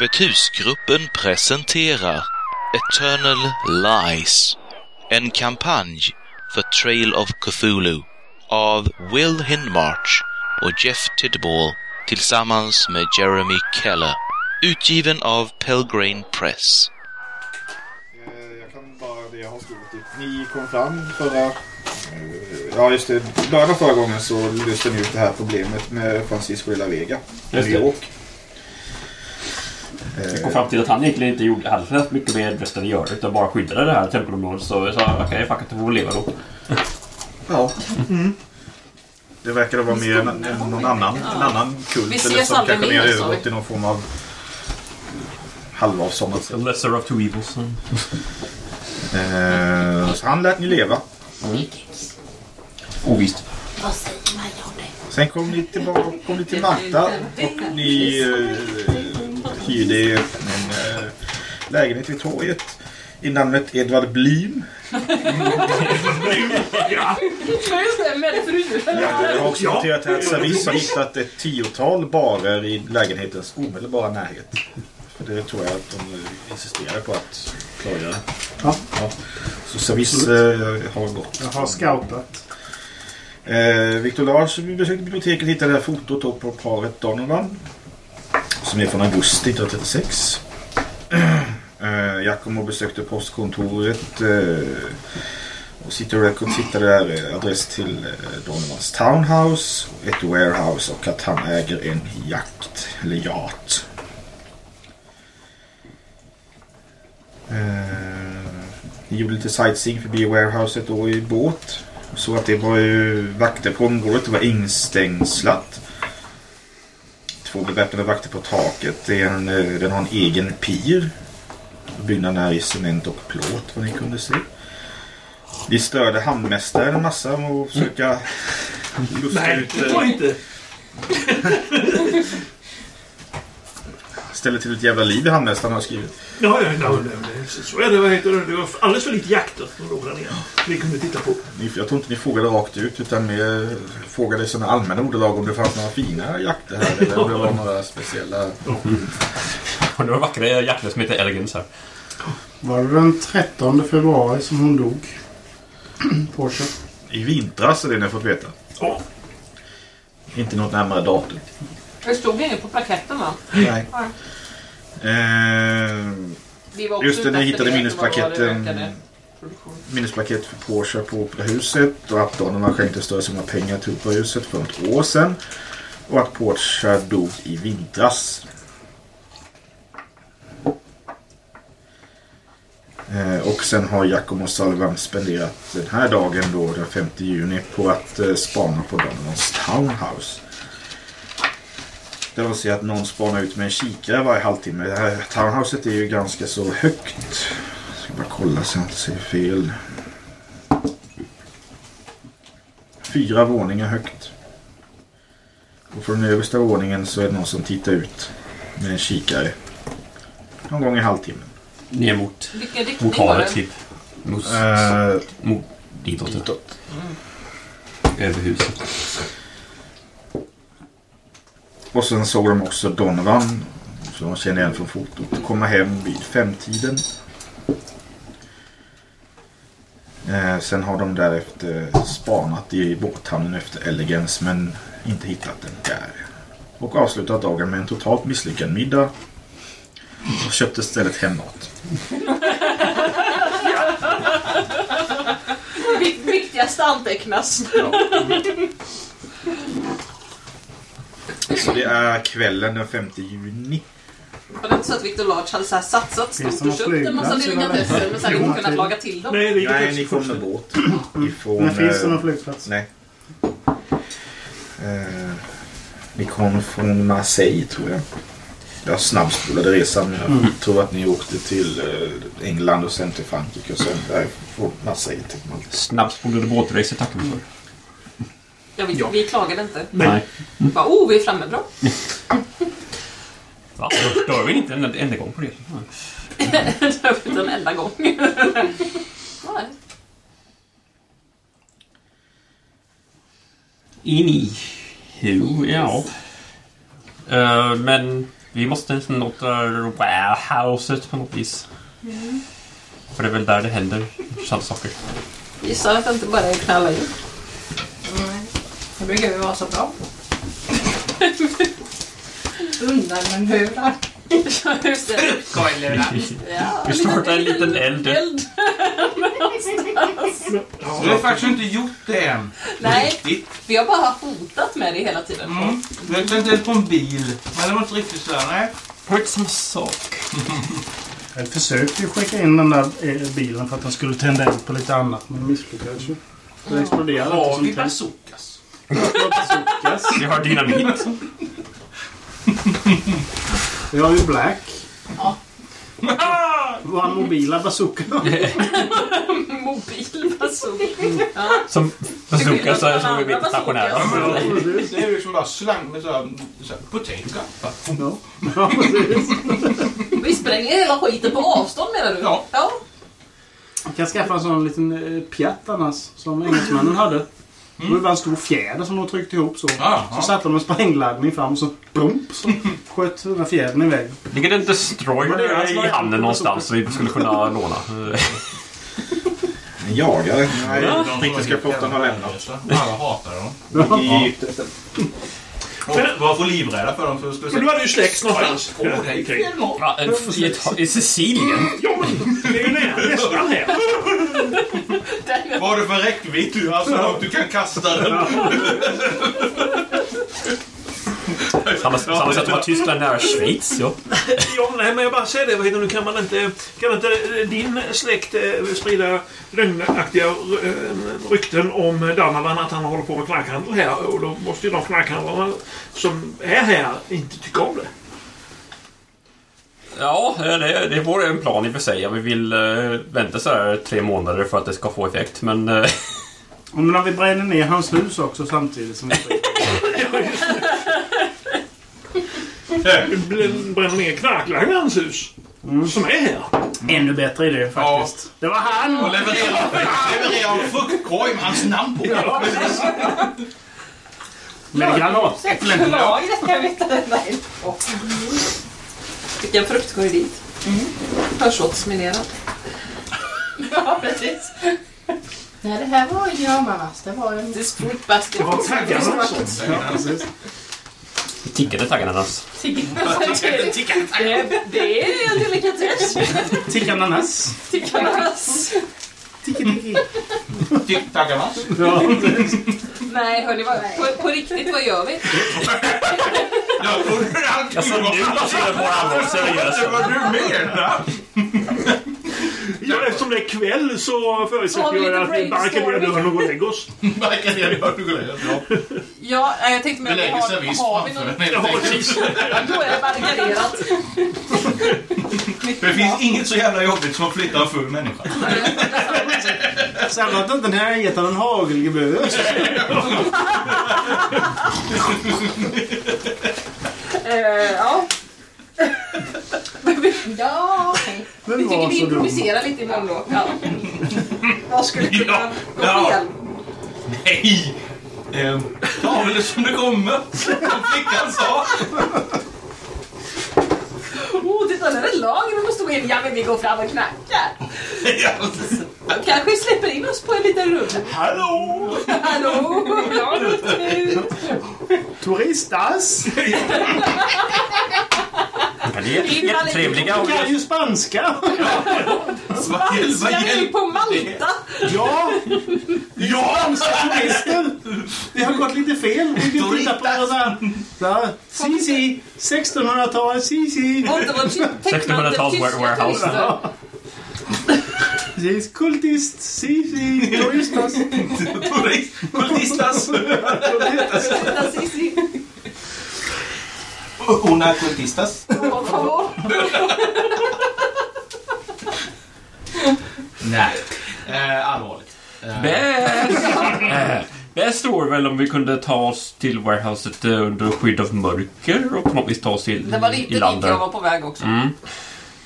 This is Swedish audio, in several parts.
Öppet husgruppen presenterar Eternal Lies, en kampanj för Trail of Cthulhu av Will Hindmarch och Jeff Tidball tillsammans med Jeremy Keller. Utgiven av Pelgrane Press. Eh, Jag kan bara det jag har skrivit. upp. Ni kom fram förra... eh, Ja just det, i början av förra gången så löste ni ut det här problemet med Francisco de la Vega. Just det. Jag kom fram till att han egentligen inte gjorde, hade så mycket med resten att göra utan bara skyddade det här tempelområdet. Så jag sa okej, fuck it, det får leva då. Ja. Det verkar vara mer än, än någon annan, en annan Vi kult ses eller som kanske mer mer, övergått vi. till någon form av halvavsomnat. Lesser of two evils. Eh, så han lät ni leva. Ovisst. Vad säger Maja om det? Sen kom ni tillbaka kom ni till Malta och ni eh, hyrde en eh, lägenhet vid torget i namnet Edvard Blym. Med fru. Jag har också noterat här att Savis har hittat ett tiotal barer i lägenhetens omedelbara närhet. För det tror jag att de insisterar på att klargöra. Ja. Ja. Så Savis eh, har gått. Jag har scoutat. Eh, Victor Lars besökte biblioteket och hittade det här fotot på paret Donovan. Som är från augusti 1936. Eh, Giacomo besökte postkontoret. Eh, och City Records hittade där eh, adress till eh, Donovans Townhouse. Ett warehouse och att han äger en jakt. Eller yacht. Eh, ni gjorde lite sightseeing förbi warehouset då i båt. Så att det var ju vakter på området. Det var instängslat. Beväpnade vakter på taket. En, eh, den har en egen pir. Byggnaden är i cement och plåt vad ni kunde se. Vi störde hamnmästaren en massa med att försöka luska Nej, ut... det eh, jag inte. Ställer till ett jävla liv i hamnmästaren har jag skrivit. Ja, ja, ja, nej, nej, så- är det. Vad heter det? Det var alldeles för lite jakter som låg där nere. Vi kunde titta på. Ni- Jag tror inte ni frågade rakt ut utan mer frågade i sådana allmänna ordalag om det fanns några fina jakter här eller om det var några speciella... Har några vackra hjärtan som heter Elegance här. Var det den 13 februari som hon dog? Porsche. I vintras är det ni har fått veta. Ja, Inte något närmare datum. Det stod inget på plaketten va? Nej. Nej. Eh, Just det, ni hittade minnesplaketten. minnesplaket för Porsche på Operahuset och att Donovan skänkte större summa pengar till Operahuset för ett år sedan. Och att Porsche dog i vintras. Eh, och sen har Giacomo Sullivan spenderat den här dagen då, den 5 juni, på att eh, spana på Donovans Townhouse. Där man ser att någon spanar ut med en kikare varje halvtimme. Det här townhouset är ju ganska så högt. Jag ska bara kolla så jag inte säger fel. Fyra våningar högt. Och från den översta våningen så är det någon som tittar ut med en kikare. Någon gång i halvtimmen. Ner mot, Vilken riktning mot var havet det? typ. Mot, Eh, mot ditåt. ditåt. Över huset. Och sen såg de också Donovan. Som de känner igen från fotot. Komma hem vid femtiden. Eh, sen har de därefter spanat i båthamnen efter Elegance men inte hittat den där. Och avslutat dagen med en totalt misslyckad middag. Och köpte istället hemmat. Vik- Viktigast antecknas. Så det är kvällen den 5 juni. Var det inte så att Victor Large hade så här satsat stort och någon köpt en massa delikatesser men sen inte kunnat till- laga till dem? Nej, det Nej, ni kom med båt. Ifrån... Men finns det eh, någon flygplats? Nej. Eh, ni kom från Marseille tror jag. Jag snabbspolade resan. Jag tror att ni åkte till eh, England och sen till Frankrike och sen därifrån Marseille till Malta. Snabbspolade båtresor tackar vi för. Ja, vi, vi klagade inte. Nej. Bara, oh, vi är framme bra. Va? Då dör vi inte en enda gång på det. Den enda gång. Nej. Anywho, ja. Eh, men vi måste nästan låta warehouset på något vis. För det är väl där det händer intressanta saker. Gissar att det inte bara är knalla in. Brukar vi vara så bra. Just det. Skojlurar. Ja, Vi startar en liten eld. eld. Du har faktiskt inte gjort det än. Nej, Riktigt. vi har bara hotat med det hela tiden. Mm. Du har tänt eld på en bil. Men det var inte riktigt nej. Var inte samma sak. Jag försökte ju skicka in den där eh, bilen för att den skulle tända eld på lite annat men misslyckades ju. Det exploderade Har vi bazookas. Vi har dynamit. Vi har ju Black. Ja. Vår mobila bazooka. Mobil bazooka. Ja. Som bazooka så är som vi vet stationära. Det är ju som bara slang med såhär... potato gun. Ja. Ja, precis. Vi spränger hela skiten på avstånd menar du? Ja. ja. Jag kan skaffa en sån liten eh, pjatt annars som engelsmännen hade. Det var bara en stor fjäder som de tryckte ihop så. Ja, Så ja. satte de en sprängladdning fram och så plump så sköt den här fjädern iväg. Ligger det en destroyer i hamnen någonstans så vi skulle kunna låna? En jagare. Nej, De brittiska flottan har lämnat. Alla hatar dem. I Egypten var för livrädda för dem. För att Men du hade ju släkt någonstans. Åh, det är fel mat. Ja, i, Sicilien? Ja, men det är ju nära nästan här. Vad har du för räckvidd? Du har så långt du kan kasta den. Samma, samma sätt som att Tyskland är nära Schweiz, ja. Ja, nej, men jag bara säger det. Vad heter det, nu kan man inte... Kan inte eh, din släkt eh, sprida lögnaktiga eh, rykten om Donovan att han håller på med knarkhandel här? Och då måste ju de knarkhandlarna som är här inte tycka om det. Ja, det, det vore en plan i och för sig. Vi vill eh, vänta så här tre månader för att det ska få effekt, men... Eh, Men om vi bränner ner hans hus också samtidigt som vi Bränner ner knarklangarens hus. Som är här. Ännu bättre idé faktiskt. Det var han! Och leverera, leverera en fruktkorg med hans namn på. Med granatäpplen. På. Vilken fruktkorg dit. Förskottsminerad. Ja, precis. Nej, det här var ingen ananas. Det var en... Det var taggarna. Ja, precis. Tickade taggarnas. Det, det är en delikatess. Tickananas. Tickanas. Tiki tiki. Taggarnas. Ja, precis. Nej, hörni, vad, på, på riktigt, vad gör vi? Jag trodde han Alltså nu måste det vara allvar seriöst. Det var du menar. Ja, eftersom det är kväll så förutsätter vi jag att vi barrikaderar brainstorming. dörren och går och lägger oss. Det jag hört du går ja. Ja, nej, jag tänkte Vi med lägger har, har vi någon... Ja, precis. Då är det barrikaderat. För det finns inget så jävla jobbigt som att flytta en full människa. Särskilt att inte den här gett en hagelgevär. Eh, ja. Ja, okej. Vi tycker vi improviserar lite imorgon då. Ja. Vad skulle kunna Ja, gå ja. fel? Nej! Ehm, Ta väl det som det kommer. Som flickan sa. Oh, titta där är lagen vi måste gå in. Ja, men vi går fram och knackar. Ja. Kanske släpper in oss på en liten runda. Hallå! Hallå! Ja, är jättetrevliga och Du kan ju spanska. Vad Ska vi hjälper på Malta? Ja, Ja! turister. Det har gått lite fel. Vi kan titta på. Så här. CC. 1600-talet. CC. Var inte vad ty- tecknade 1600-tals tyska warehouse. Precis. Kultist. CC. Turistas. Turist, kultistas. Titta, Cissi. Una kultistas. Por favor. Nej. Eh, allvarligt. Eh, Bäst! Eh, Bäst vore väl om vi kunde ta oss till warehouset eh, under skydd av mörker och på något vis ta oss till Det var lite dit jag var på väg också. Mm.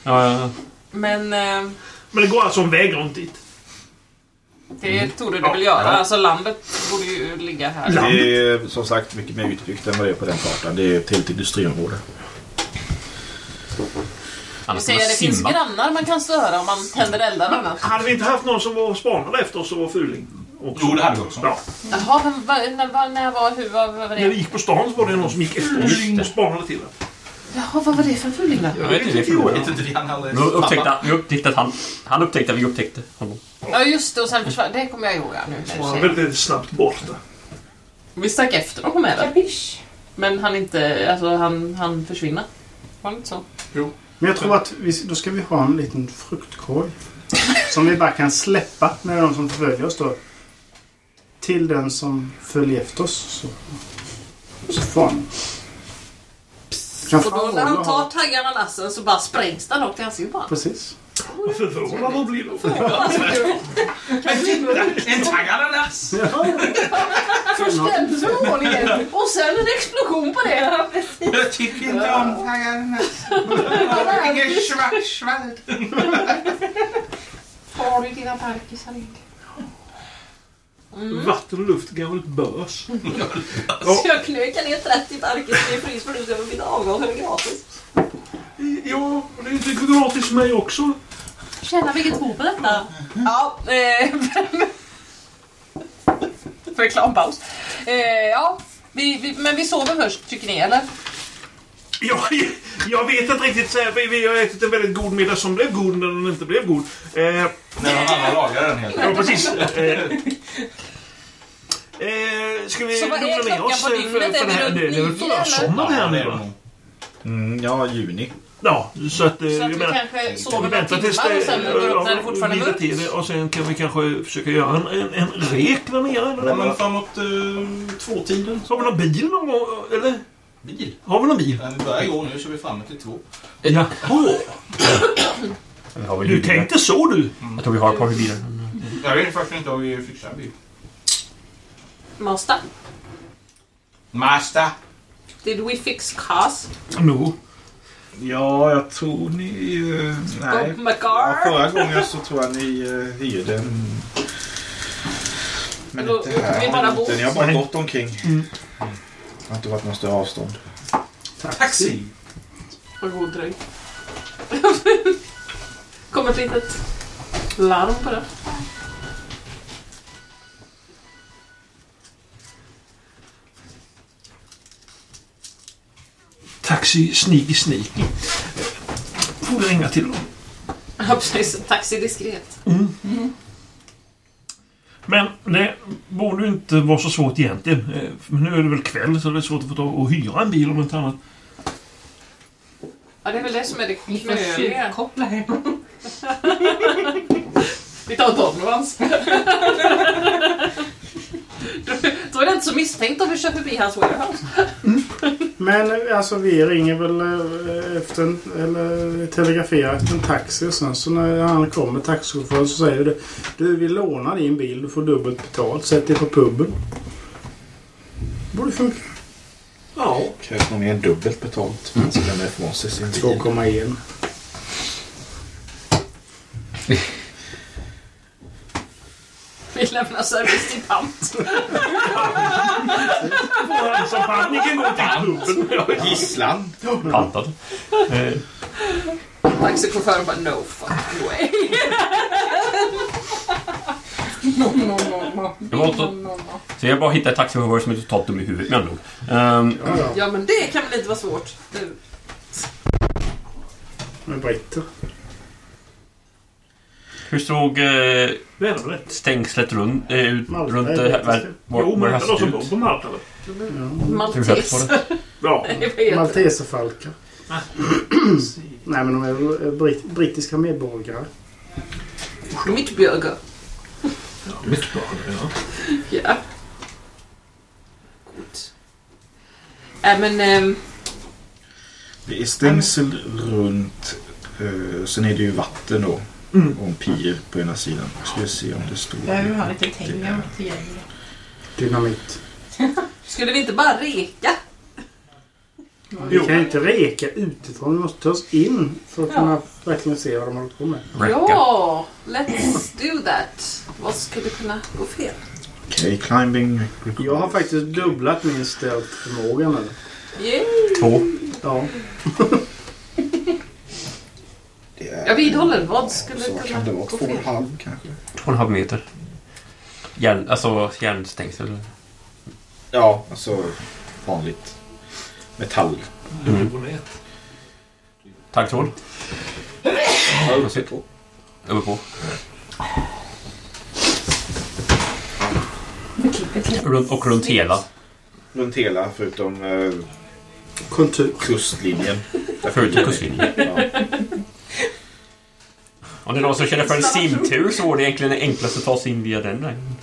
Ja, Men eh, Men det går alltså en väg runt dit. Det tog det väl göra. Alltså landet borde ju ligga här. Det är som sagt mycket mer utbyggt än vad det är på den kartan. Det är ett helt industriområde. Annars säger det finns grannar man kan störa om man tänder eldar och annat. Hade vi inte haft någon som var spanade efter oss och var fuling? Också? Jo, det hade vi också. Ja. Jaha, men när, vad, när var, hur var, var När vi det? gick på stan så var det någon som gick efter oss och spanade till det. Jaha, vad var det för fuling? Jag vet inte, det Jag vet inte, han. Vi upptäckte, vi upptäckte att han, han upptäckte att vi upptäckte honom. Ja, just det. Och sen försvann Det kommer jag ihåg ja, nu. Han var väldigt snabbt borta. Vi stack efter honom med det. Men han inte... Alltså, han, han försvinner. Var det inte så? Men jag tror att vi, då ska vi ha en liten fruktkorg. Som vi bara kan släppa med de som förföljer oss då. Till den som följer efter oss. Så, så får Kan Och då när han ha- tar taggarna lassen så bara sprängs den rakt i ansiktet på honom. Precis. Vad förvånad man blir. En taggananas! Först den förvåningen och sen en explosion på det. Jag tycker inte om taggananas. Ingen schwarzwald. Har du dina parkisar inte? Vatten och luft, gammalt bös. Så jag knökar ner 30 parkisar i frys för du ska få mina är gratis. Ja, och det är inte gratis för mig också. Tjänar vi två på detta? Ja, eh... Reklampaus. Eh, ja, vi, vi, men vi sover först, tycker ni, eller? Ja, jag vet inte riktigt. Så här, vi, vi har ätit en väldigt god middag som blev god när den inte blev god. Eh, När någon annan lagar den helt ja, precis. Eh, eh, ska vi Så vad är lugna ner klockan oss? på eh, dygnet? för Är det, här, runt det, det är väl nio, försommar här Ja, det nu är det va? nog. Mm, ja, juni. Ja, så att... eh, Så att vi kanske sover några timmar och det, sen går upp när det fortfarande är mörkt. och sen kan vi kanske försöka göra en, en, en rek där nere. Eller? Nej, men framåt uh, tvåtiden. Har vi någon bil någon gång? Eller? Bil. Har vi någon bil? Men vi börjar gå nu så är vi framme till två. Har väl du tänkte så du. Jag tror vi har ett par bilar. Jag vet faktiskt inte om vi fixar en bil. Master, Mazda. did we fix cars? No. Ja, jag tror ni... eh, nej. Ja, förra gången så tror jag ni uh, hyrde en... Men Då- inte här. bara ni har bara gått omkring. Mm. Har inte varit något större avstånd. Taxi. Vad god dröj. Kom ett litet larm på det. Taxi, sneaky, sneaky. Får ringa till dem. Ja, precis. Taxi diskret. Men det borde ju inte vara så svårt egentligen. Eh, Men nu är det väl kväll så det är svårt att få tag och hyra en bil om inte annat. Ja, det är väl det som är det knöliga. hem. Vi tar Donovans. Då är det inte så misstänkt om vi kör förbi hans warehouse. Men eh, alltså vi ringer väl eh, efter en, eller telegraferar efter en taxi och sen så när han kommer, taxichauffören, så säger du Du, vi lånar din bil. Du får dubbelt betalt. Sätt dig på puben. Borde funka. Ja. Krävs nog mer än dubbelt betalt för att lämna ifrån sig sin bil. 2,1. Vi lämnar service till pant. Som paniken går till klubben. Gisslan. Pantad. Eh, Taxichauffören bara no fucking way. det var inte... Så jag bara hittade en taxichaufför som är totalt dum i huvudet med andra ord. Ehm, Ja, ja. Ja, men det kan väl inte vara svårt. Du, Med britter. Hur såg eh, stängslet runt, eh, ut, Malta runt är eh, var, Jo, men det som bor på Malta Maltes. Ja. Malteserfalkar. Nej, men de är eh, britt, brittiska medborgare. Mittbjörgar. Mittbörn, ja. Ja. Gut. Äh, men... ehm, Det är stängsel runt. eh, sen är det ju vatten då. Mm. Och en pir på ena sidan. Ska vi se om det står. Jag vill ha lite pengar tillgängliga. Dynamit. skulle vi inte bara reka? Vi kan ju inte reka utifrån. Vi måste ta oss in för att kunna verkligen se vad de håller på med. Räcka. Ja, let's do that. Vad skulle kunna gå fel? Okej, climbing. Jag har faktiskt dubblat min stealth-förmåga nu. Yay! Två. Ja. Det är- Jag vidhåller. Vad skulle Så kunna kan det vara? Två och en halv kanske? Två och en halv meter. Järn, alltså järnstängsel. Ja, alltså vanligt. Metall. Dubbelnät. Taggtråd. Ja, uppe på. Uppe på. Runt, och runt hela. Runt hela förutom eh, Kontur. kustlinjen. Förutom kustlinjen. Ja. Om det är någon som känner för en simtur så är det egentligen enklast att ta sig in via den vägen.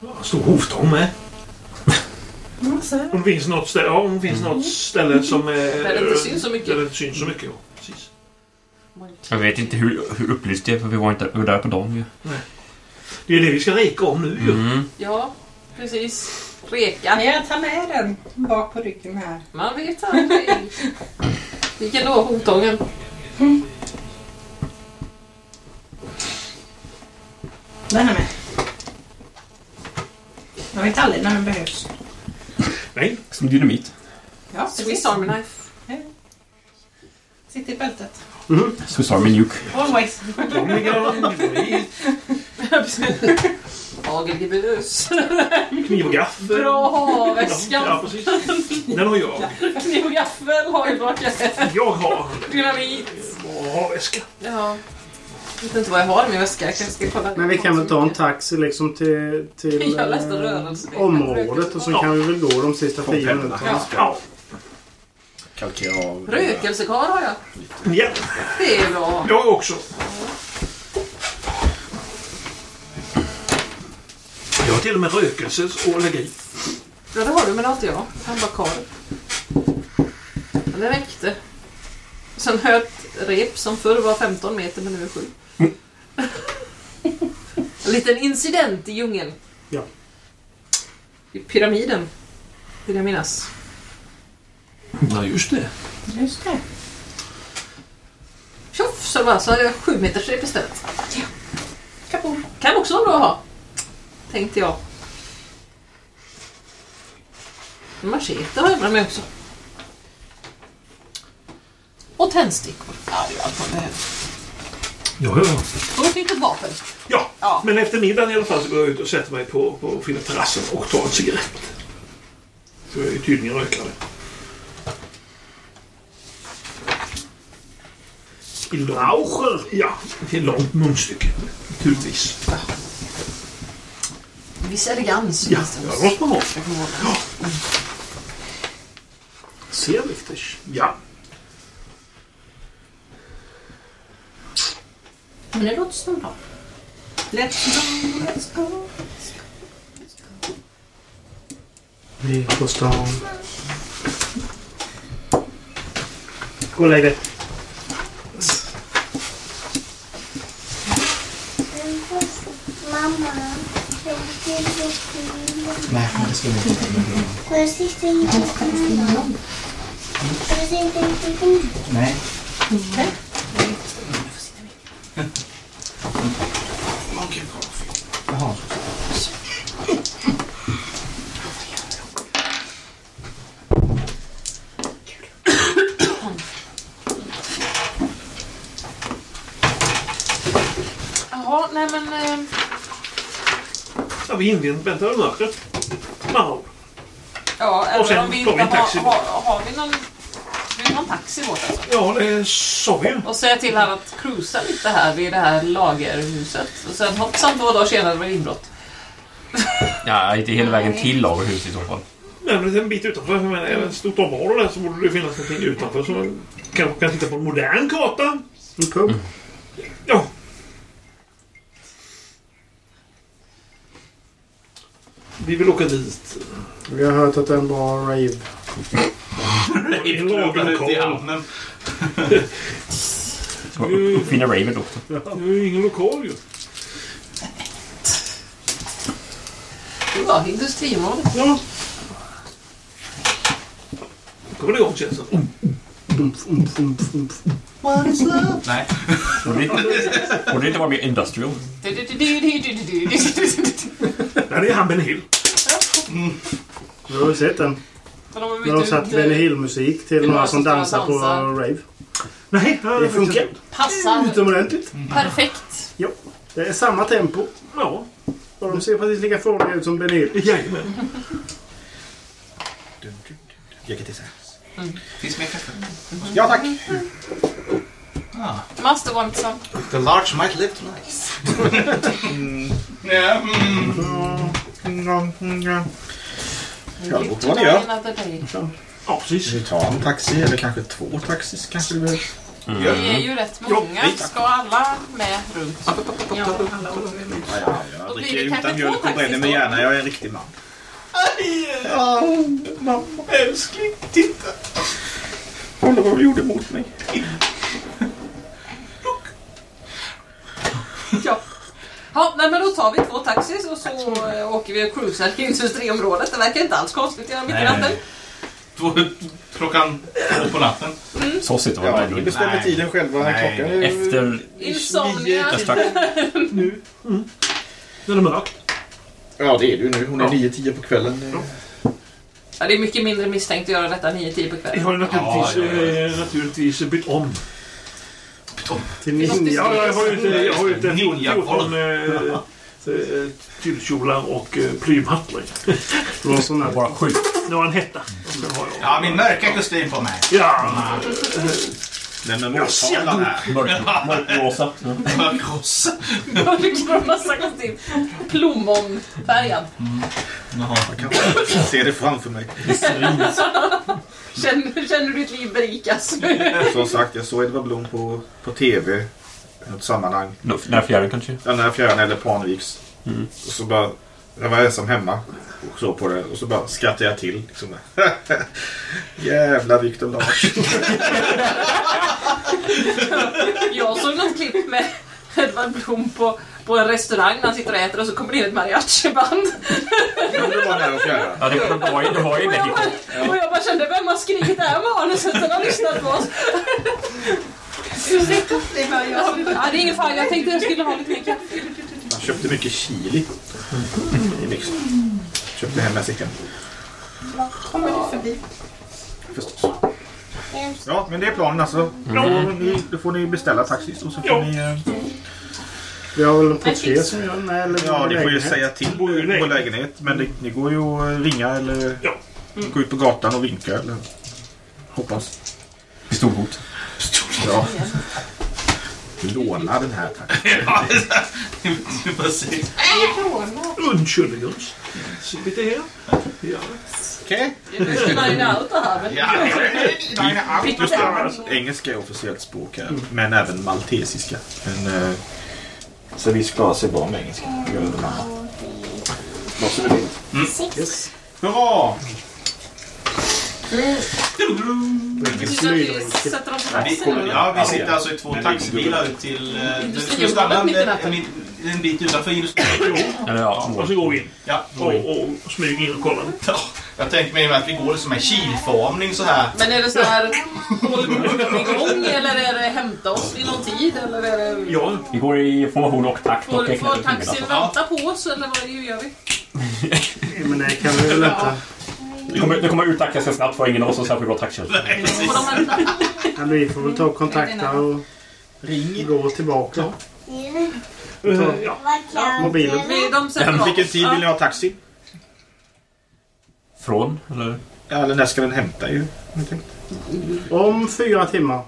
Ja, Stor hovstång med. Om det finns något ställe, ja, om det finns något ställe som... Där det inte syns så mycket. Där det inte syns så mycket, ja. Precis. Jag vet inte hur, hur upplyst det är för vi var inte vi var där på dagen ju. Det är det vi ska reka om nu ju. Mm. Ja, precis. Reka. Kan jag ta med den bak på ryggen här? Man vet aldrig. Vilken då? Hovtången? Den är med. Jag vet aldrig när den behövs. Nej, Som dynamit. Ja, Swiss Army Knife. Sitter i bältet. Swiss Army Nuke. Always. Hagelgebus. kniv och gaffel. Bra Ja, ha-väskan. precis. Den har jag. Kniv och gaffel, hagelbrake. Jag har Dynamit. bra väska. Ja. Jag vet inte vad jag har i min väska. Jag kanske ska kolla. Men vi kan väl ta en taxi liksom till, till Jag läste eh, området och så kan vi väl gå de sista tio pendeln. minuterna. Ja. Kalkera av. Rökelsekar har jag. ja, Det är bra. jag också. Jag har till och med rökelse att lägga i. Ja, det har du, men det har inte jag. Han bara kar. Men det räckte. Sen har jag ett rep som förr var 15 meter, men nu är 7. En liten incident i djungeln. Ja. I pyramiden. Vill jag minnas. Ja, just det. Just det. Tjoff, så bara så hade jag 7 meters rep istället. Kaboom. Kan också vara bra att ha. Tänkte jag. En Machete har jag med mig också. Och tändstickor. Ja, det är allt man behöver. Ja, ja. Och ett litet vapen. ja. Ja. Men efter middagen i alla fall så går jag ut och sätter mig på, på fina terrassen och tar en cigarett. För jag är tydligen rökare. I lång, ja, i långt munstycke. Naturligtvis. Viss elegans Ja, det måste man ha. ihåg. Ser Viktors. Ja. Men det låter som bra. Let's go, let's go. Vi är på stan. Gå och lägg dig. Mamma, jag vill inte Nej, men det ska vi inte. Jag sitter inte i mamma. Jag sitter inte i Nej. Jaha. Jaha, nej men... Eh, ja vi inväntar väl mörkret. Med andra ord. ja, Och sen om vi tar vi inte en taxi. har, har, har vi någon... Vi ha en taxi bort alltså. Ja, det sa vi ju. Och säga till han att cruisa lite här vid det här lagerhuset. Och sen hoppsan två dagar senare var det inbrott. Ja, inte hela vägen till lagerhuset i så fall. Nej, men det är en bit utanför. Men är det ett stort område där så borde det finnas någonting utanför. Så man kanske kan titta på en modern karta. En pub. Ja. Vi vill åka dit. Vi har hört att det är en bra rave. Klubben ute i hamnen. Uppfinna Raven också. Det är ju ingen lokal ju. Det var industriområdet. Ja. Kommer ni ihåg? Umf, umf, umf, umf. Nej. Borde det inte- borde det inte vara mer industrial? Nej, det är han Benny Hill. Du har ju sett den. När de satt Benny Hill-musik till några som dansar på rave. Nej, Det funkar Passar utomordentligt. perfekt. Jo, det är samma tempo. Ja, Och de ser precis lika fåniga ut som Benny Hill. jajamän. Till sig. Finns mer kaffe? Ja tack. Ah. Master want some. The large might live tonight. Ja, mm. Ja, det får ni day. Ja, precis. Vi tar en taxi eller kanske två taxis kanske det behövs. Vi är ju rätt många. Ska alla med runt? Ja. Ja, ja, jag dricker utan mjölk och bränner mig gärna. Jag är en riktig man. Ja, mamma, älskling, titta. Kolla vad du gjorde mot mig. Ja. Ja, nej, men då tar vi två taxis och så eh, åker vi och cruisar i industriområdet. Det verkar inte alls konstigt göra mitt i natten. Två, klockan två på natten. Så sitter Ja, man ni ja, bestämmer Nej. tiden själva. Nej. Klockan är Efter... Insomnia. Strax. Nu. Mm. När det är mörkt. Ja, det är du nu. Hon är 9-10 på kvällen. Ja, det är mycket mindre misstänkt att göra detta 9-10 på Vi kvällen. har naturligtvis, Ja, ja, ja. eh, naturligtvis bytt om. Till ninja. Ja, jag har ju inte, jag har ju inte Ninja 14 eh, eh, tyllkjolar och eh, plymhattar. Det var sån här. Bara sju. Nu har en hetta. Sen har jag... Ja, min mörka kostym på mig. Ja! Den med måltavlan här. Mörk- Mörkrosa. Ja. Mörkrosa. Massa kostym. Plommonfärgad. Jaha. Jag kan se det framför mig. Känner, känner du ditt liv berikas? Som sagt, jag såg Edvard Blom på, på TV. I något sammanhang. Här fjärden kanske? Den här fjärran eller Parneviks. Och så bara... Jag var ensam hemma och såg på det och så bara skrattade jag till. Liksom. Jävla Viktor Lars. Jag såg något klipp med Edvard Blom på, på en restaurang när han sitter och äter och så kommer det in ett mariachiband. Men det var nära och fjärran. Ja, det, det var ju, det var ju Och jag, bara, och jag bara kände, vem har skrivit det här manuset? Den har lyssnat på oss. Ursäkta, det var jag Ja, som... det är ingen fara, jag tänkte jag skulle ha lite mer kaffe. Han köpte mycket chili. I mixen. Köpte hem med cykeln. Kommer du förbi? Förstås. Ja, men det är planen alltså. Då, får ni, då får ni beställa taxis och så får ni... eh, Vi har väl en portier som gör den här, eller Ja, ni får ju säga till i på lägenhet. Men det, ni går ju att ringa eller Ja. gå ut på gatan och vinka eller hoppas. Pistolhot. Ja. Låna den här tack. Ja, precis. Undskyldningens. Så lite här. Ja. Okej. Nine out Just det, engelska är officiellt språk här. Men även maltesiska. Men, eh, så vi klarar sig bra med engelska. Gör det. Varsågod. Yes. Hurra! Vilket Så att vi slöjdrike. sätter oss på Ja, vi, taxin. ja, vi sitter alltså i två taxibilar ut till... eh, Vi skulle stanna en, en, en bit utanför industrin. Eller ja, Och så går vi in. Ja, Och, och smyger in och kollar. Ja, jag tänker mig att vi går som en kilformning så här. Men är det så här håll igång eller är det hämta oss i någon tid? Eller är det... Ja, Vi går i formation och takt och Får, tecknar får ut taxin vänta på oss eller vad gör vi? Men det kan vi väl inte. Det kommer, det kommer ut ganska snabbt för ingen av oss som särskilt bra? Ja, vi får väl ta och kontakta och Ring. gå tillbaka. eh, ja. Mobilen. Vi, de sätter Vilken tid vill ni ha taxi? Från? Eller? Ja, eller när ska den hämta ju? har jag. Om fyra timmar.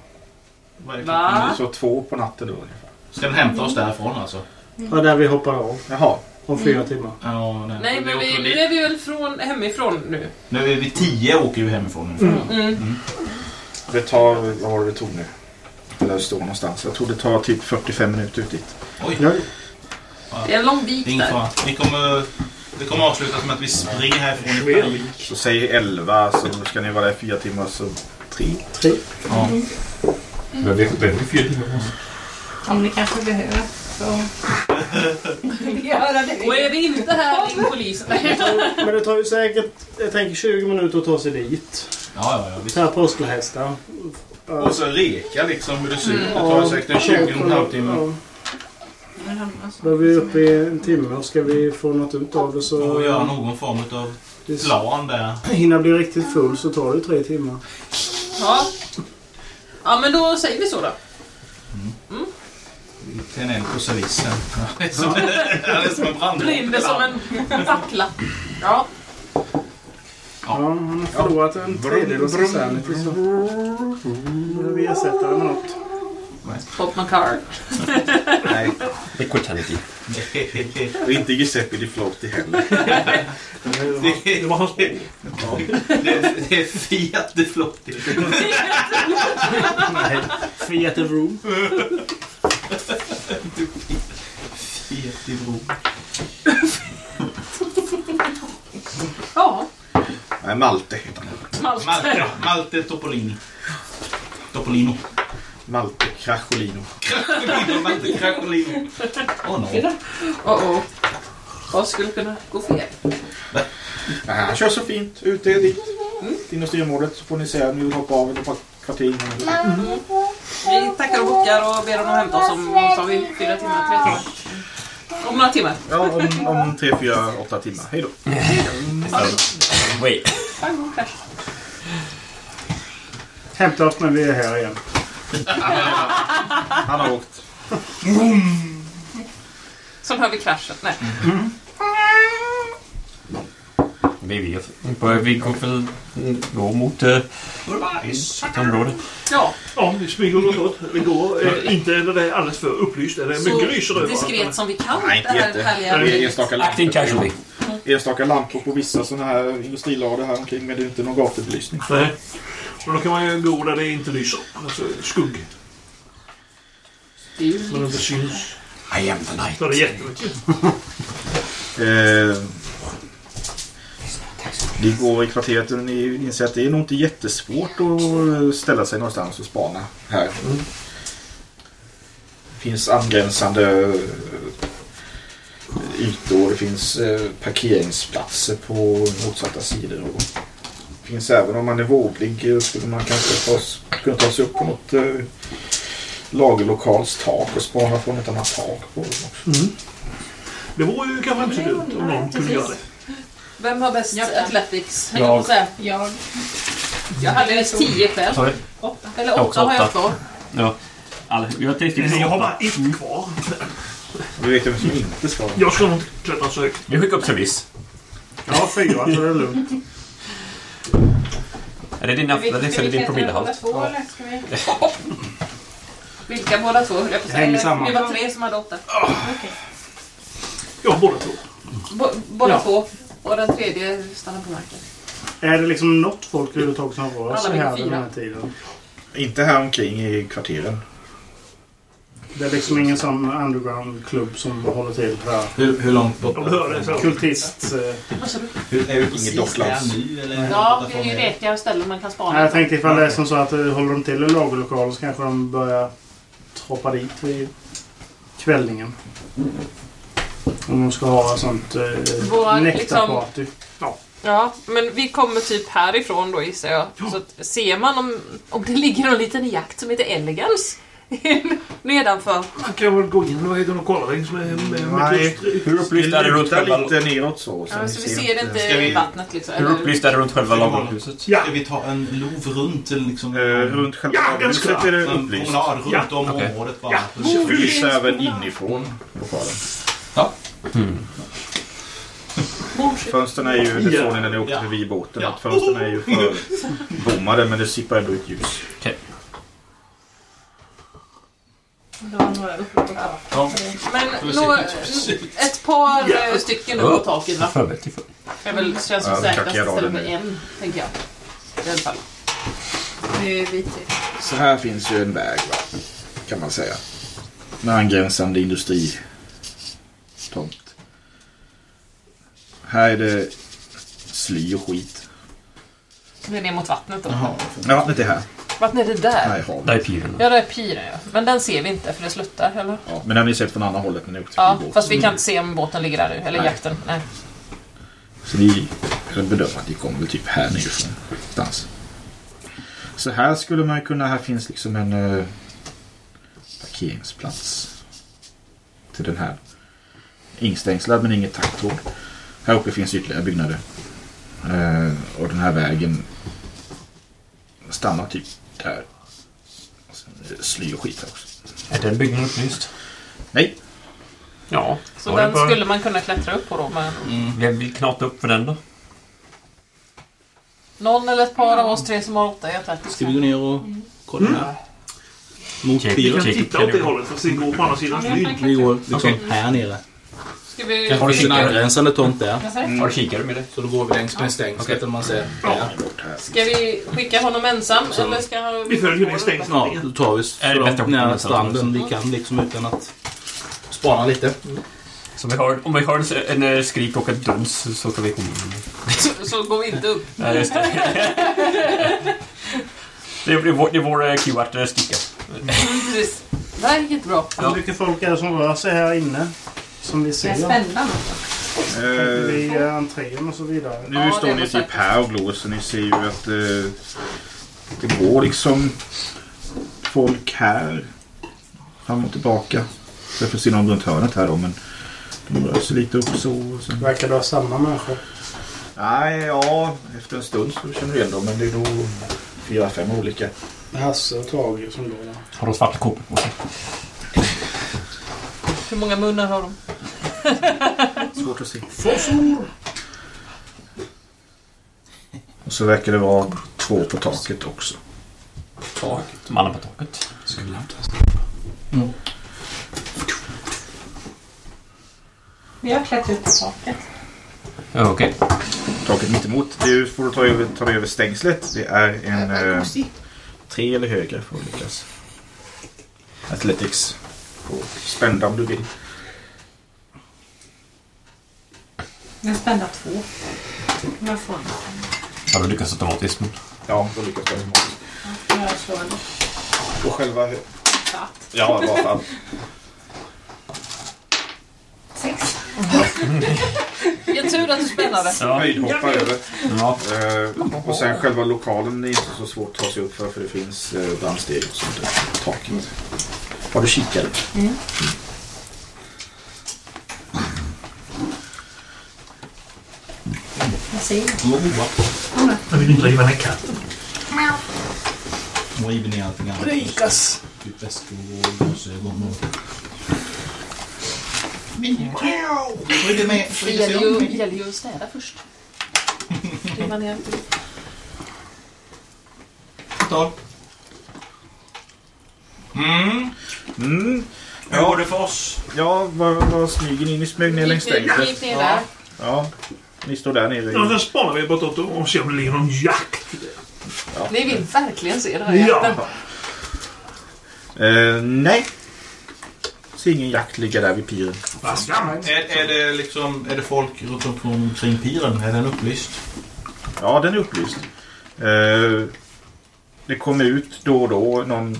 Vad är det? Va? Så två på natten då ungefär. Ska den hämta oss därifrån alltså? Ja, där vi hoppar av. Jaha. Om fyra timmar. Ja, nej. Nej, men vi, nu är vi väl från, hemifrån nu? Nu är vi tio åker ju hemifrån ungefär. Mm. Det tar, vad var det det tog nu? Eller det står någonstans. Jag tror det tar typ 45 minuter ut dit. Oj, Ja, Det är en lång är bit ingen där. fara. Vi kommer, det kommer avslutas med att vi springer härifrån i panik. Så säg 11 så ska ni vara där i fyra timmar så 3. tre. Ja. Men vi behöver fyra timmar. Om ni kanske behöver. Det. Och är vi inte här, ring polisen. Men det tar ju säkert, jag tänker 20 minuter att ta sig dit. Ja, ja, ja. Visst. Ta påskelhästar. Och så leka liksom hur det ser ut. Det tar säkert en 20 och en halv timme. Ja. Då är vi uppe i en timme och ska vi få något ut av det så... Och göra någon form av plan där. hinna bli riktigt full så tar det tre timmar. Ja. ja, men då säger vi så då. Tenell på servisen. Det är som, han är som en brandman. Brinner som en fackla. Ja. Ja, han har förlorat en tredjedel av sin sanity. så- Behöver vi ersätta det med något. Pop my card. Nej, Equitality. och inte Giuseppe Di Flotti heller. Det Det var hans det, det är Fiat de Flotti. Nej. Fiat the room. Fiat i bro. Ja. Nej, Malte heter han. Malte. Malte, Malte Topolini. Topolino. Malte Cracholino. Craccolino, Malte Craccolino. Åh oh, no. Oh, oh. Vad skulle kunna gå fel? Nej, han kör så fint. Ute dit. In och styrmålet så får ni se om ni vill hoppa av eller på kvarter innan. Vi tackar och bockar och ber dem att hämta oss om sa vi, fyra timmar, tre timmar. Om några timmar. Ja, om, om tre, fyra, åtta timmar. Hej då. Wait. Hämta oss när vi är här igen. Han har åkt. Sen hör vi kraschen. Nej. Vi vet. Vi går väl gå mot äh, ett område. Ja, Ja, vi smyger runt. Vi går eh, inte när det är alldeles för upplyst. Eller så mycket lyser överallt. diskret som vi kan. Nej, inte det här jätte. härliga Det är enstaka Acting lampor, casually. enstaka lampor på vissa sådana här industrilader här omkring. Men det är inte någon gatubelysning. Nej. Och då kan man ju gå där det inte lyser. Alltså skugg. Men det inte syns. I am the night. Så det är jättemycket. Ni går i kvarteret och ni inser att det är nog inte jättesvårt att ställa sig någonstans och spana här. Det finns angränsande eh, ytor. Det finns eh, parkeringsplatser på motsatta sidor. Och det finns även om man är våglig eh, skulle man kanske ta, kunna ta sig upp på något eh, lagerlokals tak och spana från ett annat tak. På dem också. Det vore ju kanske inte så dumt om någon kunde göra det. Vem har bäst Jag. athletics? Jag. Jag. säga. Jag. Jag hade visst tio själv. Sorry. Åtta. Eller Jag åtta också har jag åtta. kvar. Ja. Alla, jag har Jag har åtta. bara ett kvar. Du vet vem som inte ska. Jag ska nog inte klättra så högt. Vi skickar upp service. Ja, fyra så det är lugnt. Är det din Ska vi- athletics ska eller vi klättra båda promillehalt? två eller. Vilka båda två höll jag på att säga. Vi var tre som hade åtta. Okej. Ja, båda två. Bo- båda Ja. två. Och den tredje stannar på marken. Är det liksom något folk överhuvudtaget som rör Alla sig här vid den här tiden? Inte här omkring i kvarteren. Det är liksom ingen sån underground-klubb som håller till här. Hur, hur långt bort? Hör det. Kultist... Eh, Hur, är vi Inget docklands. Ja, det är ju retiga ställen man kan spana nej, jag tänkte ifall det är som så att eh, håller de till i lagerlokal så kanske de börjar troppa dit vid kvällningen. Om de ska ha sånt eh, Våra, nektarparty. Ja, men vi kommer typ härifrån då gissar jag. Så att, ser man om, om det ligger någon liten jakt som heter Elegance nedanför. Man kan väl gå in och, och kolla längs med, med, med Nej. Hur upplyst är det runt själva... lite neråt så. Ja, så vi ser det inte Ska vi- i vattnet liksom. Hur upplyst är det runt själva lagerhuset? Ja, Ska vi ta en lov runt eller liksom... Eh, runt själva Ja, ganska huset är det en upplyst. promenad runt Ja. om Okej. området bara. Ja. Lyser även inifrån lokalen. Bullshit. Fönstren är ju, det Ja. såg ni när ni åkte Ja. förbi båten, Ja. att fönstren är ju förbommade men det sipprar ändå ut ljus. Taket. Ja. Men ut. ett par Ja. eh, stycken upp på taket va? Det är väl, känns Ja, som säkrast raden för nu. en, tänker jag. I alla fall. Det är vitt. Så här finns ju en väg va, kan man säga. Med angränsande industritomt. Här är det sly och skit. Det är ner mot vattnet då. Jaha. Ja, vattnet är här. Vattnet är där. Här är havet. Där är piren. Ja, det är piren ja. Men den ser vi inte för det sluttar, eller? Ja, men den har ni sett från andra hållet när ni åkte Ja, båten. fast vi kan inte se om båten ligger där nu. Eller Nej. jakten. Nej. Så ni bedömer att ni kommer typ här nerifrån. Någonstans. Så här skulle man kunna, här finns liksom en uh, parkeringsplats. Till den här. Instängslad men inget taggtråd. Här uppe finns ytterligare byggnader. Eh, och den här vägen stannar typ där. Och sen Sly och skit här också. Är den byggnaden upplyst? Nej, Ja. Så den bara- skulle man kunna klättra upp på då. Men Vem vill knata upp för den då? någon eller ett par av oss tre som har åtta i. Ska vi gå ner och kolla här? Mot. Vi kan titta åt det hållet fast det går på andra sidan. Vi går liksom här nere. Ska vi... Det finns en angränsande tomt säger du? Har du kikare med dig? Så då går vi längs med stängslet om man ser. Ja. Ska vi skicka honom ensam eller ska Vi följer det stängslet. ja, då tar vi Är det bättre så att nära stranden vi kan liksom utan att spana lite. Så vi har, om vi har en, eh, skrik och ett duns så kan vi komma in. så, så går vi inte upp. Nej, just det. det är vår, det är vår eh, cue att eh, sticka. Precis. Det här gick bra. Ja. Hur mycket folk är det som rör sig här inne? Som vi Det är ser. spännande. Eh, Vid entrén och så vidare. Nu Ja, står det ni var typ säkert. här och blåser. Ni ser ju att eh, det går liksom folk här fram och tillbaka. Jag får se någon runt hörnet här då men de rör sig lite upp så. Och sen... Verkar det vara samma människor? Nej, ja, efter en stund så känner du igen dem men det är nog fyra, fem olika. Hasse och Tage som går där. Har de svarta kåpor på sig? Hur många munnar har de? Svårt att se. Och så verkar det vara två på taket också. Taket. Mannen på taket. Vi har klättrat upp på taket. Ja, Okej. Taket mittemot. Du får ta över, ta över stängslet. Det är en eh, tre eller högre för att lyckas. Athletics. På spända om du vill. Jag är spända två. Jag får Har du lyckats automatiskt? Men... Ja, då lyckas automatiskt. jag slår en På själva... katt. Ja, i alla fall. Sex. Vilken tur att du spännade. Ja. Höjdhoppa över. ja. Eh, och sen själva lokalen är inte så svårt att ta sig upp för. För det finns eh, brandsteg och sånt där taket. Har du kikare? Jag ser inget. Moa. Jag vill inte riva ner katten. Hon river ner allting annat. Rikas. Typ väskor och glasögon och... Vad är det gäller ju, det gäller ju att städa först. Riva ner allting. Tal. Mm. Mm. Hur går det för oss? Ja, vad, vad smyger ni? Ni smög ner längs Gick ner- ner där. Ja, ni står där nere. Ja, I... sen spanar vi bortåt och ser om det ligger någon jakt. Ni vill verkligen se den här Ja. jakten. Eh, nej. Ser ingen jakt ligga där vid piren. Vad gammalt. Är, är det liksom... Är det folk runt omkring piren? Är den upplyst? Ja, den är upplyst. Eh, det kommer ut då och då någon,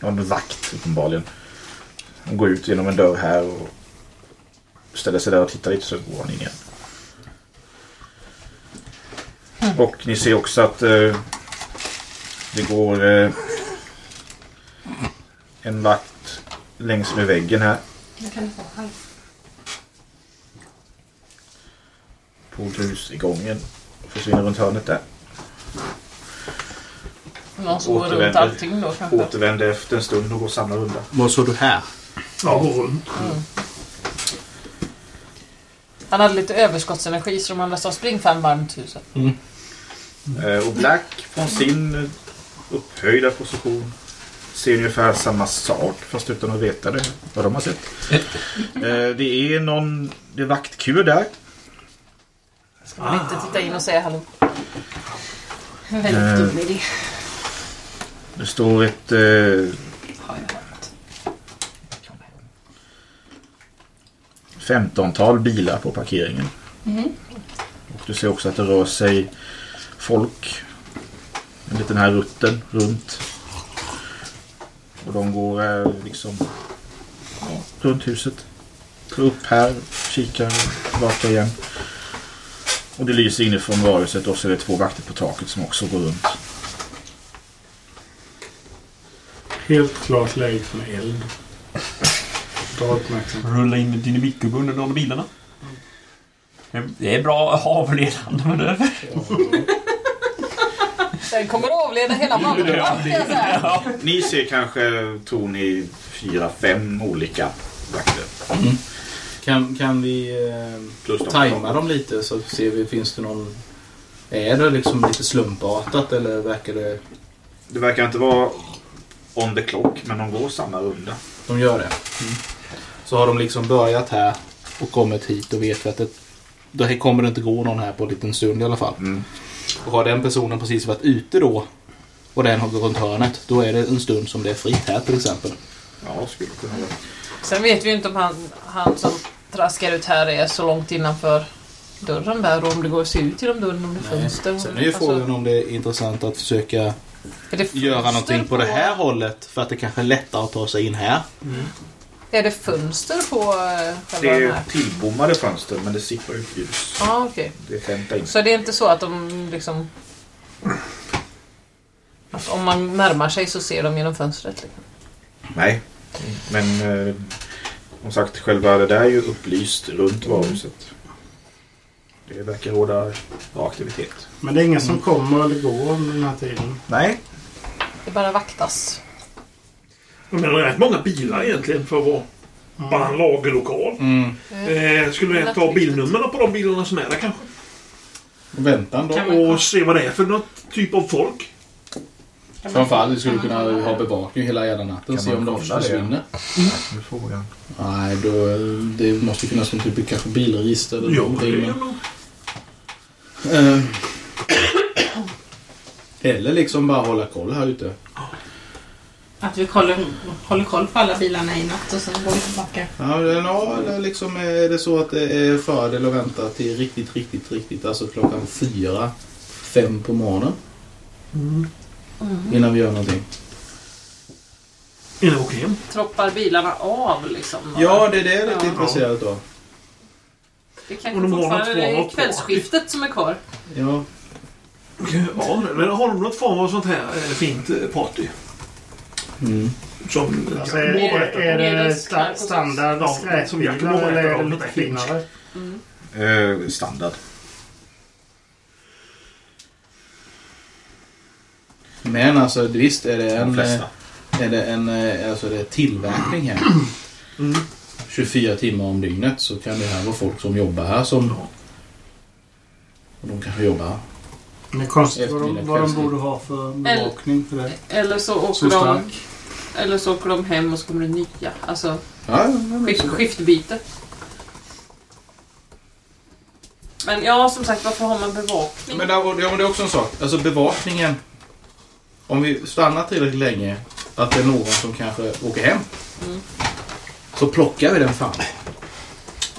någon vakt uppenbarligen. Han går ut genom en dörr här och ställer sig där och tittar lite så går han in igen. Och ni ser också att eh, det går eh, en vakt längs med väggen här Jag kan få halv. på grusgången. Försvinner runt hörnet där. Någon som går runt Återvänder. allting då kanske. Återvänder efter en stund och går samma runda. Vad såg du här? Ja, gå runt. Han hade lite överskottsenergi så de andra sa spring fram varmt huset. Eh, Och Black från sin upphöjda position ser ungefär samma sak fast utan att veta det, vad de har sett. Eh, Det är någon, det är vaktkur där. Ska man inte titta in och säga hallå? En väldigt dum idé. Det står ett eh, Har jag hört. 15-tal bilar på parkeringen. Och du ser också att det rör sig folk en liten här rutten runt. Och de går eh, liksom ja, runt huset. Går upp här, kikar tillbaka igen. Och det lyser inifrån varuhuset och så är det två vakter på taket som också går runt. Helt klart läge för eld. Rulla in med dynamitgubbe under bilarna. Det är bra avledande manöver. Den kommer att avleda hela säga. Ni ser kanske, tror ni, fyra, fem olika vakter. Kan, kan vi eh, tajma dem lite så ser vi, finns det någon... Är det liksom lite slumpartat eller verkar det... Det verkar inte vara on the clock, men de går samma runda. De gör det? Så har de liksom börjat här och kommit hit och vet att det, det kommer det inte gå någon här på en liten stund i alla fall. Mm. Och har den personen precis varit ute då och den har gått runt hörnet, då är det en stund som det är fritt här till exempel. Ja, skulle kunna vara. Sen vet vi ju inte om han, han som traskar ut här är så långt innanför dörren där och om det går att se ut genom dörren, om det är fönster. Sen är ju frågan om det är intressant att försöka göra någonting på det här hållet för att det kanske är lättare att ta sig in här. Är det fönster på eh, Det själva den är här? tillbommade fönster, men det sipprar ut ljus. Ja, okej. Det är. Så det är inte så att de liksom... Att om man närmar sig så ser de genom fönstret? Liksom. Nej, men eh, som sagt, själva det där är ju upplyst runt varuhuset. Det verkar råda bra aktivitet. Men det är ingen som kommer eller går under den här tiden. Nej, Det bara vaktas. Men det är rätt många bilar egentligen för att vara bara en lagerlokal. Eh, skulle vi ta bilnumren på de bilarna som är där kanske? Väntan då. Kan man- Och se vad det är för något typ av folk. Framförallt vi skulle kunna ha bevakning hela jävla natten Kan se om de försvinner. frågan. Nej, då, det måste finnas någon typ av kanske bilregister eller Jo, det någonting. är Men, eh, eller liksom bara hålla koll här ute. Att vi håller, håller koll på alla bilarna i natt och sen går vi tillbaka. Ja, eller, liksom är det så att det är fördel att vänta till riktigt, riktigt, riktigt, alltså klockan fyra, fem på morgonen. Innan vi gör någonting. Innan vi åker hem. Troppar bilarna av liksom? Ja, det är det jag är lite Ja. intresserad av. Det Och kanske de fortfarande är kvällsskiftet som är kvar. Ja, Ja, men har de något form av sånt här eh, fint eh, party? Mm. Som Alltså, är, är, är det sta, standard Ja, som jag kan skräpbilar eller är det lite finare? Eh, standard. Men alltså visst är det De en, eh, är det en eh, alltså det är tillverkning här. 24 timmar om dygnet så kan det här vara folk som jobbar här som... Och de kanske jobbar här. Men det är konstigt vad de, vad de borde ha för bevakning för det. Eller så åker, Så de. Eller så åker de hem och så kommer det nya. Alltså Ja, skift, skiftbyte. Men ja, som sagt, varför har man bevakning? Men, där, ja, men det är också en sak. Alltså bevakningen. Om vi stannar tillräckligt länge att det är någon som kanske åker hem. Mm. Så plockar vi den fram.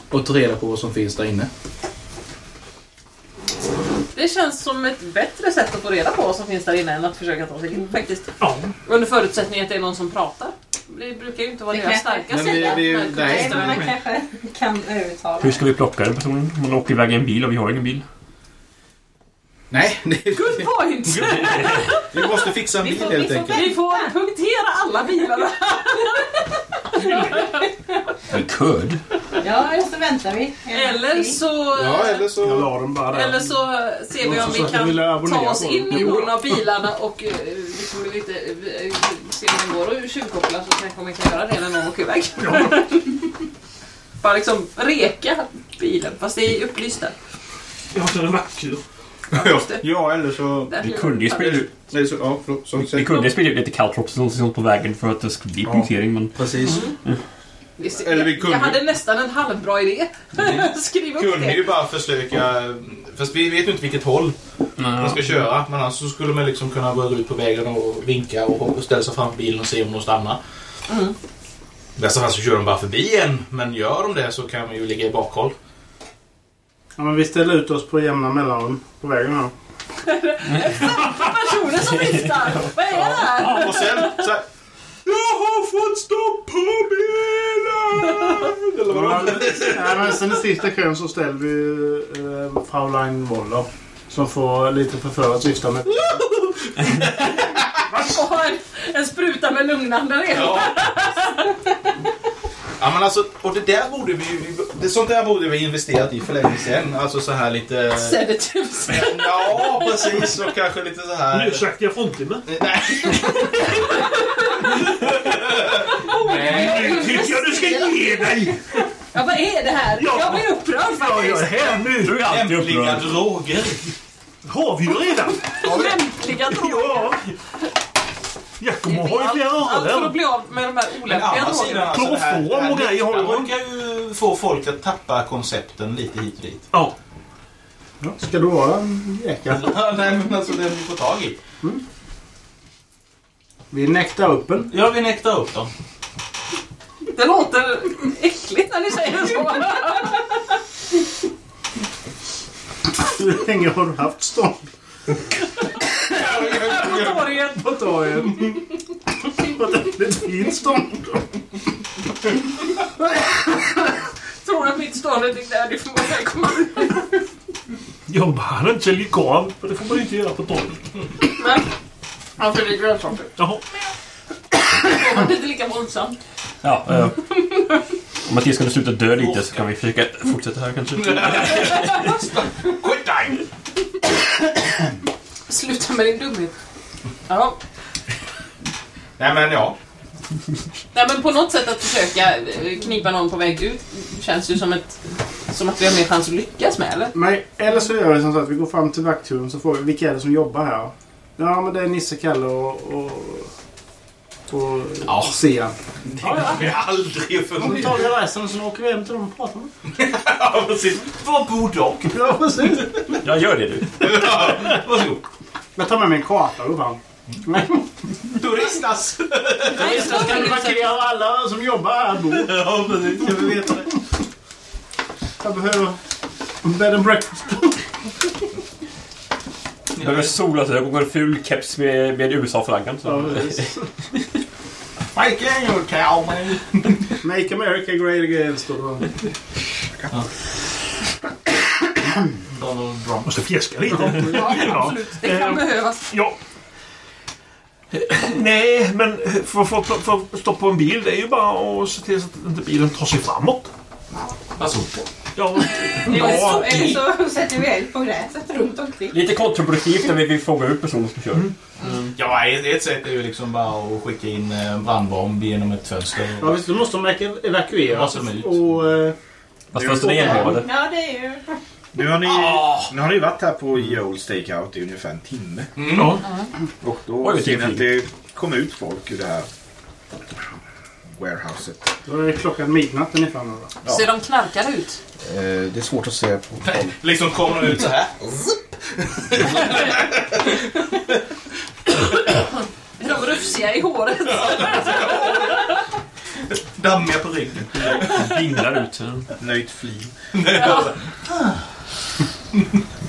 Och tar reda på vad som finns där inne. Det känns som ett bättre sätt att få reda på vad som finns där inne än att försöka ta sig in faktiskt. Ja, Under förutsättning att det är någon som pratar. Det brukar ju inte vara deras starka Men vi- sida. vi- nej. Nej, men man kanske kan övertala. Hur ska vi plocka den personen? Man åker iväg i en bil och vi har ingen bil. Nej, Good point! vi måste fixa en Vi bil får- helt vi får enkelt. Vi får punktera alla bilarna. Vi could. Ja, eller så väntar vi. Eller så... Ja, eller Jag så... la dem bara där. Eller så ser vi om vi jag kan ta oss in i någon av bilarna och eh, liksom lite, eh, se om det går att tjuvkoppla så kanske man kan göra det när någon åker iväg. Bara liksom reka bilen, fast det är upplyst där. Jag har en vaktkur. Det. Ja, eller så... Vi kunde ju spela ut, Eller så ja, förlåt. Som vi kunde ju spela ut lite caltrops och sånt på vägen för att det skulle bli Ja. punktering men... Precis. Visst, Eller vi jag- kunde- Jag hade nästan en halvbra idé. Skriv upp Kunde det. ju bara försöka... Fast vi vet ju inte vilket håll man ska köra. Men annars så skulle man liksom kunna gå ut på vägen och vinka och ställa sig framför bilen och se om de stannar. Mm. I bästa fall så kör de bara förbi en. Men gör de det så kan man ju ligga i bakhåll. Ja, men vi ställer ut oss på jämna mellanrum på vägen här. Personer som viftar. Vad är det här? Och sen så här, Jag har fått stopp på bilen! Eller vad det var. Men sen i sista kön så ställer vi eh, Fraulein Woller. Som får lite förförat vifta med. Och har en, en spruta med lugnande redan. Ja. Ja men alltså, och det där borde vi det Sånt där borde vi investerat i för länge sedan. Alltså så här lite... Sedatives. Ja, precis. Och kanske lite så här... Nödsaktiga fruntimmer. Nej. Nej. Nu tycker jag du ska ge dig! Ja, vad är det här? Ja. Jag blir upprörd Ja, jag är faktiskt. här nu. Du är alltid Lämpliga upprörd. droger. Har vi ju redan. Lämpliga droger. Ja. Giacomo har ju flera Allt för att bli av med de här olämpliga drogerna. alltså, det här, det Kloroform och grejer har det du. brukar ju få folk att tappa koncepten lite hit och dit. Ja. Ska du vara en jäkel? Nej, men alltså den vi får tag i. Vi nektar upp en. Ja, vi nektar upp dem. Det låter äckligt när ni säger så. Hur länge har du haft stånd På torget. på torget? Det är fint stånd. Tror att mitt stånd är där. Det får man väl komma ut. Jag bara inte säljer korv. För det får man inte göra på torget. För det är grönsaker. Jaha. Då var det inte lika våldsamt. Ja, eh, om Mattias skulle sluta dö lite så kan vi försöka fortsätta här kanske. Quit dying! Sluta med din dumhet. Ja. Nej, men ja. Nej, men på något sätt att försöka eh, knipa någon på väg ut känns ju som, ett, som att vi har mer chans att lyckas med, eller? Nej, eller så gör vi som så att vi går fram till vakthuren så frågar vi vilka är det som jobbar här? Ja, men det är Nisse, Kalle och... och och Ja. Sian. Det har vi aldrig Om vi funnit. tar adressen så åker vi hem till dem och pratar med dem. Ja, precis. Var bor de? Ja, precis. Jag gör det du. Ja, Varsågod. Jag tar med mig en karta och fram. Turistas! Så kan du markera var alla som jobbar här bor. Ja, precis. Jag vill veta det. Jag behöver en bed and breakfast. Jag behöver. Jag går en ful keps med, med USA-flaggan. Ja, Så. precis. Mike your cow, man. Make America great again, står det. Donald Trump. Måste fjäska lite. Ja, Ja. absolut. Det kan Eh, behövas. Ja. Nej, men för, för, för, för att stoppa en bil det är ju bara att se till så att inte bilen tar sig framåt. Alltså, Ja, Eller så, ja eller så sätter vi eld på gräset runt omkring. Lite kontraproduktivt när vi vill fånga upp personen som kör. ja ett, ett sätt är ju liksom bara att skicka in eh, en brandbomb genom ett fönster. Ja, visst, då måste de evaku- evakueras. Och... eh, Fast först är det enmålade. Ja, det är ju... Nu har, ni, Ah. nu har ni varit här på Joel Stakeout i ungefär en timme. ja. Och då Oj, ser ni att det kom ut folk ur det här warehouset. Då är klockan midnatt ungefär nu då. Ja. Ser de knarkade ut? Eh, det är svårt att se på Liksom kommer de ut så här. Är de rufsiga i håret? Dammiga på ryggen. Vinglar ut. nöjt flin. Ja.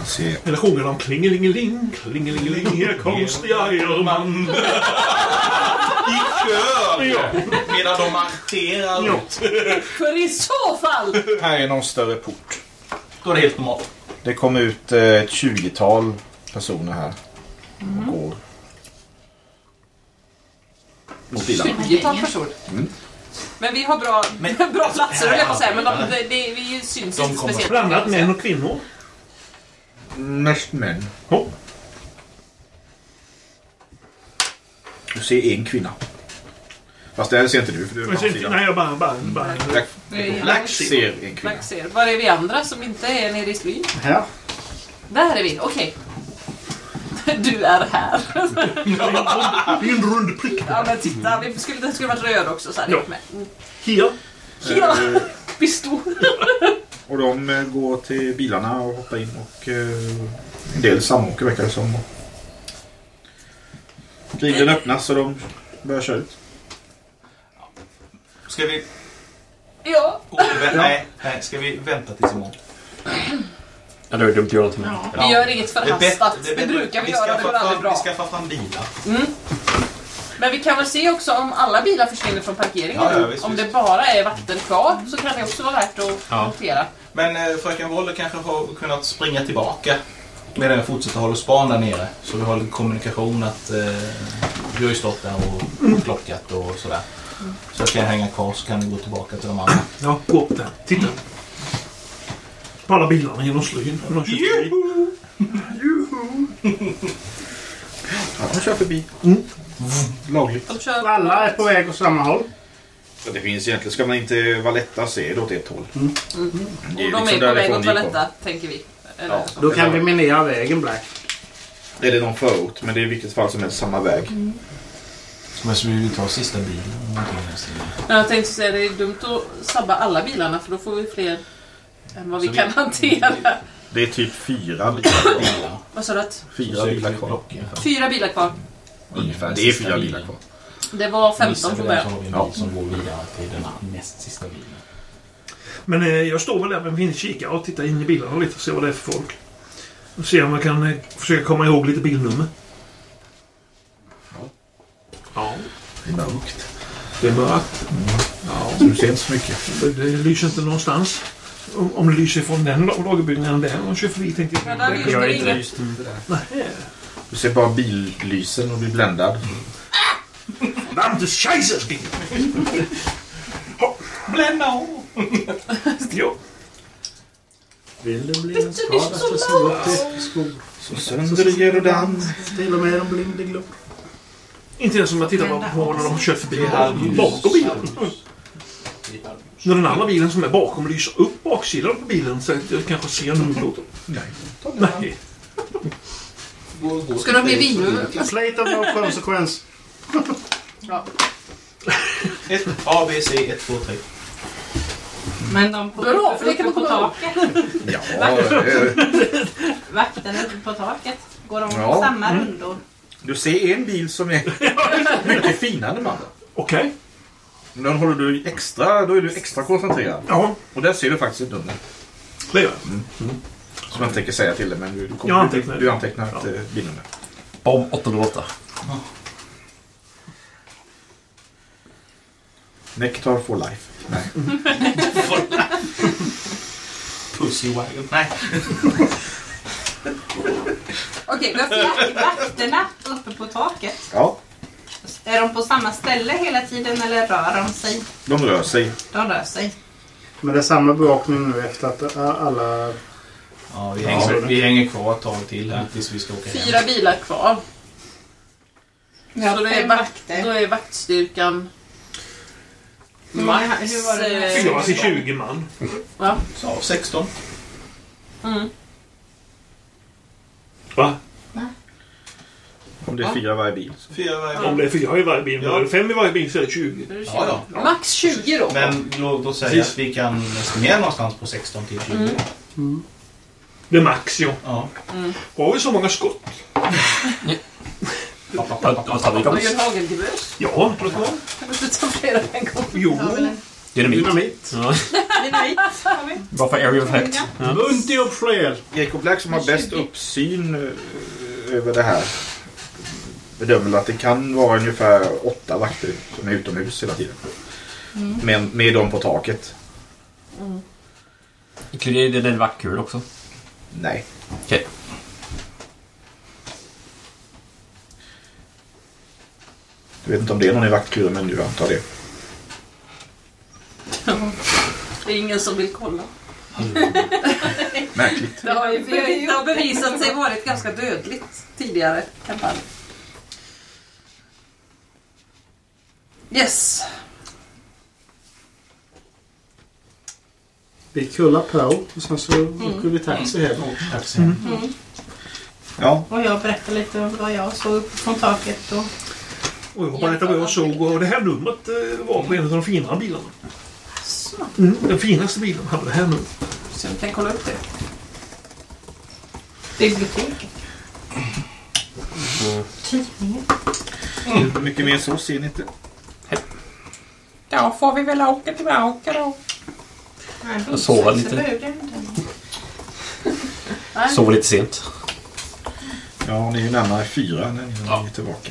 Se. Eller sjunger de klingelingeling, klingelingeling, här konstiga man. I kör! Ja. Medan de marscherar Ja. ut. För i så fall! Här är någon större port. Då är det helt normalt. Det kom ut eh, ett 20-tal personer här. Och går. Mot bilarna. 20-tal personer. Mm. Men vi har bra, Men- bra platser höll jag på att säga. Men de, det, det, vi syns De inte kommer speciellt. Blandat män och kvinnor. Mest män. Ja. Du ser en kvinna. Fast det här ser inte du för du är på sidan. nej, jag bara... bara, bara Black, Black ser en kvinna. Black ser. Var är vi andra som inte är nere i slyn? Här. Där är vi, okej. Du är här. det är en rund prick. Ja men titta, vi skulle, den skulle varit röd också så hade Ja. med. Mm. Här. Pistol. Och de eh, går till bilarna och hoppar in och eh, en del samåker verkar det som. Grinden öppnas och de börjar köra ut. Ska vi... Ja. återvä- Nej, nej, ska vi vänta tills imorgon? Ja, det är dumt att göra någonting. Vi gör inget Det är bättre- förhastat. det är Det bättre- brukar vi vi göra, det skaffar går aldrig fram- bra. Vi skaffar fram bilar. Mm. Men vi kan väl se också om alla bilar försvinner från parkeringen Ja, ja, visst, Om visst. det bara är vakter kvar så kan det också vara värt att Ja. notera. Men eh, fröken Wolle kanske har kunnat springa tillbaka medan jag fortsätter hålla span där nere. Så vi har lite kommunikation att eh, du har ju stått där och klockat och sådär. Så kan jag hänga kvar så kan ni gå tillbaka till de andra. Ja, gå upp där. Titta. På alla bilarna genom slyn. förbi. Ja, de kör förbi. Lagligt. De kör... Alla är på väg åt samma håll. Så det finns egentligen, ska man inte Valletta se är det åt ett håll. Det Och de liksom är på väg åt. Valletta, tänker vi. Eller, Ja. Då kan vi minera vägen Black. Är det någon förort, men det är i vilket fall som helst samma väg. Men så vill vi ta sista bilen. Men jag tänkte säga det är dumt att sabba alla bilarna för då får vi fler än vad vi Så vi- kan hantera. Det är typ fyra bilar. Vad sa du? fyra bilar kvar. Fyra bilar kvar. Ungefär. Det är fyra bilar kvar. Det var 15 Missar vi från början. så har vi en Ja. bil som går vidare till den näst sista bilen. Men eh, jag står väl där med min kikare och tittar in i bilarna lite och ser vad det är för folk. Och ser om jag kan eh, försöka komma ihåg lite bilnummer. Ja, Det är mörkt. det är mörkt. Ja. Så du ser inte så mycket. Det, det lyser inte någonstans. Om, om det lyser från den la- lagerbyggnaden där och kör förbi tänkte jag. Men där lyser Jag är det inget. Nej. Du ser bara billysen och blir bländad. Verdammte Scheiße! Blända! Jo. Vill det bli en skada så slå upp till skog. Så sönder ger dans. Till och med de blinde glor. Inte ens om jag tittar på, på när de kör förbi bakom bilen. När den andra bilen som är bakom lyser upp baksidan på bilen så att jag kanske ser nummerplåten. Nej. Nej. Ska de bli vinner? Slate of no consequence. Ett, A, B, C, 1, 2, 3. Men de på, Bra, för det kan på taket. Ja, Vakterna uppe på taket. Går de Ja. samma rundor? du ser en bil som är mycket finare än de andra. Okej. Men Den håller du extra, då är du extra koncentrerad. Ja, Och där ser du faktiskt ett nummer. det gör jag. Som jag tänker säga till dig, men du, du, kommer, Jag antecknar. du, du antecknar ett eh, bilnummer. Bom 808. Nectar for life. Nej. Pussy wagon. Nej. Okej, vi har Vak- Vakterna uppe på taket. Ja, Är de på samma ställe hela tiden eller rör de sig? de rör sig. De rör sig. Men det är samma bevakning nu efter att alla... Ja, vi, hänger, vi hänger kvar ett tag till här tills vi ska åka hem. fyra bilar kvar. Vi har Så det är fem vakt, vakter. då är vaktstyrkan Hur många- max... hur var det? eh, Fyra till 20 man. Ja. Så, 16. Mm. Va? Om det är fyra varje bil. Fyra varje Om det är fyra i varje bil, Ja. ja. fem i varje bil så är det 20. då är det 20. Ja, ja. Max 20 då. Men låt oss säga att vi kan estimera någonstans på 16 till 20. Mm. Det är max, ja. Ja. Har vi så många skott? Har ett hagelgevös? Ja, det inte ta flera en gång? Jo. Dynamit. Dynamit. Ja. dynamit? Har vi? Bara för area effect. Bunty och fler. Jacob Black som har bäst uppsyn eh, över det här bedömer att det kan vara ungefär åtta vakter som är utomhus hela tiden. Men med dem på taket. Inkluderar det en vaktkul också? Nej. Okej. Du vet inte om det är någon i vaktkuren men du antar det. Det är ingen som vill kolla. Märkligt. Det har, ju det har bevisat sig varit ganska dödligt tidigare kampanj. Yes. Vi kullar på och sen så åker vi taxi hem. Taxi. Mm. Ja, Och jag berättar lite om vad jag såg från taket. Och... Och jag berättade vad jag såg och det här numret eh, var på en av de finare bilarna. Mm, den finaste bilen hade det här numret. Så vi kan kolla upp det. Biblioteket. Tidningen. mycket mer så ser ni inte. Ja, får vi väl åka tillbaka då. Nej, bussen, lite. så behövde jag inte. Nej. Sov lite sent. Ja, ni är ju närmare fyra när ni är tillbaka.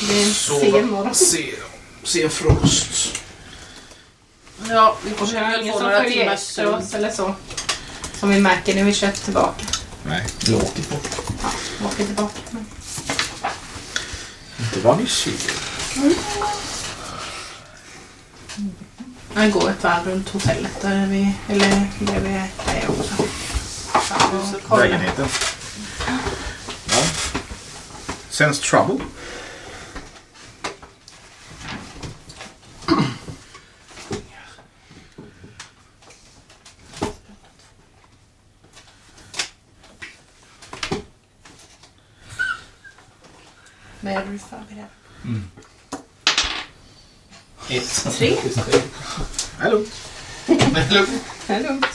Det är en sen morgon. Se, se frost. Ja, vi får Och det är väl ingen få som några timmars efter oss eller så. Som vi märker när vi kör tillbaka. Nej, Lågt bort. Ja, åker tillbaka. Men inte vad ni ser. Jag går ett varv runt hotellet där vi, eller där vi är också. Ja. Lägenheten. Ja. Sense trouble. Är du förberedd? Ett. Tre. Hallå. Hallå. Det är lugnt.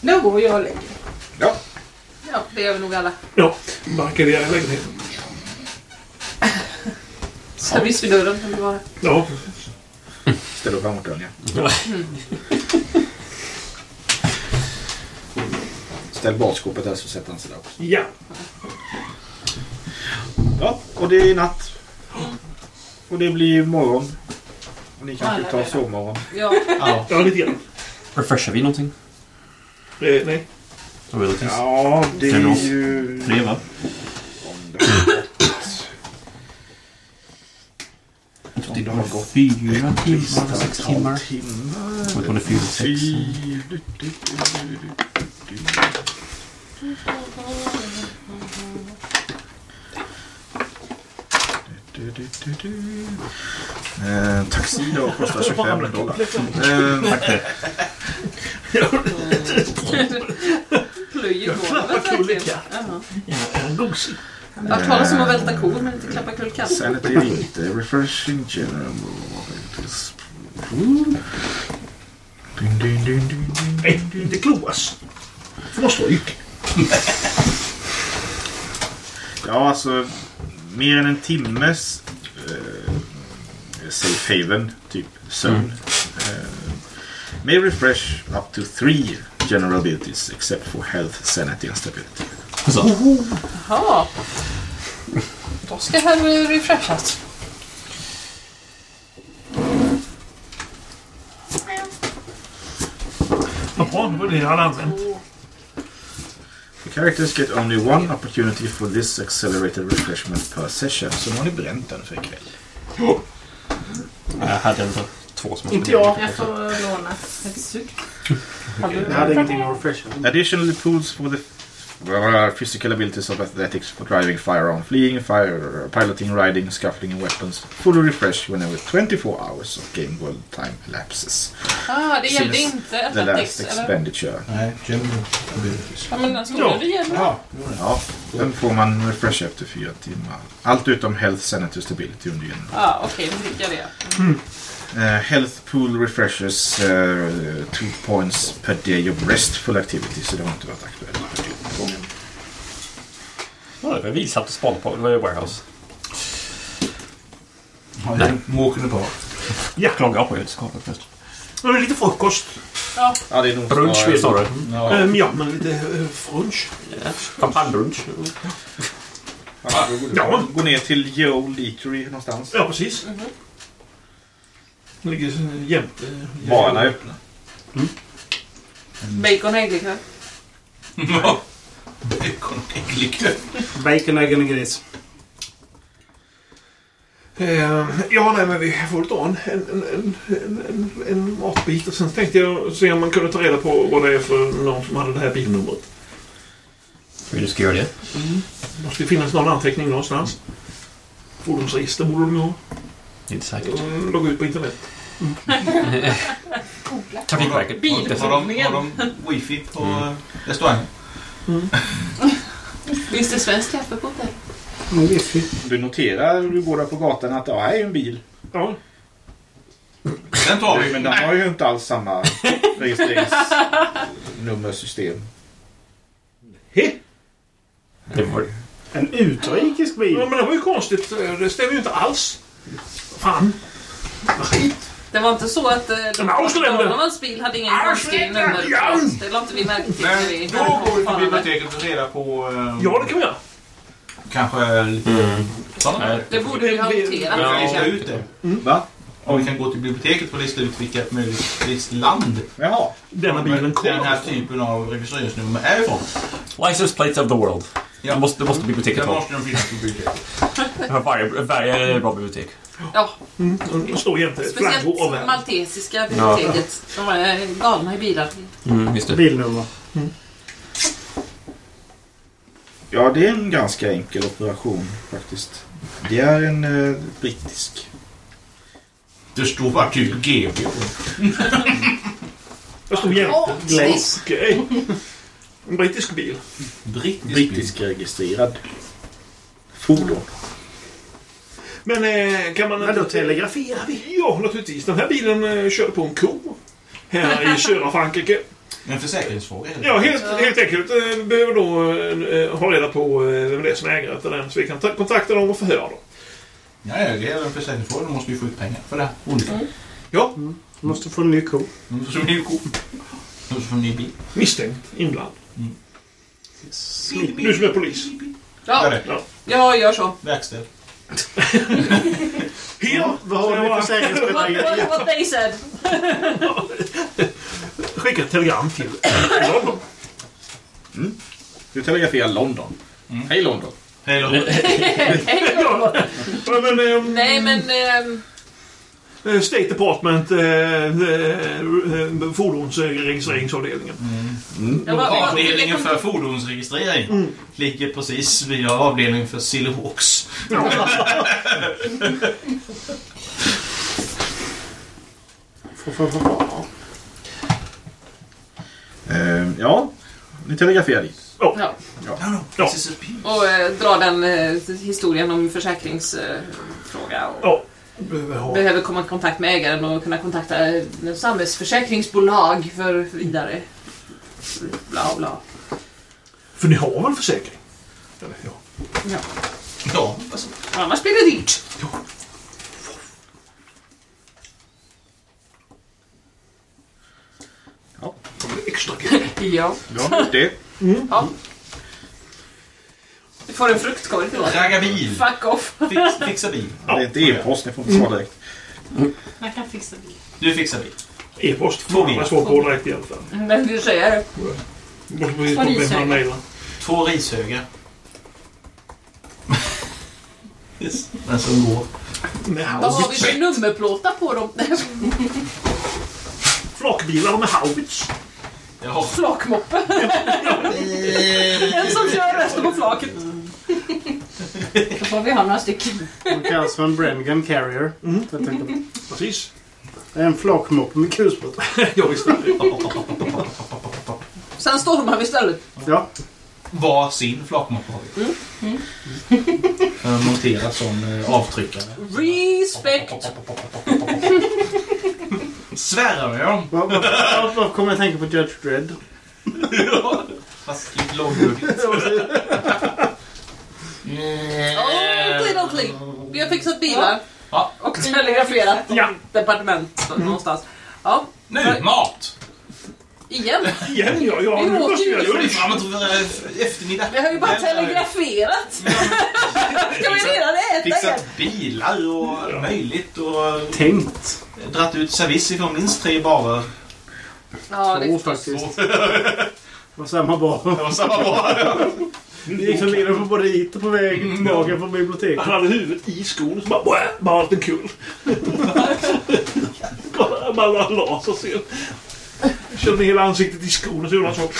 Då går jag och lägger. Ja. Ja, det gör vi nog alla. Ja, barrikaderar lägenheten. Så visst vid dörren kan det vara. Ja, Ställ upp framåtdörren, ja. Ställ badskåpet där så sätter han sig där också. ja. Ja, och det är natt. Och det blir morgon. Och ni kanske tar sovmorgon. Ja, Ja. ja lite grann. Refreshar vi någonting? Eh, nej. Abilities? Ja, det Kan är nog- ju... Tre va? Om det har gått... Det var fyra timmar, sex timmar. timmar. Jag vet inte om det är fyra, sex. Fy- du- du- du- du- du- du- du- du- du. Eh, taxi då kostar 25 dollar. Eh, plöjer verkligen. Jaha. En gosig. Jag har hört talas om att välta kor men inte klappa kull katt. Sanity är inte. Refreshing general. Ding, ding, ding, ding, ding, Nej, inte kloas. Får stryk. Ja, alltså mer än en timmes eh, safe haven, typ sömn. Eh, may refresh up to three general abilities except for health, sanity and stability. Så. Jaha. Då ska här refreshas. Vad bra, det var det jag hade använt. Characters get only one opportunity for this accelerated refreshment per session. Så nu har ni bränt den för ikväll. Jag hade ändå två som Inte jag. Jag får låna ett sug. Jag hade ingenting att refresha. Additionally pools for the physical abilities of athletics for driving, firearm, fleeing, fire, piloting, riding, scuffling and weapons fully refresh whenever 24 hours of game world time elapses. Ah, det gällde Since inte The Athletics, last eller? expenditure. Nej, general abilities. Ja, men skulle Ja. det gälla? Ja, Ja, den får man refresh efter fyra timmar. Allt utom health, sanity och stability under en. Ja, ah, okej, då fick jag det. Uh, health pool refreshes uh, two points per day of restful activity. Så det har inte varit aktuellt. Ja, det var vi satt och spanade på. Det var ju warehouse. har jag walking apart. Ja, Klagar jag på. Jag är inte skadad förresten. det var lite frukost. Ja, det är nog Brunch vi snarare. Ja. Ehm, ja, men lite eh, frunch. Champagnebrunch. Ja, Ja. Gå ner till Joe Eatery någonstans. Ja, precis. Ligger jämte... Barerna är öppna. Bacon ägglikör. Bacon och ägglikör. Bacon, ägg och gris. Eh, ja, nej, men vi får väl ta en, en, en, en, en, en matbit och sen tänkte jag se om man kunde ta reda på vad det är för någon som hade det här bilnumret. Hur du ska göra det? Det måste ju finnas någon anteckning någonstans. Fordonsregister borde de ju ha. Inte säkert. De Logga ut på internet. Trafikverket. Har de, har de wifi på mm. restaurangen? Finns det svenskt kaffe på hotell? Du noterar du går där på gatan att det här är ju en bil. Ja. Den tar vi. Men den har ju inte alls samma registreringsnummersystem. He. Det var... En utrikes Ja, bil. men det var ju konstigt. Det stämmer ju inte alls. Fan. Skit. Det var inte så att eh, Donovans bil hade ingen nummer. Det lade inte vi märke till. Men då går vi till biblioteket och reda på... Eh, Ja, det kan vi göra. Kanske lite sådana. Det borde vi ha Vi noterat. kan lista ut det. Va? Och vi kan gå till biblioteket och lista ut vilket möjligtvis land Jaha. Denna bilen den här typen av registreringsnummer är ifrån. License plates of the world. Ja. Det måste, det måste biblioteket ha. måste de finnas på biblioteket. Varje, varje bra bibliotek. Ja, Det står jämte flaggor speciellt världen. maltesiska biblioteket. De är galna i bilar. Mm, just det. Bilnummer. Ja, det är en ganska enkel operation faktiskt. Det är en eh, brittisk. Det står bara typ GB. Det står jämte. Glaze. En brittisk bil. Brittisk. Brittisk registrerad fordon. Men eh, kan man Men då telegraferar vi. Ja, naturligtvis. Den här bilen eh, körde på en ko. Här i södra Frankrike. En försäkringsfråga. helt Ja, helt, helt enkelt. eh, Vi behöver då eh, ha reda på vem det är som är ägare till den. Så vi kan ta- kontakta dem och förhöra dem. Ja, ja, det är en försäkringsfråga. Då måste vi få ut pengar för det. här. Olika. Ja, Måste få en ny ko. Mm. Så ny ko. Så får en ny bil. misstänkt inbland. Smitt. Du som är polis. Ja. Ja. jag gör så. Verkställ. Ja, Vad har du för What, säkerhetsbedrägeri? what, they said. Skicka ett telegram till London. Du telegraferar London. Hej London. Hej då. Ja, men, eh, Nej, men... eh, State Department, eh, eh, eh, fordonsregistreringsavdelningen. var- var- Avdelningen för fordonsregistrering ligger precis vid avdelningen för Silverhawks. Eh, ja, ni telegraferar dit. Ja. Ja, Ja. This is a pin. Och eh, dra den eh, historien om försäkringsfråga. Eh, och Ja, behöver ha. Behöver komma i kontakt med ägaren och kunna kontakta eh, samhällsförsäkringsbolag för vidare. Bla bla. För ni har väl försäkring? Eller, ja. Ja. Ja, alltså. Annars blir det dyrt. Extra kul. Ja. Ja, det. ja. Du får en fruktkorg till oss. Ragga bil. Fuck off. Fix, fixa bil. Det är inte e-post, ni får inte svara direkt. Man kan fixa bil. Du fixar bil. E-post. Bilar. bilar. Svårt på direkt i alla fall. Men du säger det. Han mejlar. Två rishögar. yes. Den som går. Med Vad har vi för nummerplåtar på dem? Flakbilar med haubits. Flakmoppe. En som kör resten på flaket. Då får vi ha några stycken. De kallas för en Brengan Carrier. Tänkte, Precis. det är en flakmoppe med kulspruta. Ja, visst är det. Sen stormar vi istället. Ja. Var sin flakmoppe har vi. Mm. Monterad som eh, avtryckare. Respect. Svärar jag vad, vad kommer jag tänka på Judge Dredd? Fast lite lågbudget. Oh, clean och clean. Vi har fixat bilar. Ja. Och telegraferat Ja. departement någonstans. Ja, Nu, mat! igen. Igen ja. ja Vi måste ju. jag det. framåt över eftermiddag. Vi har ju bara telegraferat. Ska vi redan äta igen? Fixat bilar och möjligt och Tänkt. dratt ut service ifrån minst tre barer. Ja, det är faktiskt. Det var samma bar. Det var samma bar. Vi gick förbi dem på både hit och på väg tillbaka från biblioteket. Han hade huvudet i skon så bara, bara allt en kul. Kolla, bara la sig sen. Körde hela ansiktet i skon och så gjorde han så. som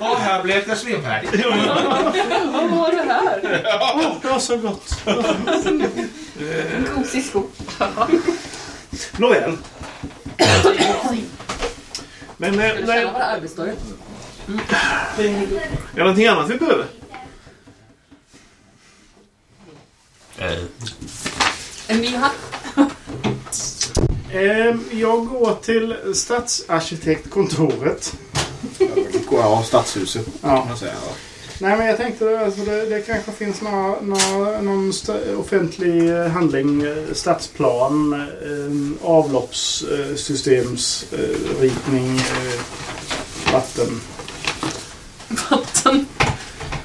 Ja, här blev det svemfärdigt. Vad var det här? Det var så gott. Gosig sko. Nåväl. Men, eh, Ska du nej, känna våra arbetsdagar? är det någonting annat vi behöver? Eh, En ny hatt? Ehm, jag går till stadsarkitektkontoret. Går av stadshuset. Ja. kan man säga. Nej, men jag tänkte alltså, det, det kanske finns några, några, någon offentlig eh, handling, eh, stadsplan, eh, avloppssystemsritning, eh, vatten, Vatten.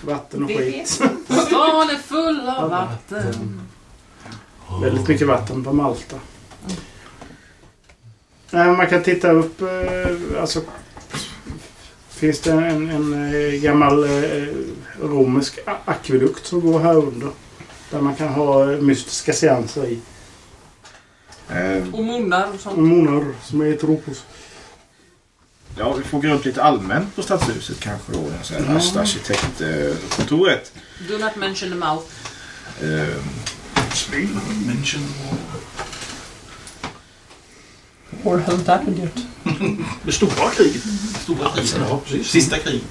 vatten och skit. Stan är full av vatten. Väldigt mycket vatten på Malta. Nej, man kan titta upp, eh, alltså finns det en, en eh, gammal eh, romersk akvedukt som går här under. Där man kan ha eh, mystiska seanser i. Eh, Och munnar och sånt. Monar som är ett ropos. ja, vi får gå runt lite allmänt på stadshuset kanske då. Här, Ja. Arkitektkontoret. Do not mention the mouth. Eh, Mention. What hasn't happened yet? Det stora kriget. Stora kriget. Ja, precis. Sista kriget.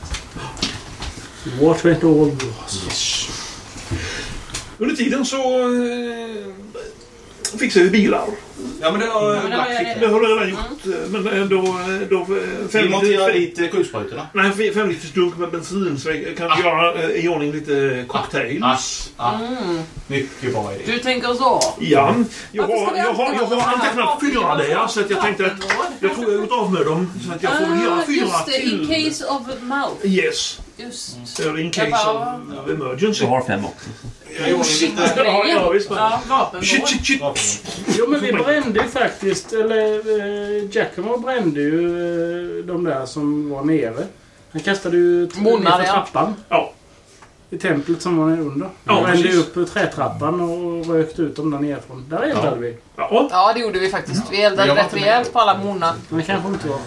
What went all was. Under tiden så eh, fixar vi bilar. Ja, men det har jag Black redan- Det har du redan gjort. eh, Men eh, då... eh, då eh, Vi fem monterar liter, dit eh, kulsprutorna. nej, fem- fem liters dunk med bensin så vi kan Ah. göra eh, i ordning lite cocktails. Ass. Ah, Mm. mycket bra idé. Du tänker så? Ja, jag ska har, jag har, jag ha har antecknat fyra där så att jag tänkte att jag tror jag har gjort av med dem. Så att jag får väl göra Ah, fyra just det, in till. case of mouth. Yes. Just. In case bara- of emergency. Jag har fem också. Jag gjorde lite... Ja, ja, visst. Ja. Jo men vi brände ju faktiskt, eller eh, Giacomo brände ju eh, de där som var nere. Han kastade ju nerför ja. trappan. Ja. I templet som var under. Ja, Han brände ju precis. upp trätrappan och rökte ut dem där nerifrån. Där eldade vi. Ja, Ja, det gjorde vi faktiskt. Vi eldade rätt rejält på alla munnar. Men det kanske inte var.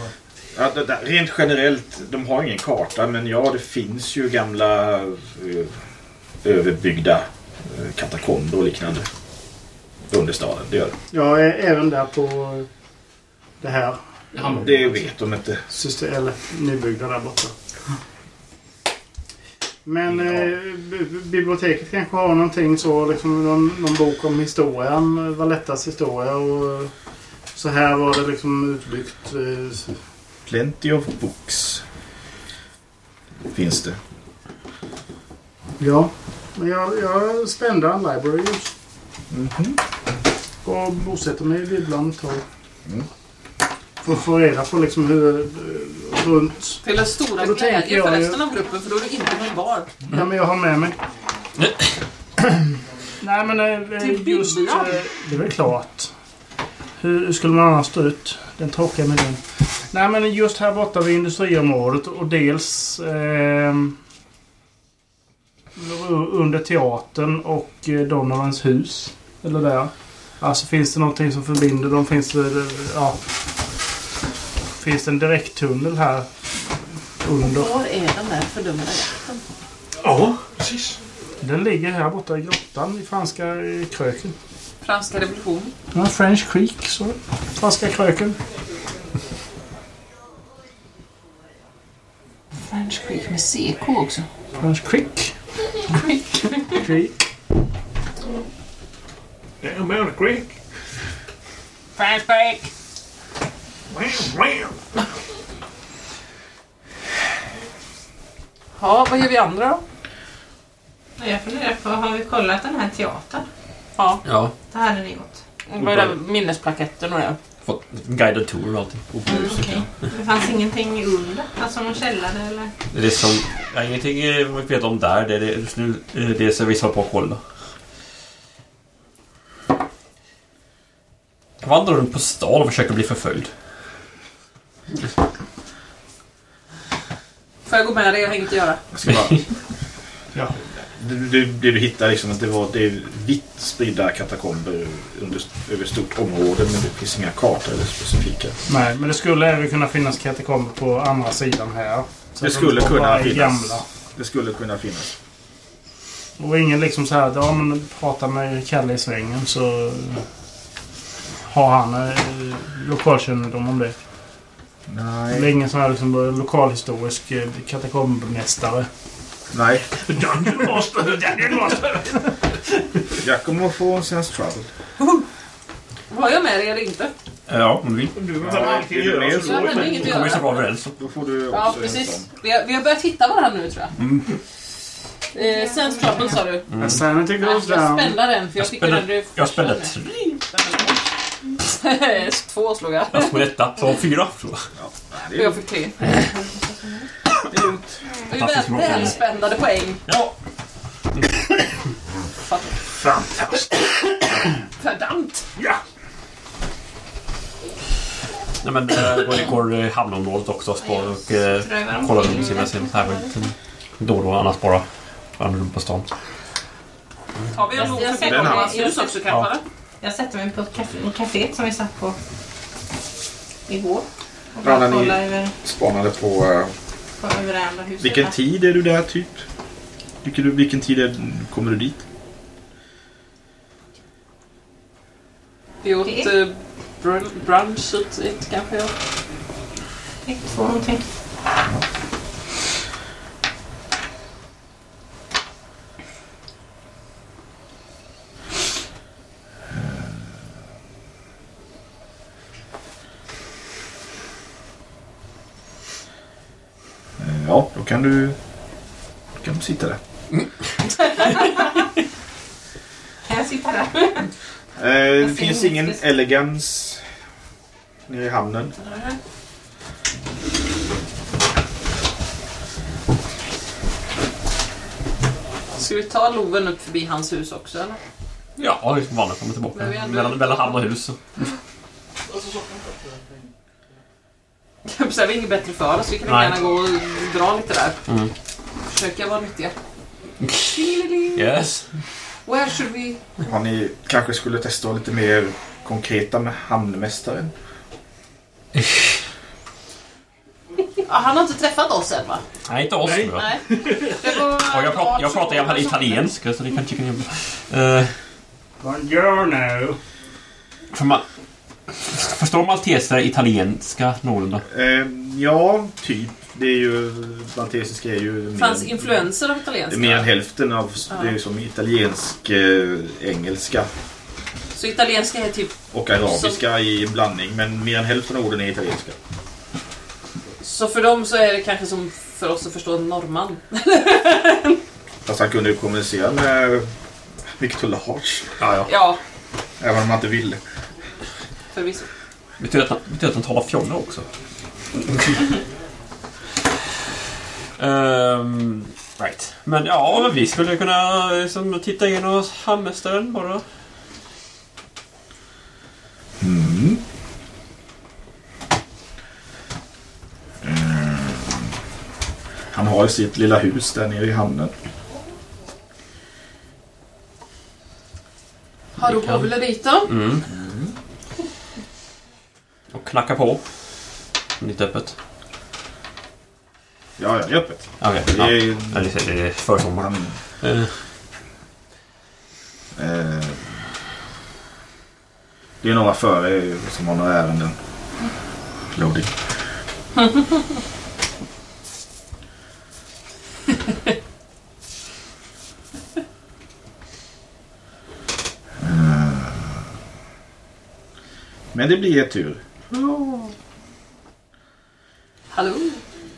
ja, det där, rent generellt, de har ingen karta men ja, det finns ju gamla eh, överbyggda eh, katakomber och liknande. Under staden, det gör det. Ja, även där på det här Det vet de inte. system, eller nybyggda där borta. Men eh, bi- biblioteket kanske har någonting så, liksom någon, någon bok om historien, Valettas historia och eh, så här var det liksom utbyggt. Eh, Plenty of books. Finns det. ja, men jag, jag spände en library just. Mhm. Och bosätter mig i bibblan ett tag. Mm. För att få reda på liksom hur eh, runt. Till en stora glädje jag för resten av gruppen för då är det inte kvar. Ja, men jag har med mig. Nej, men eh, Till just... bibblan? eh, Det är väl klart. Hur hur skulle man annars stå ut den tråkiga miljön? Nej, men just här borta vid industriområdet och dels eh, under teatern och eh, Donovans hus. Eller där. Alltså finns det någonting som förbinder dem? Finns det... Ja. Finns det en direkttunnel här under? Var är den där fördömda jakten? Ja, precis. Den ligger här borta i grottan i franska eh, kröken. Franska revolutionen. Ja, French Creek, så. Franska kröken. French Creek med CK också. French Creek. Creek. Down by the creek. French Creek! Wham, wham. Ja, vad gör vi andra då? Jag funderar på, har vi kollat den här teatern? Ja, Ja, Det hade ni gjort. vad är det? Minnesplaketten och det. Fått guided tour och allting. Mm, okej. Det fanns ingenting under? Alltså någon källare eller? Det är som... Ja, ingenting eh, vi vet om där. Det är det, just nu eh, det som vi håller på att kolla. Jag vandrar runt på stan och försöker bli förföljd. Får jag gå med dig? Jag har inget att göra. Jag ska bara... Ja. Du, du, det du hittar liksom att det var det är vitt spridda katakomber under, över ett stort område men det finns inga kartor eller specifika. Nej, men det skulle även kunna finnas katakomber på andra sidan här. Det de skulle bara kunna finnas. Gamla. Det skulle kunna finnas. Och ingen liksom så här, ja men prata med Kalle i svängen så har han eh, lokalkännedom om det. Det är Nej. ingen sån här liksom, lokalhistorisk eh, katakombmästare. Nej. Dungeon Master! Dungeon Master! Giacomo får en sense trouble. Har jag med det eller inte? Ja, om du vill. Du Ja, har det är mer så. Jag hade inget att kommer vi så göra. bra överens. Då får du också Ja, en precis. sån. Vi har, vi har börjat hitta varandra nu tror jag. Eh, Sense trouble sa du. Mm. Sanity Nej, goes jag down. spände den för jag, Jag tycker den spände, är jag spände första tre. Två slog jag. Jag slog etta. Så fyra. Så. Det Och är jag fick tre. det är lugnt. Det är väl, välspändade poäng. Ja. Fantastiskt! Verdammt! Ja! Nej, men det går, går i hamnområdet också och spår och eh, kollar runt sina sin särskilt då och då. Annars bara vandrar runt på stan. Har vi en nog Jag förbi jag också sätter- kanske? Jag sätter mig på kafé, kaféet som vi satt på igår. Och Ja, bara ni- kolla över, Spanade på... på över det andra huset. vilken tid är du där typ? Vilken, vilken tid är, kommer du dit? Vi åt eh, brun- brunch ut ett kanske. Ja. Ett, två någonting. Eh, Ja, då kan du... Då kan du sitta där. Kan jag sitta där? Eh, det finns ingen elegans nere i hamnen. Ska vi ta loven upp förbi hans hus också eller? Ja, det är som vanligt. Kommer tillbaka. Vi ändå- Mellan, mellan hamn och hus. Säger, vi är inget bättre för oss. Vi kan Nej. gärna gå och dra lite där. Mm. Försöka vara nyttiga. Yes. Where should we... Har ni kanske skulle testa lite mer konkreta med hamnmästaren? Ah, han har inte träffat oss än va? Nej, inte oss. Nej. Nej. Det var Och jag, pratar, jag pratar fall italienska så det kan tycka ni... Buongiorno. för man, förstår malteser italienska någorlunda? Eh, ja, typ. Det är ju... Maltesiska är ju... mer fanns influenser av det är italienska. Mer än hälften av... Det är ju som italiensk, eh, engelska Så italienska är typ... och arabiska i en blandning. Men mer än hälften av orden är italienska. Så för dem så är det kanske som för oss att förstå norrman. Fast han kunde ju kommunicera med Victor Lars. Ja, ja. Ja, Även om han inte ville. Förvisso. Betyder att han, betyder att han talar fjolla också? Ehm, right. Men ja, men vi skulle kunna liksom, titta igenom hamnmästaren bara. Mm. Han har ju sitt lilla hus där nere i hamnen. Har du kan- bubblat dit då? Mm. Och knacka på. Lite öppet. Ja, ja, det är öppet. Okej, Det är ju... Ja, det är- det är försommar. Han, Eh, eh, det är några före som har några ärenden. Loading. Eh, Men det blir ett tur. Hallå?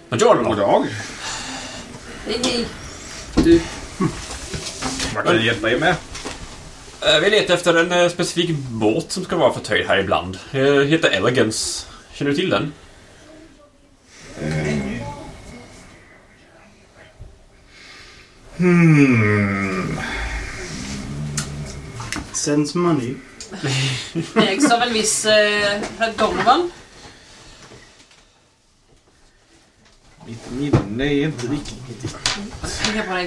Vad gör du God då? dag. Hej hej. Du, Vad kan jag hjälpa er med? Eh, Vi letar efter en eh, specifik båt som ska vara förtöjd här ibland. Eh, heter Elegance. Känner du till den? Hmm. Sends money. Ägs av en viss eh, herr Donovan. Mitt minne är inte riktigt... Jag bara...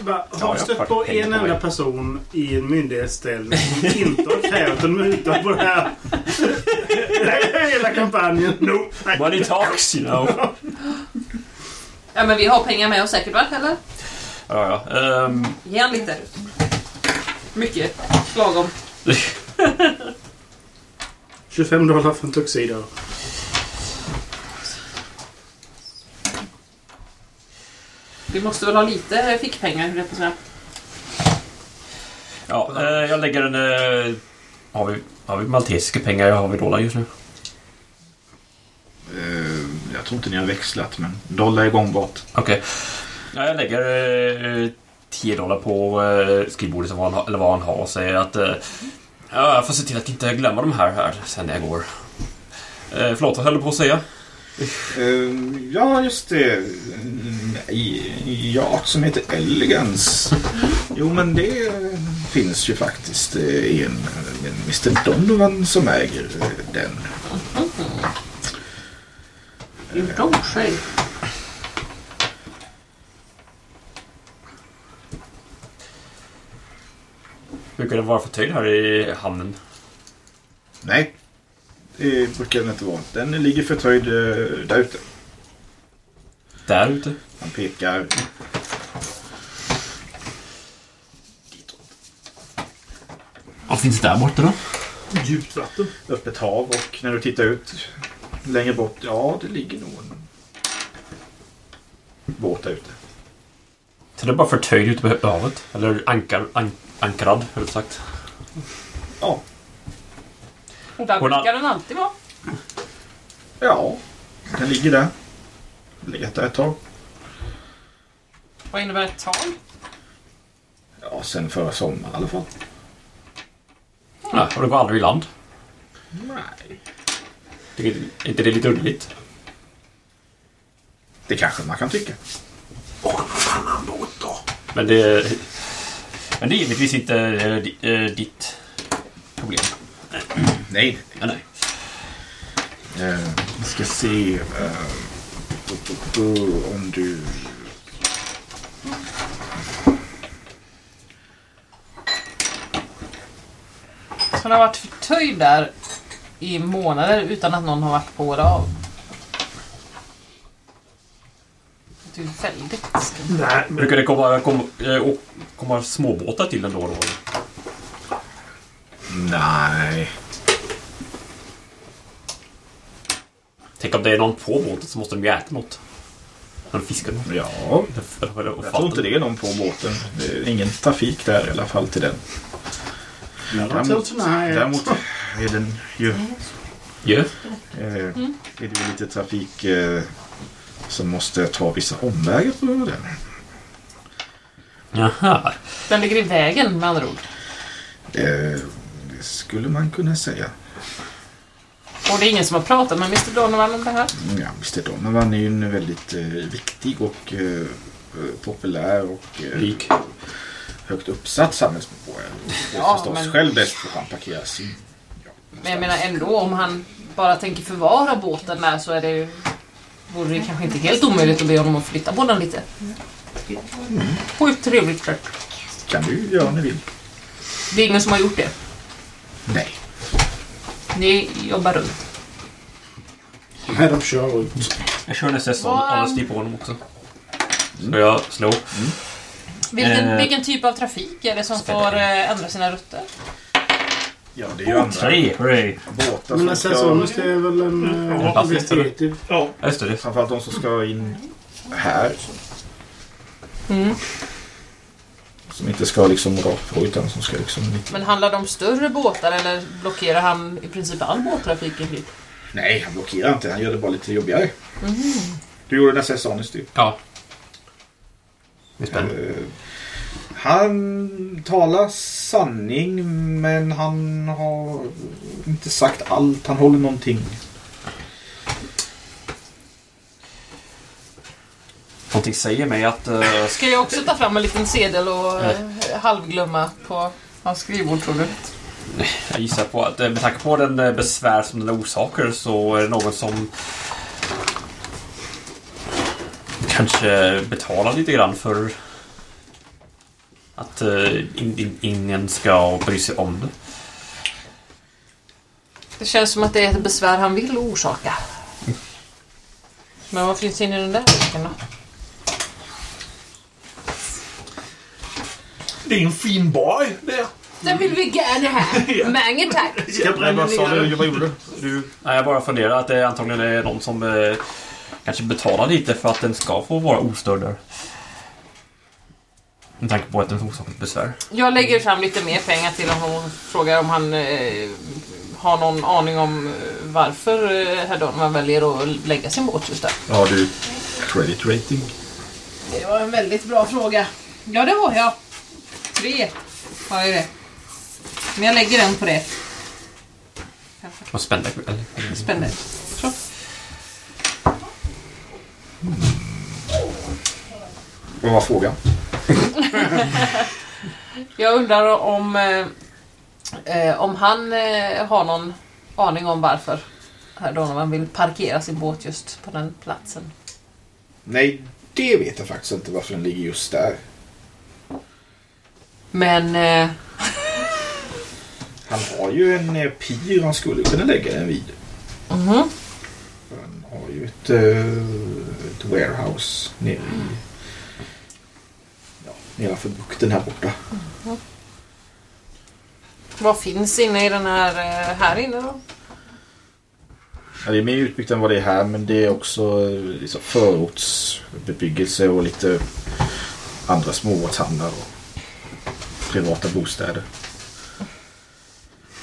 Bara, Ja, har jag stött på en enda person i en myndighetsställning som inte har krävt en muta på det här. Det är hela kampanjen. No. Money talks, you know. Ja, men vi har pengar med oss säkert, va? Eller? Ja, ja. Ehm, Ge han lite. Mycket. Lagom. 25 dollar för en tuxedo. Vi måste väl ha lite fickpengar, rätt och säga. ja, eh, jag lägger en... eh, har, vi, har vi maltesiska pengar? Har vi dollar just nu? Eh, jag tror inte ni har växlat, men dollar är gångbart. Okej. Ja, jag lägger eh, 10 dollar på eh, skrivbordet eller vad han har och säger att eh, ja, jag får se till att inte glömma de här, här sen när jag går. Eh, förlåt, vad höll du på att säga? Ja, just det. Ja, som heter Elegance. Jo, men det finns ju faktiskt en, en Mr Donovan som äger den. Gjorde hon själv? Brukar det vara förtöjd här i hamnen? Nej, det brukar den inte vara. Den ligger förtöjd eh, där ute. Där ute? Han pekar. Vad finns där borta då? Djupt vatten. öppet hav och när du tittar ut längre bort, ja det ligger nog en båt där ute. Så det är bara förtöjd ute på havet? Eller ankar, an, ankrad, hur sagt. Ja, Och där Hon har- brukar den alltid vara. ja, den ligger där. Legat där ett tag. Vad innebär ett tal? Ja, sen förra sommaren i alla fall. Ja, och det går aldrig i land. Nej. Det är är inte det lite underligt? Det kanske man kan tycka. Annan båt då. Men det, men det är givetvis inte eh, ditt problem. Nej. Ja, nej. Eh, vi ska se om du... Så han har varit förtöjd där i månader utan att någon har varit på eller av. Det är ju väldigt skumt. Nej, men Brukar det komma, komma, eh, komma småbåtar till den då och då? Nej. Tänk om det är någon på båten så måste de ju äta något. När de fiskar. Ja, jag tror inte det är någon på båten. Det är ingen trafik där i alla fall till den. Tonight. Däremot är den ju... Ja. Eh, är det ju lite trafik som måste ta vissa omvägar på den. Jaha. Den ligger i vägen med andra ord. Eh, det skulle man kunna säga. Och det är ingen som har pratat med Mr Donovan om det här. Ja, Mr Donovan är ju en väldigt eh, viktig och eh, eh, populär och eh, Rik. högt uppsatt samhällsmedborgare. Det Ja, förstås men- själv bäst var han parkerar sin. Men jag menar ändå om han bara tänker förvara båten där så är det ju... Vore det kanske inte helt omöjligt att be honom att flytta på den lite. På ett trevligt sätt. kan du göra om ni vill. Det är ingen som har gjort det. Nej. Ni jobbar runt. Nej, de kör runt. Jag kör en SS Vad- honesty på honom också. Så jag slår. Vilken, Eh. vilken typ av trafik är det som får eh, ändra sina rutter? Ja, det är ju andra Tre! Hurray! båtar Men som ska... det är väl en Ja, uh, investigativ. ja. Ja, just det. det. Framförallt de som ska in här. Mm. Som inte ska liksom rakt på utan som ska liksom... Men handlar det om större båtar eller blockerar han i princip all båttrafik i Hyd? Nej, han blockerar inte. Han gör det bara lite jobbigare. Du gjorde en SS Honesty. Ja. Det är spännande. Eh, han talar sanning men han har inte sagt allt. Han håller någonting. Någonting säger mig att... eh, Ska jag också ta fram en liten sedel och eh, halvglömma på hans skrivbord tror du? jag gissar på att eh, med tanke på den besvär som den orsakar så är det någon som kanske betalar lite grann för Att in, in, ingen ska bry sig om det. Det känns som att det är ett besvär han vill orsaka. Men vad finns inne i den där väskan då? Det är en fin boy där. Den vill vi gärna ha. Mange tack. Vad sa du? Vad gjorde du? Nej, jag bara funderar att det antagligen är någon som eh, kanske betalar lite för att den ska få vara ostörd där. Med tanke på att den orsakar besvär. Jag lägger fram lite mer pengar till honom och frågar om han eh, har någon aning om eh, varför eh, herr Donovan väljer att lägga sin båt just där. Har du credit rating? Det var en väldigt bra fråga. Ja, det har jag. Tre har jag det. Men jag lägger den på det. Vad spännande. Eller, Spännande. Så. Vad var frågan? Jag undrar om, eh, eh, om han eh, har någon aning om varför herr Donovan vill parkera sin båt just på den platsen. Nej, det vet jag faktiskt inte varför den ligger just där. Men eh, Han har ju en eh, pir han skulle kunna lägga den vid. mhm. Han har ju ett, eh, ett warehouse nere i... Nedanför bukten här borta. vad finns inne i den här, eh, här inne då? Ja, det är mer utbyggt än vad det är här men det är också eh, liksom förortsbebyggelse och lite andra småbåtshamnar och privata bostäder.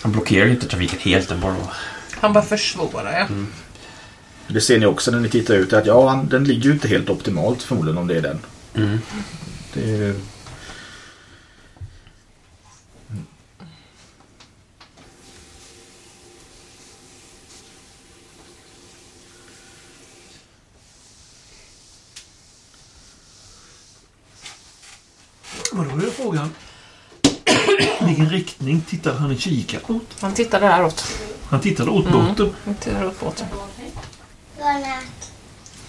han blockerar ju inte trafiken helt, den bara... Han bara försvårar ja. Det ser ni också när ni tittar ut att ja, han, den ligger ju inte helt optimalt förmodligen om det är den. Mm. Det är... Men då är frågan. Vilken riktning tittade han i kikat mot? Han tittade däråt. Han tittade åt Mm. båten. Han tittade åt båten. Godnatt.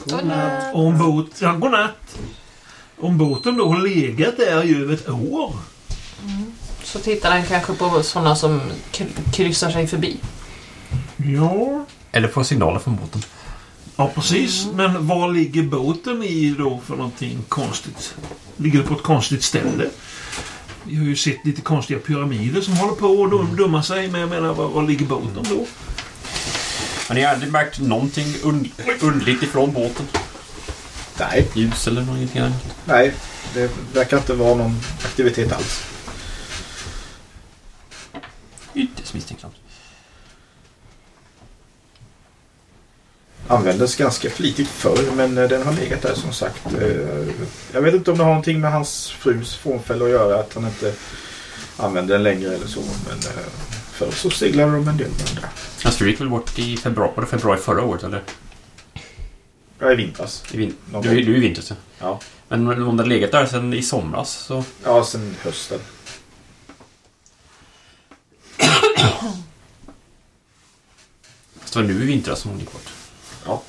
Godnatt. Om båt... Ja, godnatt. Om båten då har legat där i över ett år. Så tittar han kanske på sådana som kry- kryssar sig förbi. Ja, Eller får signaler från båten. ja precis. Men var ligger båten i då för någonting konstigt? Ligger det på ett konstigt ställe? Vi har ju sett lite konstiga pyramider som håller på att dum, dumma sig. Men jag menar, var, var ligger båten då? Men ni har aldrig märkt någonting und underligt ifrån båten? Nej, Ljus eller någonting annat? nej. Det verkar inte vara någon aktivitet alls. Ytterst misstänksamt. Användes ganska flitigt förr men eh, den har legat där som sagt. Eh, Jag vet inte om det har någonting med hans frus frånfälle att göra att han inte använder den längre eller så. Men eh, förr så seglade de en del med den där. Alltså, du gick väl bort i februari, februari förra året eller? Ja, i vintras. I vin du, du är i vintras ja. Ja. Men om det har legat där sedan i somras så... Ja, sen hösten. Så det var nu i vintras som hon gick bort. Ja.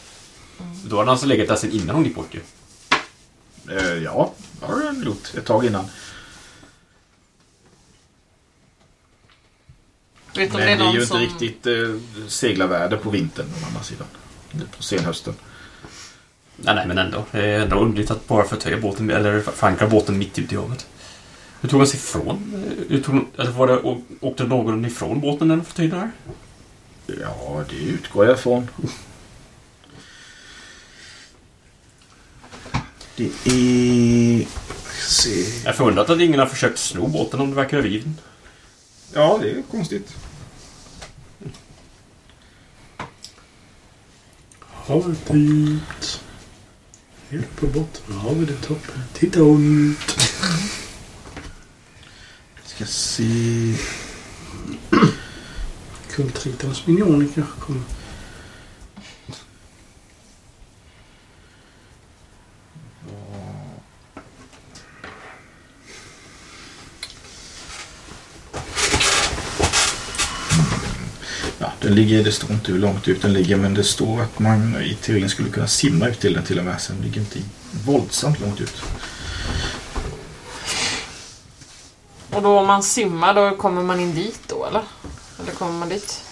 Då hade han alltså legat där sedan innan hon gick bort ju. Eh, ja, det har den gjort ett tag innan. Vet Men det är det är ju inte som... riktigt eh, seglarväder på vintern å andra sidan. På senhösten. Nej, nej, men ändå. Det är ändå underligt att bara förtöja båten, eller förankra båten mitt ute i havet. Hur tog han sig ifrån? Hur tog, eller var det, åkte någon ifrån båten när den förtöjde här? Ja, det utgår jag ifrån. Det är... Se. Jag förundrat att ingen har försökt sno båten om det verkar den. Ja, det är konstigt. Havet. Helt på botten av havet är toppen. Titta runt. Ska se. Kultritarnas minioner kanske kommer. Ja, den ligger, det står inte hur långt ut den ligger men det står att man i teorin skulle kunna simma ut till den till och med. Sen ligger inte våldsamt långt ut. Och då om man simmar, då kommer man in dit då eller? Eller kommer man dit?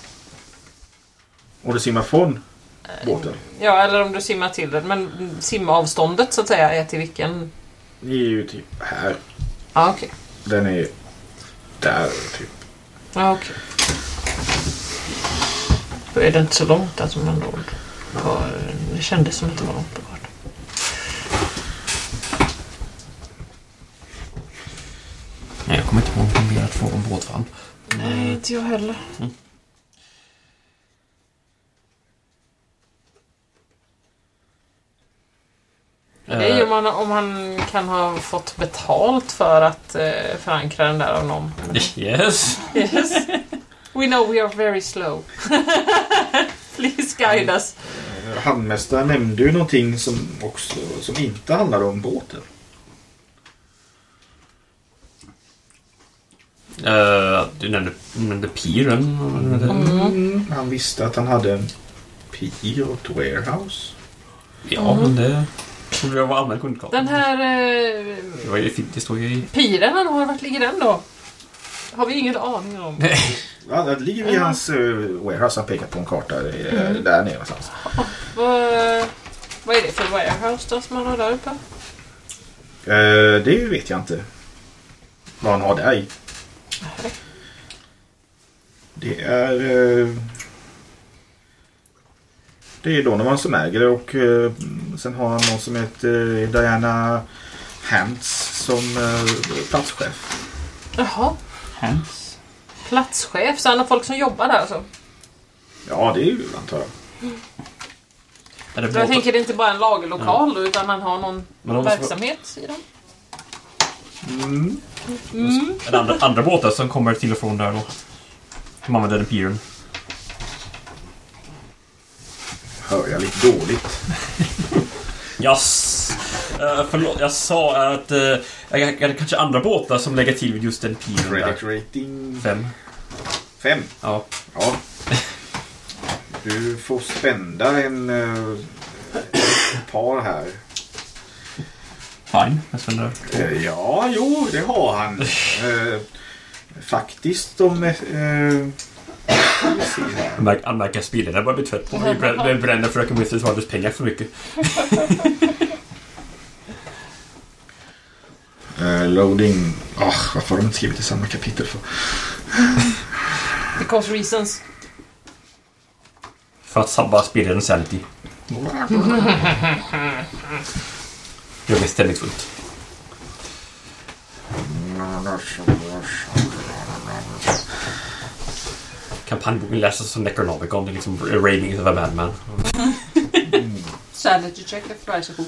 Och du simmar från båten? Ja, eller om du simmar till den. Men simavståndet så att säga är till vilken? Det är ju typ här. Ja, okej. Den är där typ. Ja, okej. Då är det inte så långt alltså, då... då det kändes som att det var långt bort. Nej, jag kommer inte ihåg om vi att få en båtfram. Nej, inte jag heller. Är ju om han, om han kan ha fått betalt för att eh, förankra den där av någon. Yes. Yes. We know we are very slow. Please guide us. Handmästaren nämnde ju någonting som, också, som inte handlade om båten. Eh, du nämnde, nämnde piren. Mm. Han visste att han hade en pir och ett warehouse. Ja, men det trodde jag var allmän kunskap. Den här eh, Det, var ju, fint, det står ju i... piren har, vart ligger den då? Har vi ingen aning om. Ja, det ligger vid hans uh, warehouse. Han pekar på en karta. Är Mm. där nere någonstans. Vad, vad är det för warehouse då som han har där uppe? Eh, det vet jag inte. Vad han har där i. Det är... eh, det är Donovan som äger det och eh, sen har han någon som heter eh, Diana Hantz som eh, platschef. Jaha. Hans. Platschef, så han har folk som jobbar där alltså? Ja, det är ju antar jag. Är det Jag tänker det är inte bara en lagerlokal då, utan han har någon verksamhet i den. Mm. Mm. Är det andra, andra båtar som kommer till och från där då? Som använder den piren? Hör jag lite dåligt. Yes. Uh, förlåt, jag sa att uh, jag är det kanske andra båtar som lägger till just den piren Credit där. rating Fem. fem. Ja. Ja. Du får spända en uh, par här. Fine. Jag svänder. Eh, Ja, jo, det har han. Eh, faktiskt, de... Anmärk- Anmärka spillen, det börjar bli trött på. Vi brä- vi bränner fröken Withers Wonders pengar för mycket. Eh, loading. Oh, varför har de inte skrivit i samma kapitel för? Because reasons. För att sabba spelaren sanity. Det är mest stämningsfullt. Kampanjboken läses som Necronomicon. Det är liksom Ravings of a Madman. Sanity check efter varje session.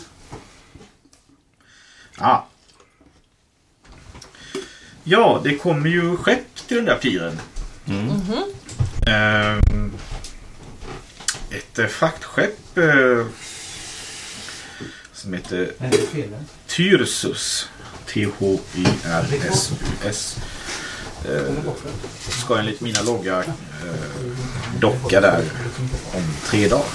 Ah. Ja, det kommer ju skepp till den där piren. Ehm, ett eh, fraktskepp eh, som heter Tyrsus. T-H-Y-R-S-U-S. Eh, ska enligt mina loggar eh, docka där om tre dagar.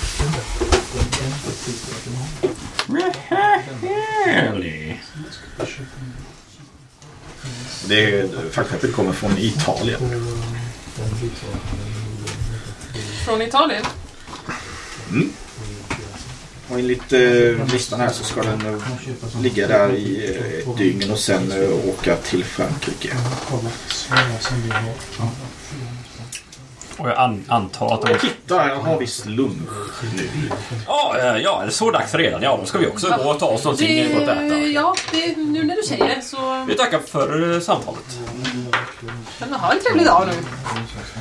Det är, fraktskeppet kommer från Italien. Från Italien? Och enligt eh, listan här så ska den eh, ligga där i eh, ett dygn och sen eh, åka till Frankrike. Och jag an antar att de... Titta, jag har visst lunch nu. Ja, eh, ja, är det så dags redan? Ja, då ska vi också gå och ta oss någonting gott att äta. ja, det, nu när du säger det så... Vi tackar för eh, samtalet. Men ha en trevlig dag nu.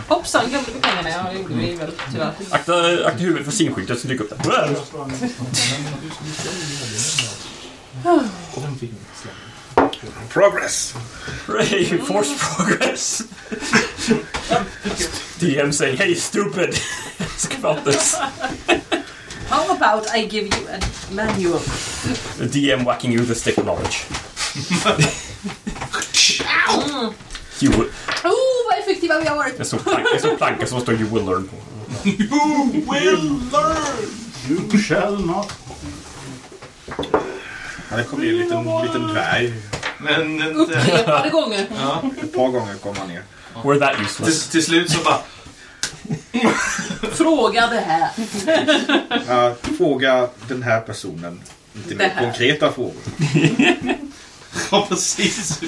Hoppsan, glömde vi pengarna? Ja, det gjorde vi väl tyvärr. Akta, akta huvudet för simskylten som dyker upp där. Progress! Ray, force progress. DM saying, hey stupid. Ask about this. How about I give you a manual? The DM whacking you with a stick of knowledge. Ow! You will, Oh, vad effektiva vi har varit! det står plank- det står planka som står you will learn. You will learn! You shall not. Ja, det kommer ju en liten, liten dvärg Men inte... Upprepade gånger. Ja. Ett par gånger kom han ner. We're that useless. Till, till slut så bara... Fråga det här. Ja, fråga den här personen. Inte mer konkreta frågor. Ja, precis.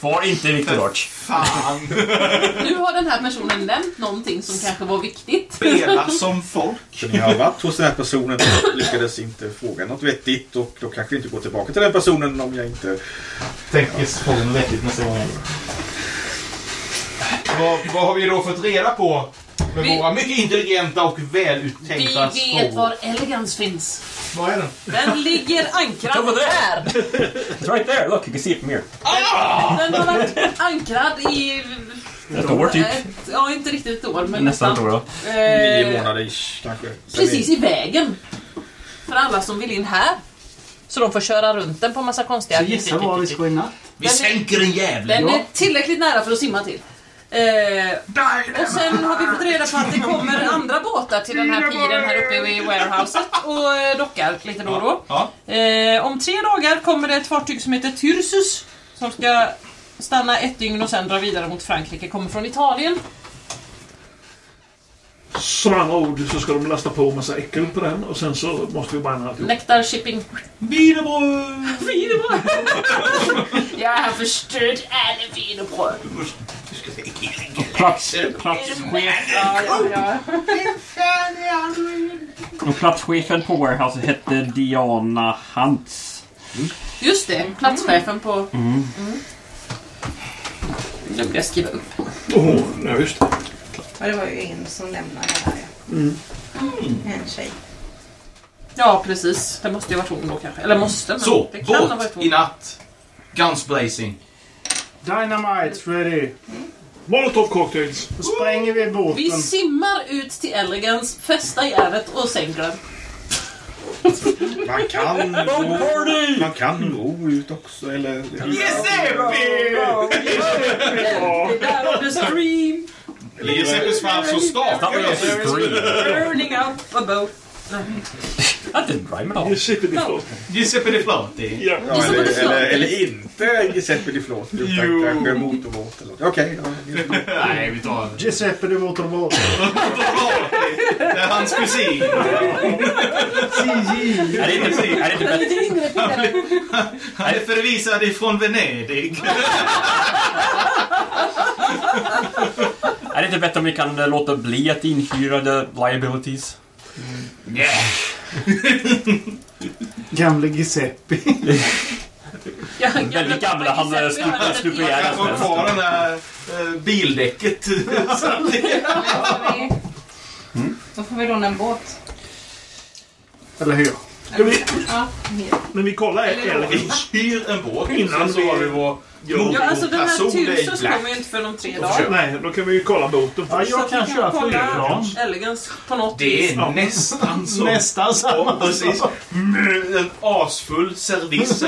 Var inte Victor Lodge. Fan. Nu har den här personen nämnt någonting som kanske var viktigt. Spela som folk. Ni har varit hos den här personen och lyckades inte fråga något vettigt och då kanske vi inte går tillbaka till den personen om jag inte... Tänker frågan vettigt nästa gång. Vad, vad har vi då fått reda på med Vi- våra mycket intelligenta och Vi väluttänkta vet frågor? var Elegance finns. Vad är den? Den ligger ankrad här. It's right there. Look, you can see it from here. Den har varit ankrad i... Ett år typ. Ett, ja, inte riktigt ett år, men Nästan ett år då. Nio Eh, månader ish, kanske. precis i vägen. För alla som vill in här. Så de får köra runt den på massa konstiga... Så gissa var vi ska i natt. Vi sänker en jävla. Den är tillräckligt nära för att simma till. Eh, och sen har vi fått reda på att det kommer andra båtar till den här piren här uppe i warehouset och eh, dockar lite då och då. Eh, om tre dagar kommer det ett fartyg som heter Tyrsus som ska stanna ett dygn och sen dra vidare mot Frankrike. Kommer från Italien. Som andra ord så ska de lasta på massa äckel på den och sen så måste vi bränna alltihop. Nektar Shipping. Wienerbröd! Wienerbröd! Jag har förstört alla wienerbröd. Plats, platschef, Ja, ja, ja. och platschefen på warehouset hette Diana Hantz. Just det, platschefen på... Mm. Nu blir jag skriva upp. Åh, ja, just det. Ja, det var ju en som lämnade här ja. En tjej. Ja, precis. Det måste ju ha varit hon då kanske. Eller måste, men Så, det kan ha varit båt hon. i natt. Guns blazing. Dynamites ready. Molotov cocktails. Då spränger vi båten. Vi simmar ut till Elegance, fästar järnet och sänker den. Man kan ro, man kan ro ut också eller... Down on the stream, Giuseppes fall så skakar jag sig. burning up a boat. That didn't rhyme at all. Giuseppe di Flor. Giuseppe di Flotti. Ja. Ja, eller, eller, eller inte Giuseppe di Flott utan Jo. kanske motorbåt eller Okej, ja. Nej, vi tar Giuseppe de Motorbåt. Det är hans kusin. Är det inte, är det inte bättre... Lite yngre. Han är förvisad ifrån Venedig. Är det inte bättre om vi kan eh, låta bli att inhyra the liabilities? Gamle Giuseppe. Ja, Väldigt gamla, han Giuseppe hade stup- stuper ett ihjäl Jag får kvar den där bildäcket. Då får vi låna en båt. Eller hur? Ska vi, Ja, men vi kollar Vi Elegance. hyr en båt. Innan så har vi vår Ja, alltså den här Black. kommer ju inte för om tre dagar. Nej, då kan vi ju kolla båten Ja, först. jag kan köra flygplan. Elegance på något Det vis. är nästan så. Nästan samma Ja, precis. En asfull service.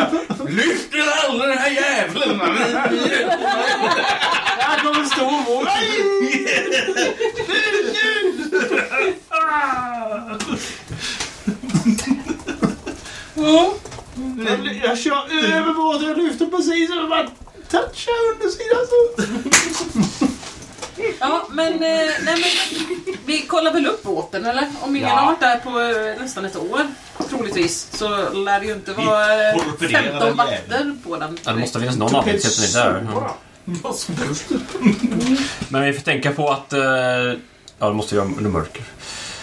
Lyft er aldrig den här jäveln! Här kommer stor båt. Jag, jag kör över båten, jag lyfter precis och bara touchar undersidan så. Ja, men, eh, nej, men vi kollar väl upp båten eller? Om ingen Ja. har varit där på eh, nästan ett år, troligtvis, så lär det ju inte vara eh, torpederar 15 den vakter på den. Ja, det måste finnas någon till att den är där. Ja. Men vi får tänka på att... eh, Ja, det måste ju vara under mörker.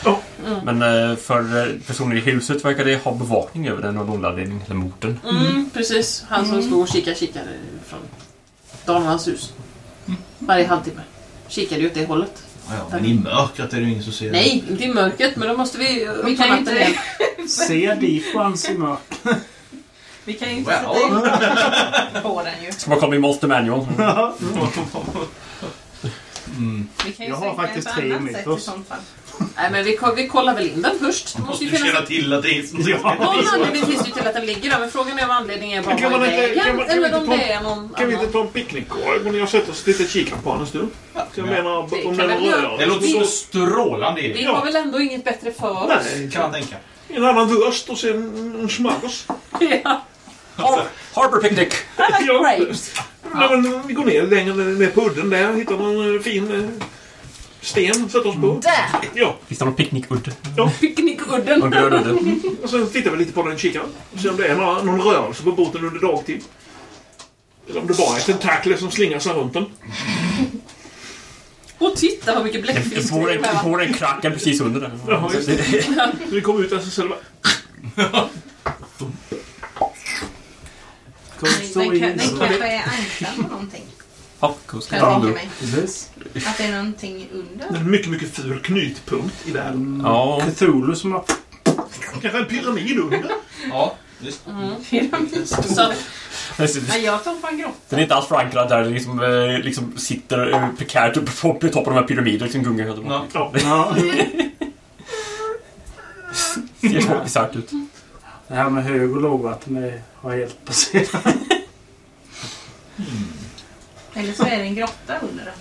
Ja. Men eh, för eh, personer i huset verkar det ha bevakning över den av någon anledning, eller mot den. Mm, precis. Han som stod och kikade, kikade från Daniels hus. Varje halvtimme. Kikade ju åt det hållet. Ja, men i mörkret är det ju ingen som ser Nej, inte i mörkret, men då måste vi... Vi kan ju inte. Se differens i mörk. vi kan ju inte Well. sätta in på den ju. Ska man komma i Monster Manual. Vi kan ju Jag har faktiskt tre på i. Nej, men vi, vi kollar väl in den först. Det måste ju finnas... känna till att det är som Någon anledning finns ju till att den ligger där, men frågan är om anledningen är bara Men kan var man i inte- kan man- eller inte om ta- det är någon Kan vi inte ta en picknickkorg och ni sätter oss lite och kika på den en stund? Så jag Ja. menar, Det om den rör Det låter så strålande Vi har väl ändå inget bättre för oss? Nej, Kan man tänka. en annan wurst och sen en smörgås. Ja. Har- Harbor picnic! Ja, Grapes. Nej, men vi går ner längre ner på udden där. Hittar någon fin eh, sten. Sätter oss på. Där! Ja, Finns det någon picknickudde? Picknickudden. Någon grön udde? och sen tittar vi lite på den kikaren. Och ser om det är några, någon rörelse på båten under dagtid. Eller om det bara är tentakler som slingar sig runt den. Och titta vad mycket Det bläckfisk får en, det är. får en kraken precis under där. Jaha, just det. Så vi kom ut där så ser det bara... Stå Den, kan, den kanske är anklad på någonting. Ja. Kan jag tänka mig. Precis. Att det är någonting under. Det är en mycket, mycket ful knutpunkt i världen. Ja. Cthulhu som har... Kanske en pyramid under. Ja, just Så Nej, jag tror på en grotta. Den är inte alls förankrad där det liksom, eh, liksom sitter eh, prekärt uppe på, på toppen av de här pyramiderna. Liksom gungar. Ja. Ja. Ja, Ser så bisarrt ut. det här med hög och lågvatten är, har helt passerat. Eller så är det en grotta under den.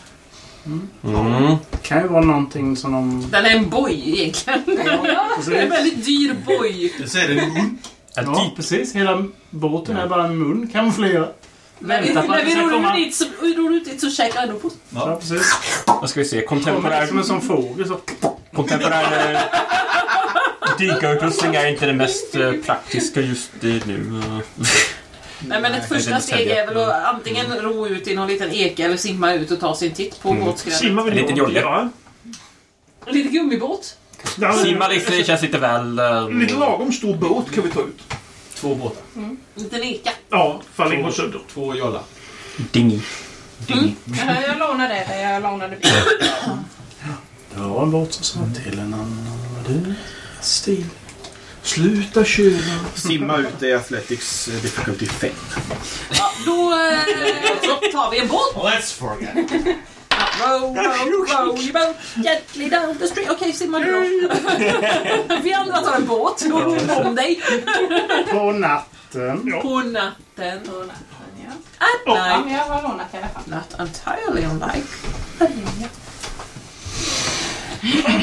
Mm. kan ju vara någonting som de... den är en boj egentligen. Det är en väldigt dyr boj. Så är det en mun. Ja, Ja, typ. precis. Hela båten är bara en mun kamouflerad. När vi, Vänta på att när det vi ska komma. ut dit så, ror ut dit så käkar jag ändå på. Ja, precis. Vad ska vi se? Kontemporär, liksom en sån fågel så... kontemporär eh, dykarutrustning är inte det mest eh, praktiska just det nu. Eh. Nej men ett första steg är väl att antingen ro ut i någon liten eke eller simma ut och ta sin titt på Mm. båtskrädet. Simmar vi En liten jolle. Ja. En liten gummibåt. Ja, Simma lite känns lite väl... eh, En lite lagom stor båt kan vi ta ut. Två båtar. En liten eka. Ja, Falling går sönder. Två jollar. Dingy. Ja, jag lånar det jag lånade bilen. Det var en båt som sa till en annan. Du, stil. Sluta köra. Simma ut i Athletics eh, difficulty 5. Ja, då eh, tar vi en båt. Let's forget. Ja, row, row, row your boat gently down the stream. Okej, simma du då. Vi andra tar en båt. Om dig. På natten. På natten. På natten, ja. At Ja, night. men jag har lånat i alla fall. Not entirely unlike.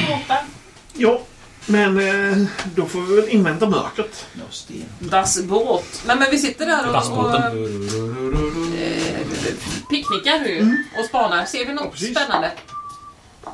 Båtar. Ja, men eh, då får vi väl invänta mörkret. Das båt. Nej men vi sitter där och, och Dassbåten. eh, picknickar nu och spanar. Ser vi Ja, något precis. spännande?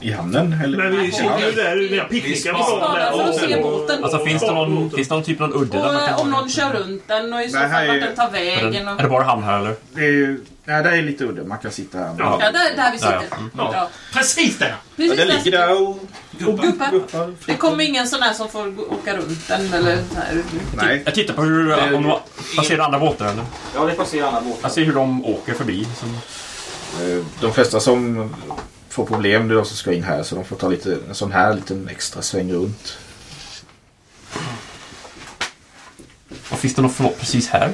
I hamnen? Eller? Men vi Ja. sitter ju där när jag picknickar på Vi dagen där. spanar för att se båten. Alltså finns det någon, finns det någon typ någon udde Och där man eh, kan om någon kör runt den och i så Nej, här fall vart är- den tar Är det, vägen. är Och... det bara hamn här eller? Det är ju... Nej, det är lite udde. Man kan sitta här. Ja. Ja, där, där vi sitter. Ja, ja. Mm. Ja. Precis där! Ja, Precis den ligger där och Och guppar. guppar. Det kommer ingen sån här som får gå- åka runt den eller så här. Nej. Jag tittar på hur, om de passerar andra båtar eller? Ja, det passerar andra båtar. Jag ser hur de åker förbi. Som, Eh, De flesta som får problem det är de som ska in här så de får ta lite, en sån här liten extra sväng runt. och finns det något förråd precis här?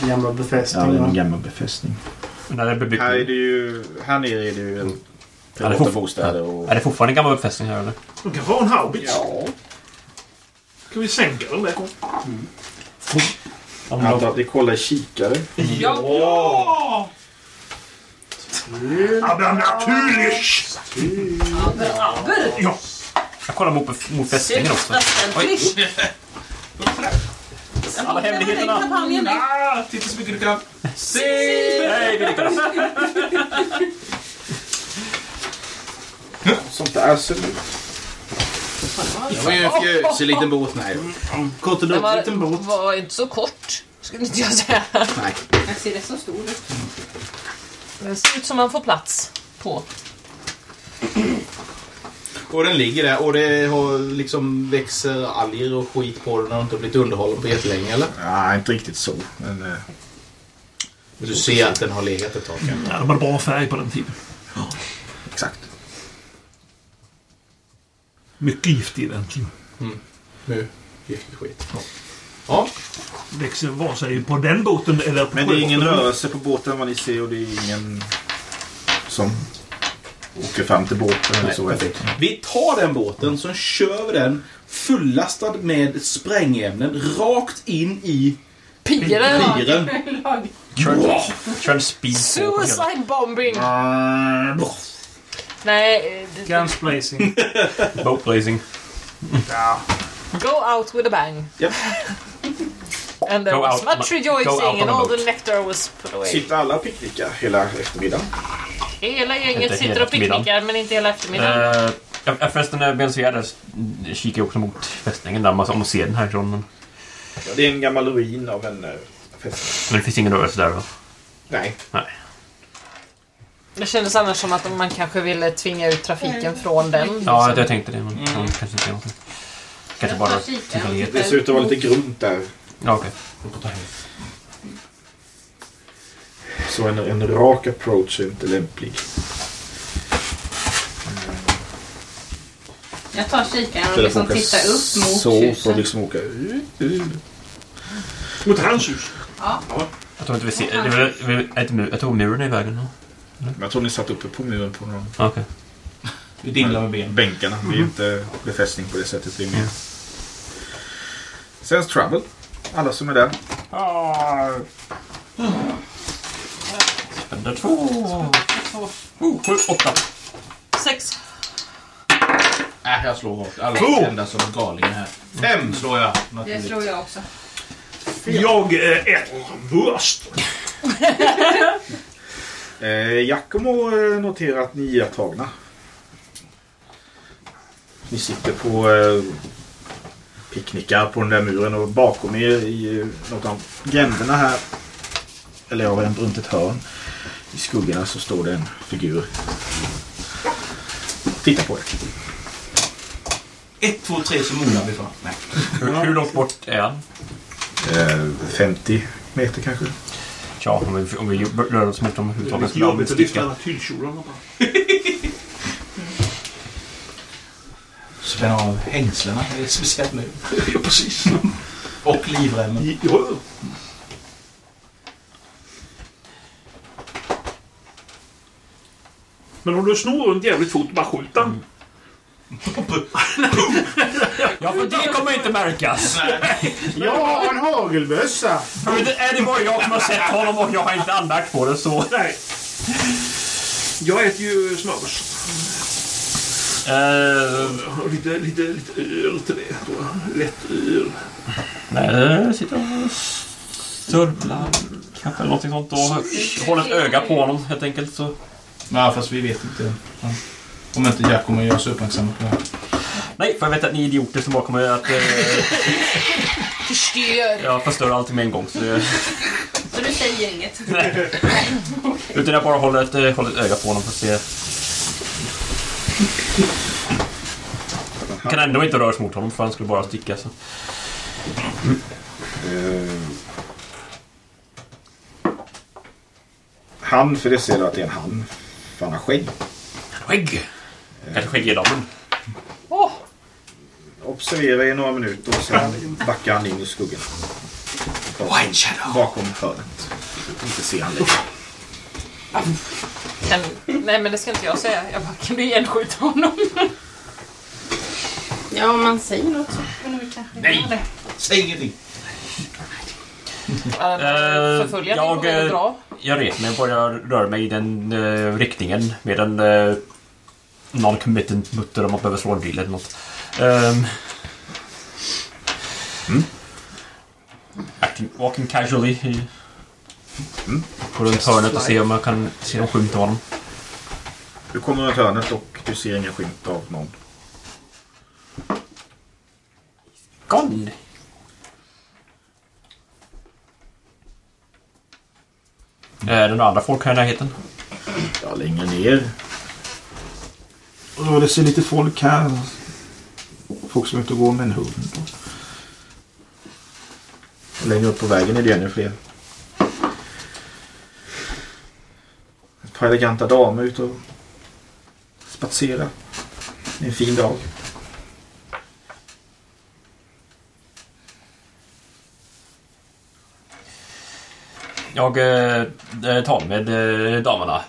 Den gamla Ja, det är befästningen. en va? gammal befästning. När det bebyggt? Här är det ju, här nere är det ju en Ja, det privata får- bostäder och... Är det fortfarande en gammal befästning här eller? De kanske har en haubits. Ja. Kan vi sänka den där? Om Jag antar de, att vi kollar i kikare. Ja. Ja! Aber natürlich! Aber, aber. Ja. jag kollar mot, mot fästningen också. Alla hemligheterna. Kampanjen Ah, titta så mycket du kan. Lyckades. Sånt där ser det ut. Det var ju en fjösig liten båt. Nej. Kort och Den duktig liten var, båt. var inte så kort, skulle inte jag säga. Nej. Jag ser det så stor ut. Den ser ut som man får plats på. Och den ligger där och det har liksom växer alger och skit på den och inte blivit underhållen på jättelänge eller? Ja, inte riktigt så. Men, eh, Du ser att den har legat ett tag kanske. Ja, de hade bra färg på den tiden. exakt. Mycket gift i den. Nu. Giftig skit. Ja. Växer vare sig på den båten eller på Men det är ingen rörelse på båten vad ni ser och det är ingen som åker fram till båten eller så. perfekt. Vi tar den båten, så kör vi den fullastad med sprängämnen rakt in i Piren! piren. Kör, en speed. Suicide bombing! Nej, det- Guns blazing. Boat blazing. go out with a bang. Japp. And there Go was out- much go out rejoicing and all the nectar was put away. Sitter alla och picknickar hela eftermiddagen? Hela gänget Inte sitter och picknickar men inte hela eftermiddagen. Eh, ja, förresten, eh, medan vi är där kikar jag också mot fästningen där, om man ser den härifrån. Ja, det är en gammal ruin av en uh, fästning. men det finns ingen rörelse där va? Nej. Nej. Det kändes annars som att man kanske ville tvinga ut trafiken från den. Ja, jag tänkte det, men mm. kanske inte någonting. Kanske bara tillfällighet. Det ser ut att vara lite grunt där. Ja, okej. Så en, en rak approach är inte lämplig. Jag tar kikaren och liksom tittar upp mot Så får huset. liksom åka. Mot hans hus. Ja. Jag tror inte vi ser... Det väl ett mur, jag tror muren är i vägen. Men jag tror ni satt uppe på muren på någon Okej. Vi dinglar med ben. bänkarna. Det är ju inte befästning på det sättet. Det är mer. Sense Trouble. Alla som är där. Spände två. Oh, sju, åtta. Sex. Äh, jag slår hårt. Alla Två. är ända som galningar här. Fem slår jag. Det tror jag också. Jag eh, äter burst. Eh, Giacomo eh, noterar att ni är iakttagna. Ni sitter på eh, picknickar på den där muren och bakom er i eh, något av gränderna här. Eller en runt ett hörn. I skuggorna så står det en figur. Titta på er. Ett, två, tre så mognar vi fram. Nej. Hur, hur långt bort är han? Eh, 50 meter kanske. Tja, om vi, om vi rör oss mot dem Det är överhuvudtaget lite jobbigt att lyfta alla tyllkjolarna bara. Spänna av hängslena. Det är speciellt nu. Ja, precis. Och livremmen. Ja. Men om du snor runt jävligt fort, bara skjut den. Ja, för det kommer inte märkas. Jag har en hagelbössa. För det är det bara jag som har sett honom och jag har inte anmärkt på det så... Nej. Jag äter ju smörgås. Uh, Lite, lite, lite öl till det. Lätt öl. nej, jag sitter och sörplar kanske eller någonting sånt och håller ett öga på honom helt enkelt så... Ja, fast vi vet inte. Ja. Om inte Jack kommer göra oss uppmärksamma på det här. Nej, för jag vet att ni är idioter som bara kommer att... Eh, Förstör. jag förstör allting med en gång. Så Så du säger inget? nej. Utan jag bara håller ett, eh, håller ett öga på honom för att se... Jag kan ändå inte röra sig mot honom för han skulle bara sticka. Så. Eh, han, för det ser du att det är en han. För han har skägg. Skägg! Kanske skäggedammen. Åh, Observera i några minuter och sen backar han in i skuggan. Bakom, bakom hörnet. Inte ser han längre. Kan, nej men det ska inte jag säga. Jag bara, kan du igenskjuta honom? Ja, om man säger något så kan kanske Nej. göra det. Säg ingenting. Uh, Eh, Förfölja jag, jag, jag eh, dra. Jag reser mig och börjar röra mig i den eh, riktningen med en uh, non-committant mutter om man behöver slå en drill eller något. Um, acting, walking casually i, på runt hörnet och se om jag kan se någon skymt av honom. Du kommer runt hörnet och du ser ingen skymt av någon. Gone! Är det några andra folk här i närheten? Ja, längre ner. Och det ser lite folk här. Folk som är ute och går med en hund. Längre upp på vägen är det ännu fler. Par eleganta damer ute och spatserar. Det är en fin dag. Jag eh, eh, tar med eh, damerna.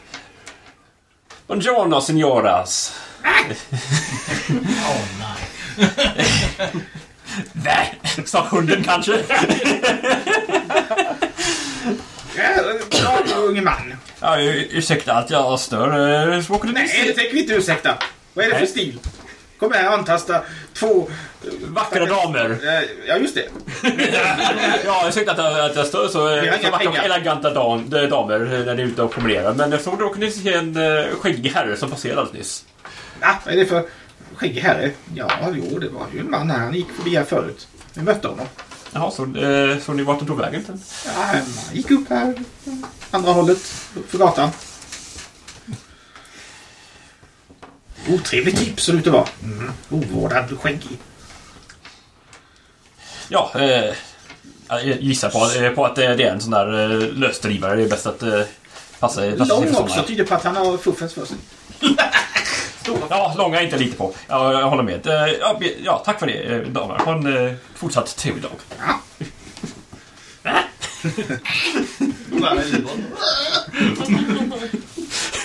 Buongiorno signoras! Åh nej. Nej, sa hunden kanske? Ja, unge man. Ja, ur- ursäkta att jag stör. Eh, Så åker du Nej, det tänker vi inte ursäkta. Vad är det för stil? Kom här och antasta två... Vackra damer. Eh, Ja, just det. Ja, tyckte att, jag- att jag stod så, har så vackra eleganta dam, damer när ni är ute och promenerar. Men jag såg kunde se en eh, skäggig herre som passerade alldeles nyss. Ah, vad är det för skäggig herre? Ja, jo, det var ju en man här. Han gick förbi här förut. Vi mötte honom. Jaha, så, eh, så ni vart han tog vägen? sen? Ja, han gick upp här. Andra hållet. Upp för gatan. Otrevlig typ ser det ut att vara. Mm. Ovårdad, skäggig. Ja, eh, jag gissar på, eh, på att det är en sån där eh, lösdrivare. Det är bäst att eh, passa, passa sig Lång för också. Tyder på att han har fuffens för sig. Ja, långa är inte lite på. Ja, jag håller med. Eh, ja, ja tack för det, eh, damer. Ha en eh, fortsatt trevlig dag.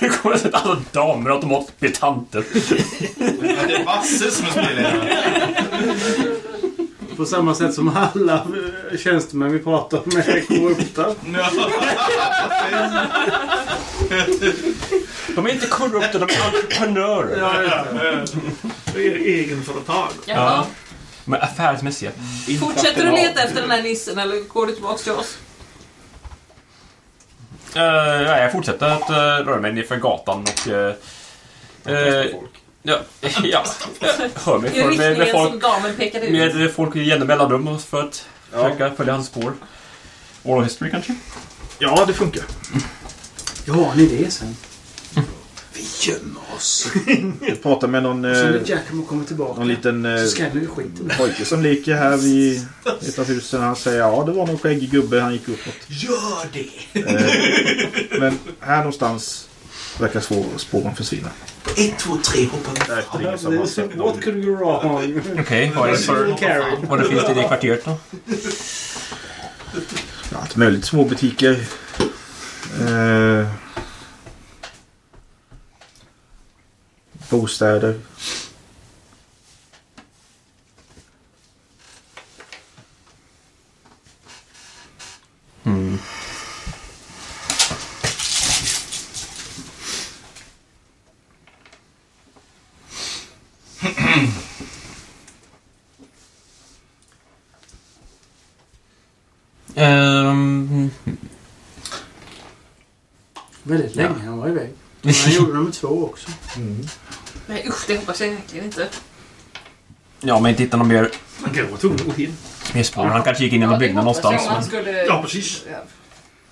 Nu kommer det att alla damer automatiskt bli tanter. Det är Basse som är spelledare. På samma sätt som alla eh, tjänstemän vi pratar med är korrupta. De är inte korrupta, de är entreprenörer. Ja, ja. Det är egenföretag. De är affärsmässiga. Fortsätter du leta efter den här nissen eller går du tillbaka till oss? Uh, ja, jag fortsätter att uh, röra mig nerför gatan och... Uh, uh, ja, ja, jag hör mig för med, med som folk, damen pekade ut. med folk i jämna mellanrum för att försöka följa hans spår. Oral history kanske? Ja, det funkar. Ja, har ni det sen? Vi gömmer oss. Jag pratar med någon, Sen eh, när Giacomo kommer tillbaka någon liten eh, så skrämmer vi skiten. pojke som leker här vid ett av husen. Han säger ja, det var någon skäggig gubbe. Han gick uppåt. Gör det! Eh, men här någonstans verkar spår- spåren försvinna. Ett, två, tre, hoppa Det är ingen som har sett What could go wrong? Okej, vad är det för... Vad det finns det i det kvarteret då? Allt möjligt. Små butiker. Eh, bostäder. Mm. Ehm, Väldigt länge han var iväg. Han gjorde nummer två också. Nej usch, det hoppas jag verkligen inte. ja, men inte hitta någon mer, Man kan vara tvungen att gå in. mer spår. Han kanske gick in i någon byggnad någonstans. han Men skulle... Ja, precis.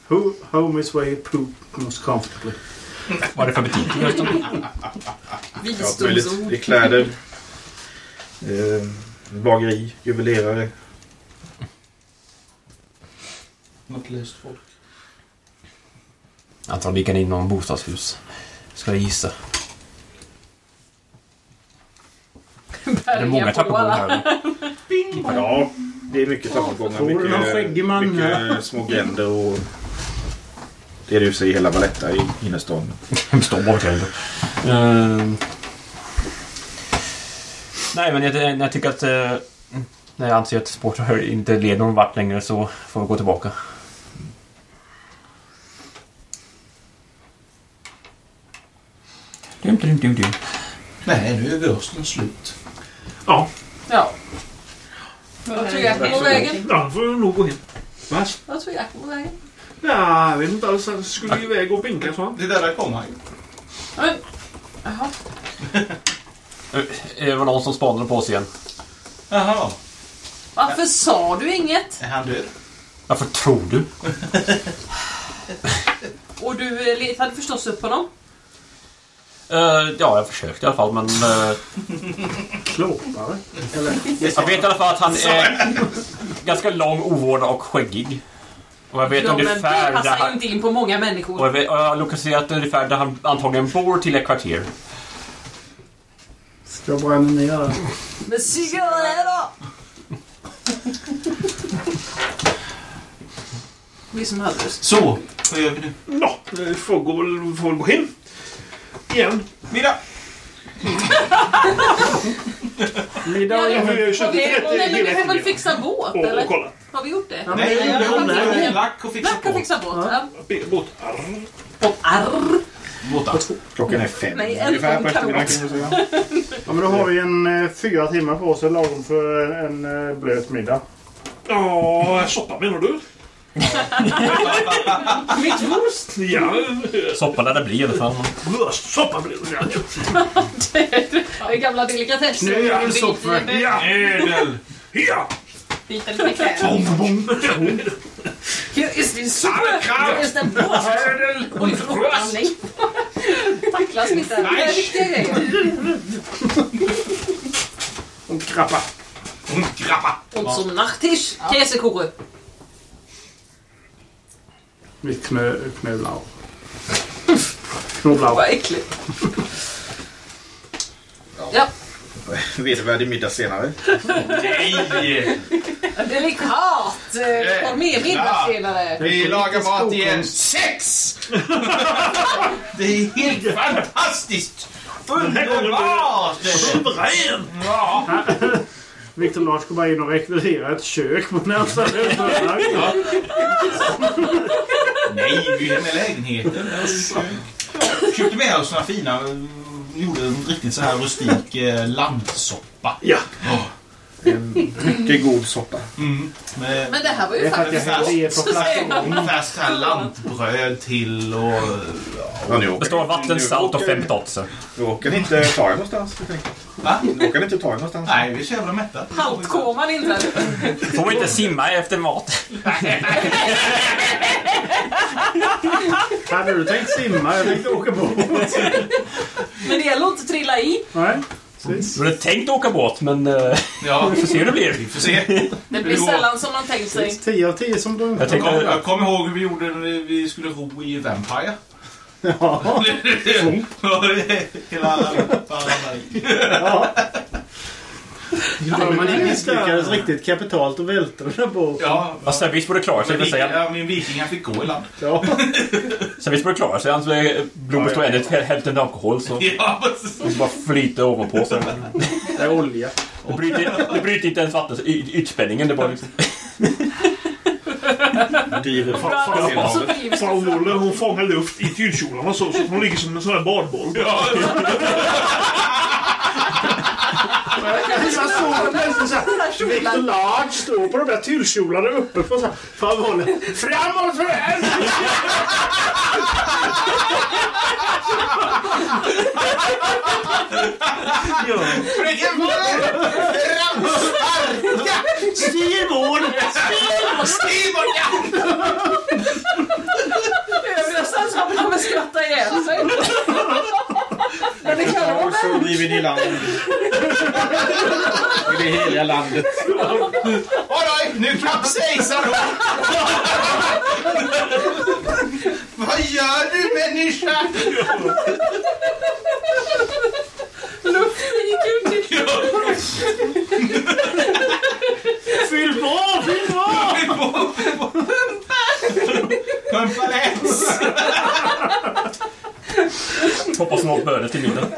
Who, home is where you poop most comfortably. vad är det för butik då? Ja, Visdomsord. kläder. Eh, bageri. Juvelerare. Något löst folk. Antagligen gick han in i någon bostadshus. Ska jag gissa. Det är många trappuppgångar här. eller? Ja, det är mycket någon Mycket, mycket små gränder och... Det är det ju sig i hela Valletta i innerstan. Bort ändå. Ehm. Nej, men jag, jag tycker att... eh, när jag anser att sporten inte leder någon vart längre så får vi gå tillbaka. Dum, dum, dum, dum. Nej, nu är vörsten slut. Ja, Ja. Vad tog jag på vägen? ja, då får du nog gå in. Va? Vad tog jag på vägen? Ja, jag vet inte alls. Han skulle ju iväg och binka så han. Det där där kommer han ju. Men, jaha. Eh, Det var någon som spanade på oss igen. Jaha. Varför sa du inget? Är han död? Varför tror du? Och du eh, letade förstås upp honom? Eh, ja, jag försökte i alla fall, men... eh, Klåpare. Eller? jag vet i alla fall att han är ganska lång, ovårdad och skäggig. Och jag vet Ja, men det ungefär där passar ju han... inte in på många Och människor. jag, vet, och jag har lokaliserat ungefär där han antagligen bor till ett kvarter. Ska jag bränna ner det? Men så gör det då! Vi som hade. Så, vad gör vi nu? Ja, vi får gå, vi får gå hem. Igen. Middag! Middag Ja, och vi har ju Okej, rätt nej, men vi har väl fixat båt, och, och eller? kollat. Har vi gjort det? Nej, men- jag ja, har men- lack- lack och fixat Lack har på. fixat båt, ja. Båt. Arr. Och arr. Båtar. Klockan är fem Nej, en ungefär på eftermiddagen kan man säga. Ja, men då har vi en eh, fyra timmar på oss lagom för en eh, blöt middag. Ja, soppa menar du? Mitt wurst! Ja, Soppa där det blir i alla fall. wurst-soppa blir det. Det är gamla delikatesser. Knödelsoppa. Ja, Ödel! ja. Bita lite kläder. Here is this super! Sauerkraut. Here is the wurst! Oj, förlåt. Tacklas lite. Det är viktiga grejer. Och krabba. Und grappa! Och som Nachtisch, käsekuche. Mitt knö, knöblau. Knoblauch. Vad äckligt. Ja, Vedervärdig middag senare. Nej! delikat! Kom med middag senare. Vi lagar mat igen. Sex! Det är helt fantastiskt! Underbart! Suverän! Ja. Viktor Lars går bara in och rekvirerar ett kök på närmsta restaurang. Nej, vi är med lägenheten. Köpte med oss några fina... Gjorde en riktigt så här rustik eh, landsoppa. Ja. En mycket god soppa. Mm. Med Men det här var Det ju är för att jag faktiskt... hällde i ett par flaskor. färskt här lantbröd till och... Ja, nu åker Består av vatten, salt och fem potatisar. Nu åker ni inte ta er någonstans. jag tänker. Va? Nu åker ni inte ta er någonstans. Nej, vi är så jävla mätta. Haltkoman inträdde. Får inte simma efter mat. Hade du tänkt simma? Jag tänkte åka båt. Men det gäller att inte trilla i. Nej, precis. Du hade tänkt åka båt, men eh, Ja, vi får se hur det blir. vi får se. Det blir går. sällan som man tänkt sig. 10 av 10 som du Jag Jag tänkte, kommer kom ihåg hur vi gjorde när vi skulle ro i Vampire. Ja. Hela ja. Ja, man misslyckades riktigt kapitalt och välte den där båten. Ja, ja, Sebis borde klara sig. min, vill säga. ja, min viking han fick gå i land. Ja. Sebis borde klara sig. Hans eh, blod består ändå till hälften alkohol, så Ja, precis. det bara flyter ovanpå. Så. Det är olja. Det bryter, det bryter inte ens vattens y- ytspänningen. Det bara liksom... Så trivs Frau hon fångar luft i tyllkjolarna så, så hon ligger som en sån här badboll. Jag såg plötsligt såhär. Victor Large står på de där tyllkjolarna uppe på såhär. Framhållen. Framåt för en! Styrbord! Styrbord, ja! Övriga sällskapet kommer skratta ihjäl sig. Men det kan vara Och så driver ni i land. I det heliga landet. Oj, nu kapsejsar hon! Vad gör du människa? Luften gick ut i... Fyll på! Fyll på! Pumpa läs! Hoppas hon har bönet till middag.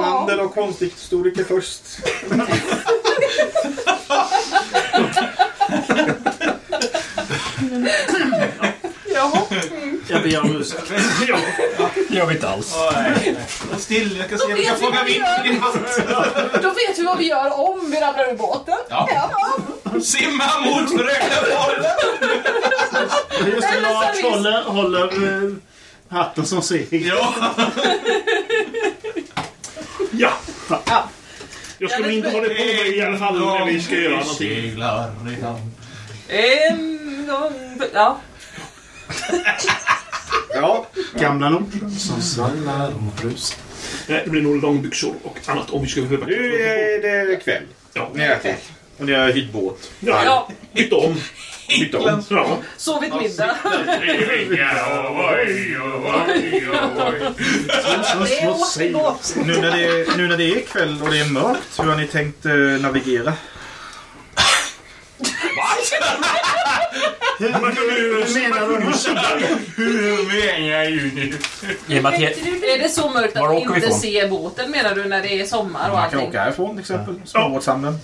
Mandel och konsthistoriker först. Jaha. Jag ber om ursäkt. Det gör vi inte alls. Still, jag kan se Då om jag kan fånga vad vi vind i. Då vet vi vad vi gör om vi ramlar ur båten. Ja. Simma mot rökna Just det, Lars service. håller, håller eh, hatten som segel. Ja. Ja. Ja. Jag ska nog inte hålla på med i alla fall när vi ska göra någonting. Seglar i hamn. En gång... Ja. Ja, Gamla Nord. Som svallar och brus. Nej, det blir nog långbyxor och annat om vi ska behöva... nu är det kväll. Ja. Ni har ätit. Och ni har hyrt båt. Ja. ja. Bytt om. Bytt om. Ja. Sovit middag. Nu när, det är, nu när det är kväll och det är mörkt, hur har ni tänkt eh, navigera? Hur, Man kan ju... hur menar du? Hur menar du nu? I och med att he- Är det så mörkt Var att vi åker vi inte ifrån? ser båten menar du när det är sommar och Man kan allting? åka härifrån till exempel. Småbåtshamnen.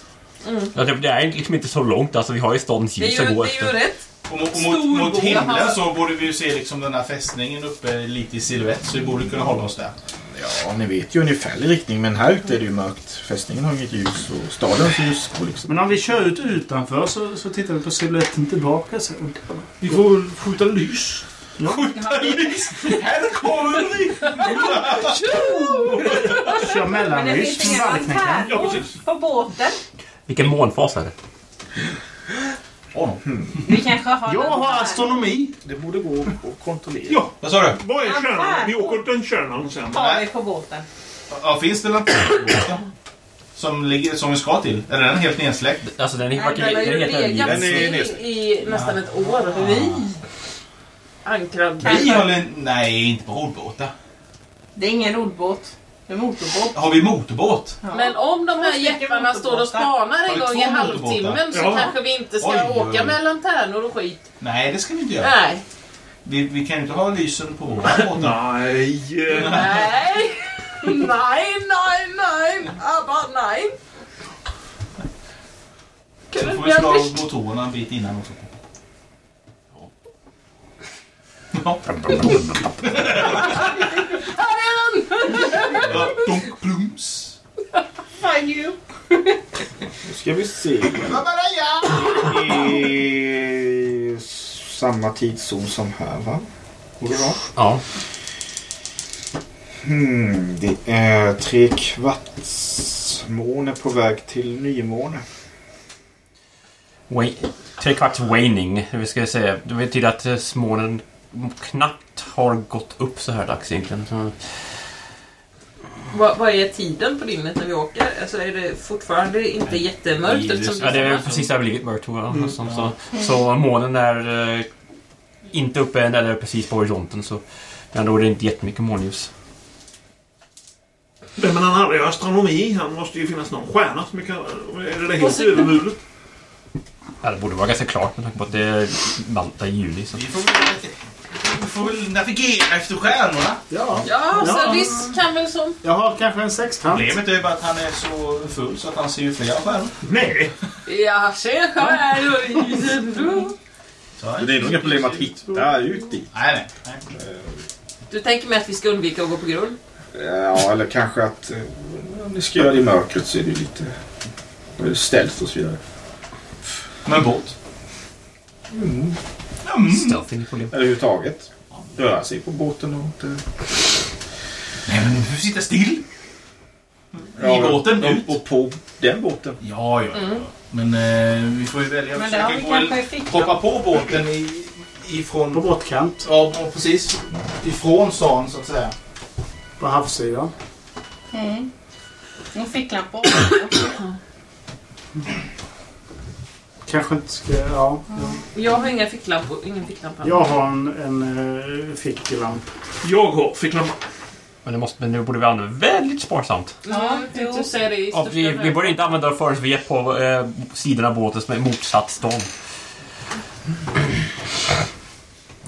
ja, det- det är liksom inte så långt. Alltså, vi har ju Det är ljus ju, att gå det är ju efter. rätt. Och mot, mot, mot himlen så borde vi ju se liksom den här fästningen uppe lite i silhuett så vi borde kunna hålla oss där. Ja, ni vet ju ungefärlig riktning men här ute är det ju mörkt. Fästningen har inget ljus och stadens ljus går liksom... Men om vi kör ut utanför så, så tittar vi på siluetten tillbaka. Så. Vi får väl skjuta lys. Här kommer vi! Kör Men det mellanlys finns med inga vallknäckaren. Ja, lanternor på båten. Vilken månfas är det? Vi kanske har Jag har här. astronomi. Det borde gå att kontrollera. Ja, Vad sa du? vad är kärnan? Vi åker den kärnan sen. Har vi på båten. Ja, finns det lanternor som ligger som vi ska till? Eller är den helt nedsläckt? Alltså den är Nej, varken... den har ju Den är helt legat Den är nedsläckt. i nästan ett år. Vi ankrad. Vi håller... Nej, inte på roddbåtar. Det är ingen roddbåt. Är motorbåt. Har vi motorbåt? Ja. Men om de här jepparna står och spanar en gång i halvtimmen så Ja. kanske vi inte ska Oj, åka oj. med lanternor och skit. Nej, det ska vi inte göra. Nej. Vi, vi kan ju inte ha lysen på våra båtar. Nej. Nej. Nej, nej, nej. Abba, nej. Så får vi slå av motorerna en bit innan också. Ja. Ja, Donk plums. Find you. Nu ska vi se. I samma tidszon som här va? Borde det vara? Ja. Hmm, det är tre kvarts måne på väg till nymåne. Wa- tre kvarts waning. Det ska jag säga. Det betyder att eh, månen knappt har gått upp så här dags egentligen. Så, Vad, vad är tiden på dygnet när vi åker? Alltså är det fortfarande inte jättemörkt Nej, det- ja, det är precis överlivet mörkt tror jag. nästan, så, så månen är eh, inte uppe än eller precis på horisonten. Så, men då är det inte jättemycket månljus. Men han hade ju astronomi. Han måste ju finnas någon stjärna som kan... Är det helt övermulet? Ja, det borde vara ganska klart med tanke på att det är Malta i juli. Så. Vi får väl, får väl navigera efter stjärnorna. Ja. Ja, Ja. service kan väl som... Jag har kanske en sexkant. Problemet är ju bara att han är så full så att han ser ju flera stjärnor. Nej. Jag ser stjärnor i den blå. Så, Det är nog inga problem att hitta ut dit. Nej, nej. nej. Du tänker mig att vi ska undvika att gå på grund? Ja, eller kanske att eh, om ni ska göra det i mörkret så är det ju lite... Ställt och så vidare. Men båt. Stealth är inget problem. Eller överhuvudtaget. Röra sig på båten och inte... Nej, men du får sitta still. Ja, I båten, och, ut. och på den båten. Ja, ja. ja. Men eh, vi får ju välja att Men har försöka vi kanske fickan. hoppa på båten i, På ifrån... båtkant. Ja, ja, precis. Ifrån stan så att säga. På havssidan. Mm. Och ficklampor. Kanske inte ska... Ja. Jag har inga ficklampor. Ingen ficklampa. Jag har en, en uh, ficklamp. Jag har ficklampa. Men, det måste, men nu borde vi använda väldigt sparsamt. Ja, jag tänkte säga det i Ja, vi, vi borde inte använda det förrän vi är på eh, sidorna av båten som är motsatt stånd.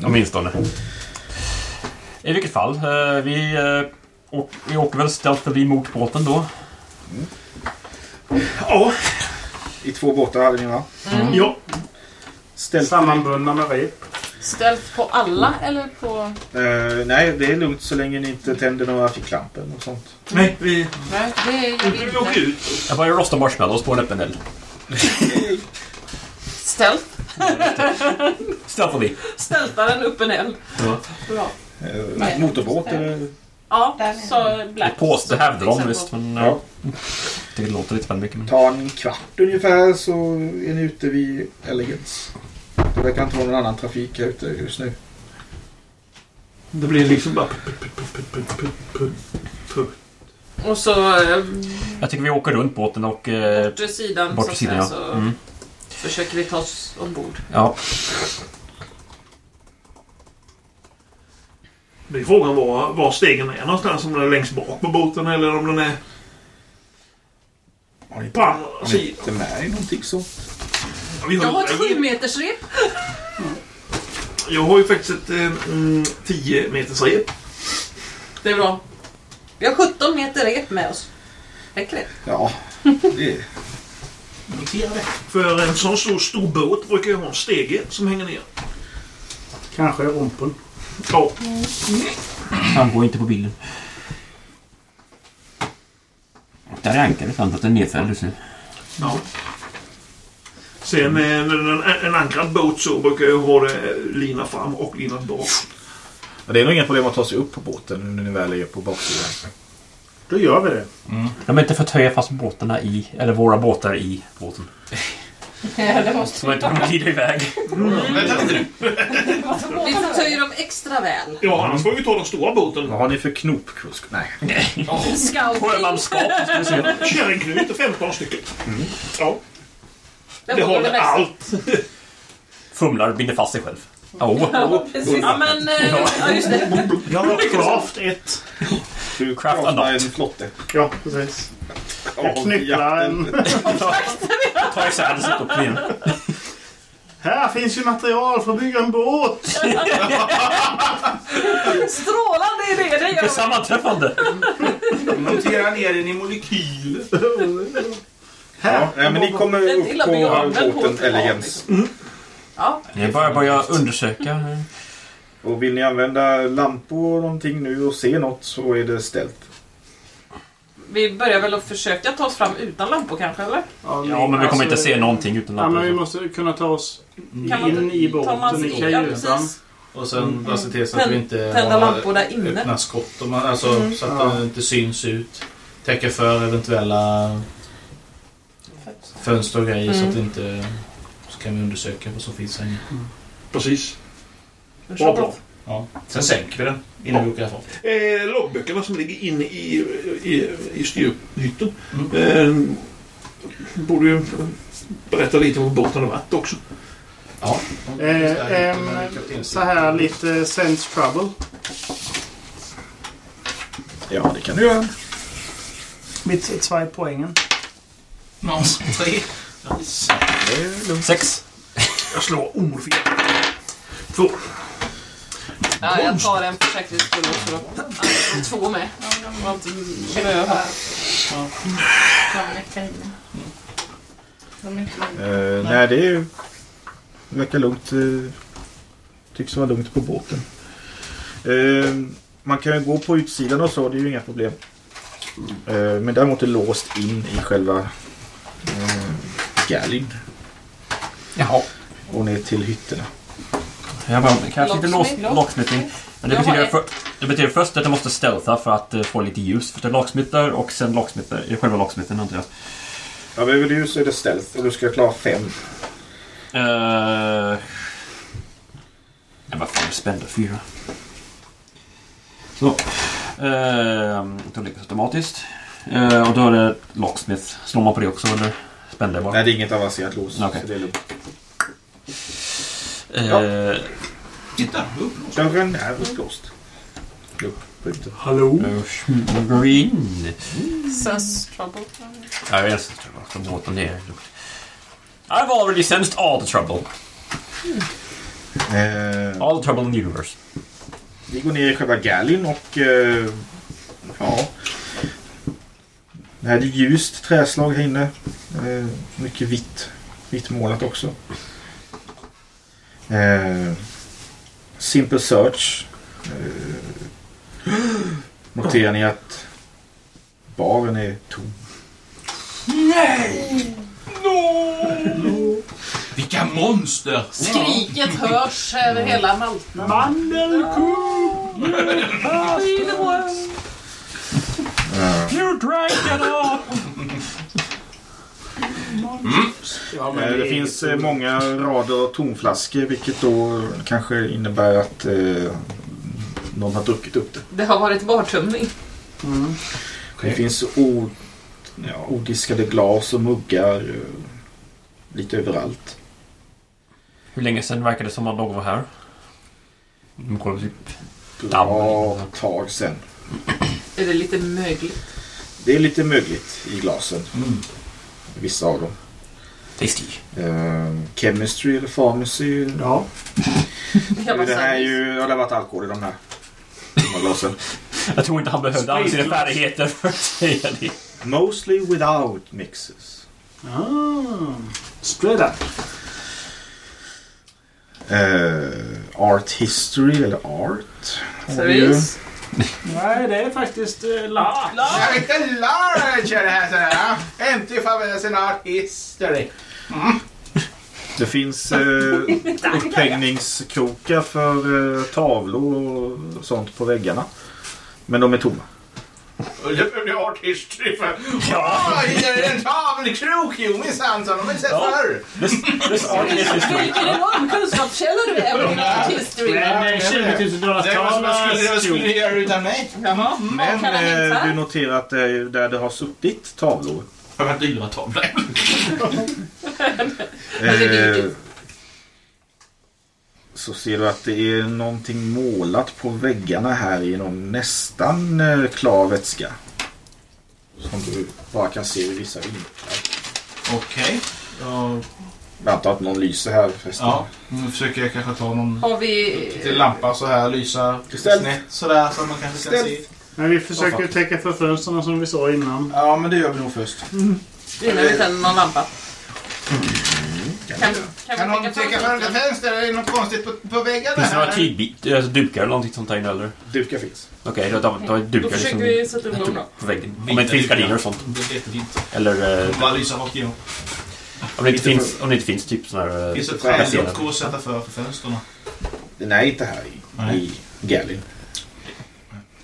Åtminstone. I vilket fall, eh, vi, eh, åk, vi åker väl stealthily mot båten då. Ja. I två båtar hade ni va? Ja. Ställt Sammanbundna med rep. Ställt på alla eller på... Eh, nej, det är lugnt så länge ni inte tänder några ficklampor och sånt. Nej, vi... Nej, det är jag Vi åker inte. ut. Jag börjar rosta marshmallows på en öppen eld. Ställt. Stealthily. Stältaren upp en eld. Ja. Bra. Eh, motorbåt eller... Ja, så Black. Det påstår hävdar de visst, men Ja. det låter lite väl mycket. Men... Ta en kvart ungefär så är ni ute vid Elegance. Det verkar inte vara någon annan trafik här ute just nu. Det blir liksom bara... Och så eh, Jag tycker vi åker runt båten och... Eh, bortre sidan, bort så, till att sidan, säga, ja. så Mm. försöker vi ta oss ombord. ja. Det är frågan var, var stegen är någonstans. Om den är längst bak på båten eller om den är Har ni på andra har ni sidan. inte med er någonting så? Ja, vi Jag har ett ju- sju meters rep. Jag har ju faktiskt ett eh, mm, 10 meters rep. Det är bra. Vi har 17 meter rep med oss. Räcker det? Ja, det är... Notera det. För en sån stor, stor båt brukar ju ha en stege som hänger ner. Kanske rumpen. Ja. Framgår inte på bilden. Där är ankaret. Sant att den är nedfälld just nu. ja. Sen eh, när en, en ankrad båt så brukar jag ha det eh, lina fram och lina bak. Men det är nog inga problem att ta sig upp på båten när ni väl är på baksidan. Då gör vi det. De är inte för att töja fast båtarna i, eller våra båtar i båten. Ja, det måste Så man inte kommer glida iväg. Vänta lite nu. Vi förtöjer dem extra väl. Ja, annars får vi ta den stora båten. Vad har ni för knopkusk? Nej. Scouting. Sjömanskap, ska vi se. Kärringknut, 15 stycken. Ja, Det det var det håller allt. Fumlar, binder fast sig själv. Oh. Ja, precis. Ja, men... eh, Ja, just det. Jag har craft 1. Du Craft a craftar knot. en flotte. Ja, precis. Jag jakten. en... Ta isär den, sätt upp igen. Här finns ju material för att bygga en båt. Strålande idé, det Det gör vi. sammanträffande. Notera ner den i molekyler. Ja, nej, men ni kommer Den upp lilla på björnen på båten Elegance. Ja, Jag bara börjar undersöka. Och vill ni använda lampor och någonting nu och se något så är det ställt. Vi börjar väl att försöka ta oss fram utan lampor kanske, eller? Ja, men vi kommer inte se någonting utan Ja, men vi måste kunna ta oss man in i båten i? Ja, kajutan. precis. Och sen bara se till så att vi inte Tända har lampor där inne. öppna skott. Och man, alltså, Så att Ja. det inte syns ut. Täcka för eventuella fönster och grejer så Mm. att det inte... Så kan vi undersöka vad som finns här inne. Precis. Bra, Bra, bra. Ja. Sen sänker vi den innan vi åker härifrån. Eh, loggböckerna som ligger inne i, i, i styrhytten. Mm. Eh, borde ju berätta lite om vad båten har varit också. Ja. Eh, så här lite sense trouble. Ja, det kan du göra. Mitt två poängen. Ja, tre. Är. Sex. Jag slår omodifierat. Två. Ja, jag tar en för säkerhets skull också då. Ja, två med. Här. De är inte. Eh, nej, det är, verkar lugnt. Eh, tycks vara lugnt på båten. Eh, man kan ju gå på utsidan och så, det är ju inga problem. Eh, men däremot är det låst in i själva eh, gallin Jaha. och ner till hytterna. Jag bara, kanske inte lås, Locksmith. locksmithing. Men det Jag betyder, för, det betyder först att jag måste stealtha för att eh, få lite ljus. För det är locksmithar och sen locksmithar. eh, Själva locksmithen antar jag. Ja, behöver du så är det stealth och du ska klara fem. Uh, jag bara fan spände fyra. Så. Uh, då lyckas automatiskt. Eh, och då är det locksmith. Slår man på det också eller spände jag bara? Nej, det är inget avancerat lås. Okej. Så det är lugnt. Eh, Titta, upp. Dörren är upplåst. Uppbruten. Hallå? Går vi in? Sense trouble. Ja, jag tror att de båten ner. I've already sensed all the trouble. Eh, All the trouble in the universe. Vi går ner i själva gallin och eh, ja. Det här är ljust träslag här inne. Eh, mycket vitt. Vitt målat också. Eh, simple search. Eh, noterar ni att baren är tom. Vilka monster! Skriket hörs över hela Malta. Mandelkubb! You drank it all! Ja, men Eh, det finns eh, många rader tomflaskor vilket då kanske innebär att eh, någon har druckit upp det. Det har varit bartömning. Mm. Det finns o, ja, odiskade glas och muggar eh, lite överallt. Hur länge sedan verkar det som att någon var här? De kollar typ... Bra tag sen. Är det lite mögligt? Det är lite mögligt i glasen. Mm. Vissa av dem. Tasty. Eh, chemistry eller pharmacy. Ja. Det här är ju, ja, det har varit alkohol i de här, de här glasen. Jag tror inte han behövde alla sina färdigheter för att säga det. Mostly without mixes. Ah, straight up. Eh, art history eller art. Seriöst? Nej, det är faktiskt uh, large. Jag inte large är det här sådär. Empty favels in art history. Det finns eh, upphängningskrokar för eh, tavlor och sånt på väggarna. Men de är tomma. Och det blev art history för... Ja! det är en tavelkrok jo minsann som de har inte sett förr. Vilken enorm kunskapskälla du är med din art history. Men eh, 20 000 dollars Det var skulle, tavla. göra utan mig. Men eh, du noterar att det är där det har suttit tavlor. Jag har dyra tavlor. Så ser du att det är någonting målat på väggarna här i någon nästan eh, klar vätska. Som du bara kan se i vissa vinklar. Okej. Jag- Jag antar att någon lyser här förresten. Ja, nu försöker jag kanske ta någon Har vi... till lampa så här, lysa Ställ. snett sådär så att man kanske kan Ställ. se. Men vi försöker ju täcka för fönstren som vi sa innan. Ja, men det gör vi nog först. Innan vi tänder någon lampa. Kan, kan, Kan vi någon täcka på fönster? fönster? Är det något konstigt på, på väggarna Finns det några tygbit, alltså dukar eller någonting sånt där inne eller? Dukar finns. Okej, då tar vi dukar Då försöker liksom vi sätta upp dem då. på väggen. Om det inte finns gardiner och sånt. Det är jättefint. Eller eh, Bara lysa rakt igenom. om, det inte finns, om det inte finns typ sådana här... Finns det träluckor att sätta för för fönstren? Nej, inte här i, Nej. i Gallin.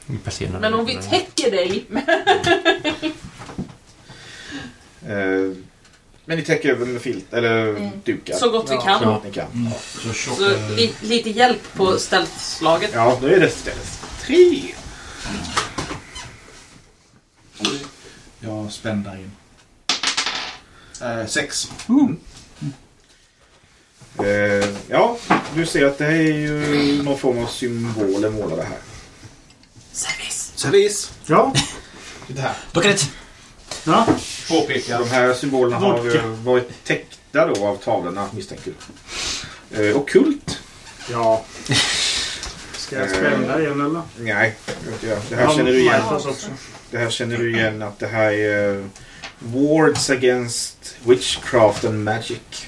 eh. Men om vi täcker dig. Eh, men ni täcker över med filt, eller dukar. Så gott vi Ja, kan. Så gott ni kan. Mm. Så tjock... Så eh, li, lite hjälp på ställslaget. Ja, då är det stället. Tre! Jag spänner in. Eh, sex. Eh, ja, du ser att det här är ju någon form av symboler målade här. Service. Servis. Ja. Titta här. Docket! Ja. Påpekar. De här symbolerna har Vodka. eh, varit täckta då av tavlorna misstänker du. Eh, Okult? Ja. Ska jag spänna igen eller? Nej, det vet jag. det här känner du igen. Det här känner du igen att det här är eh, Wards Against Witchcraft and Magic.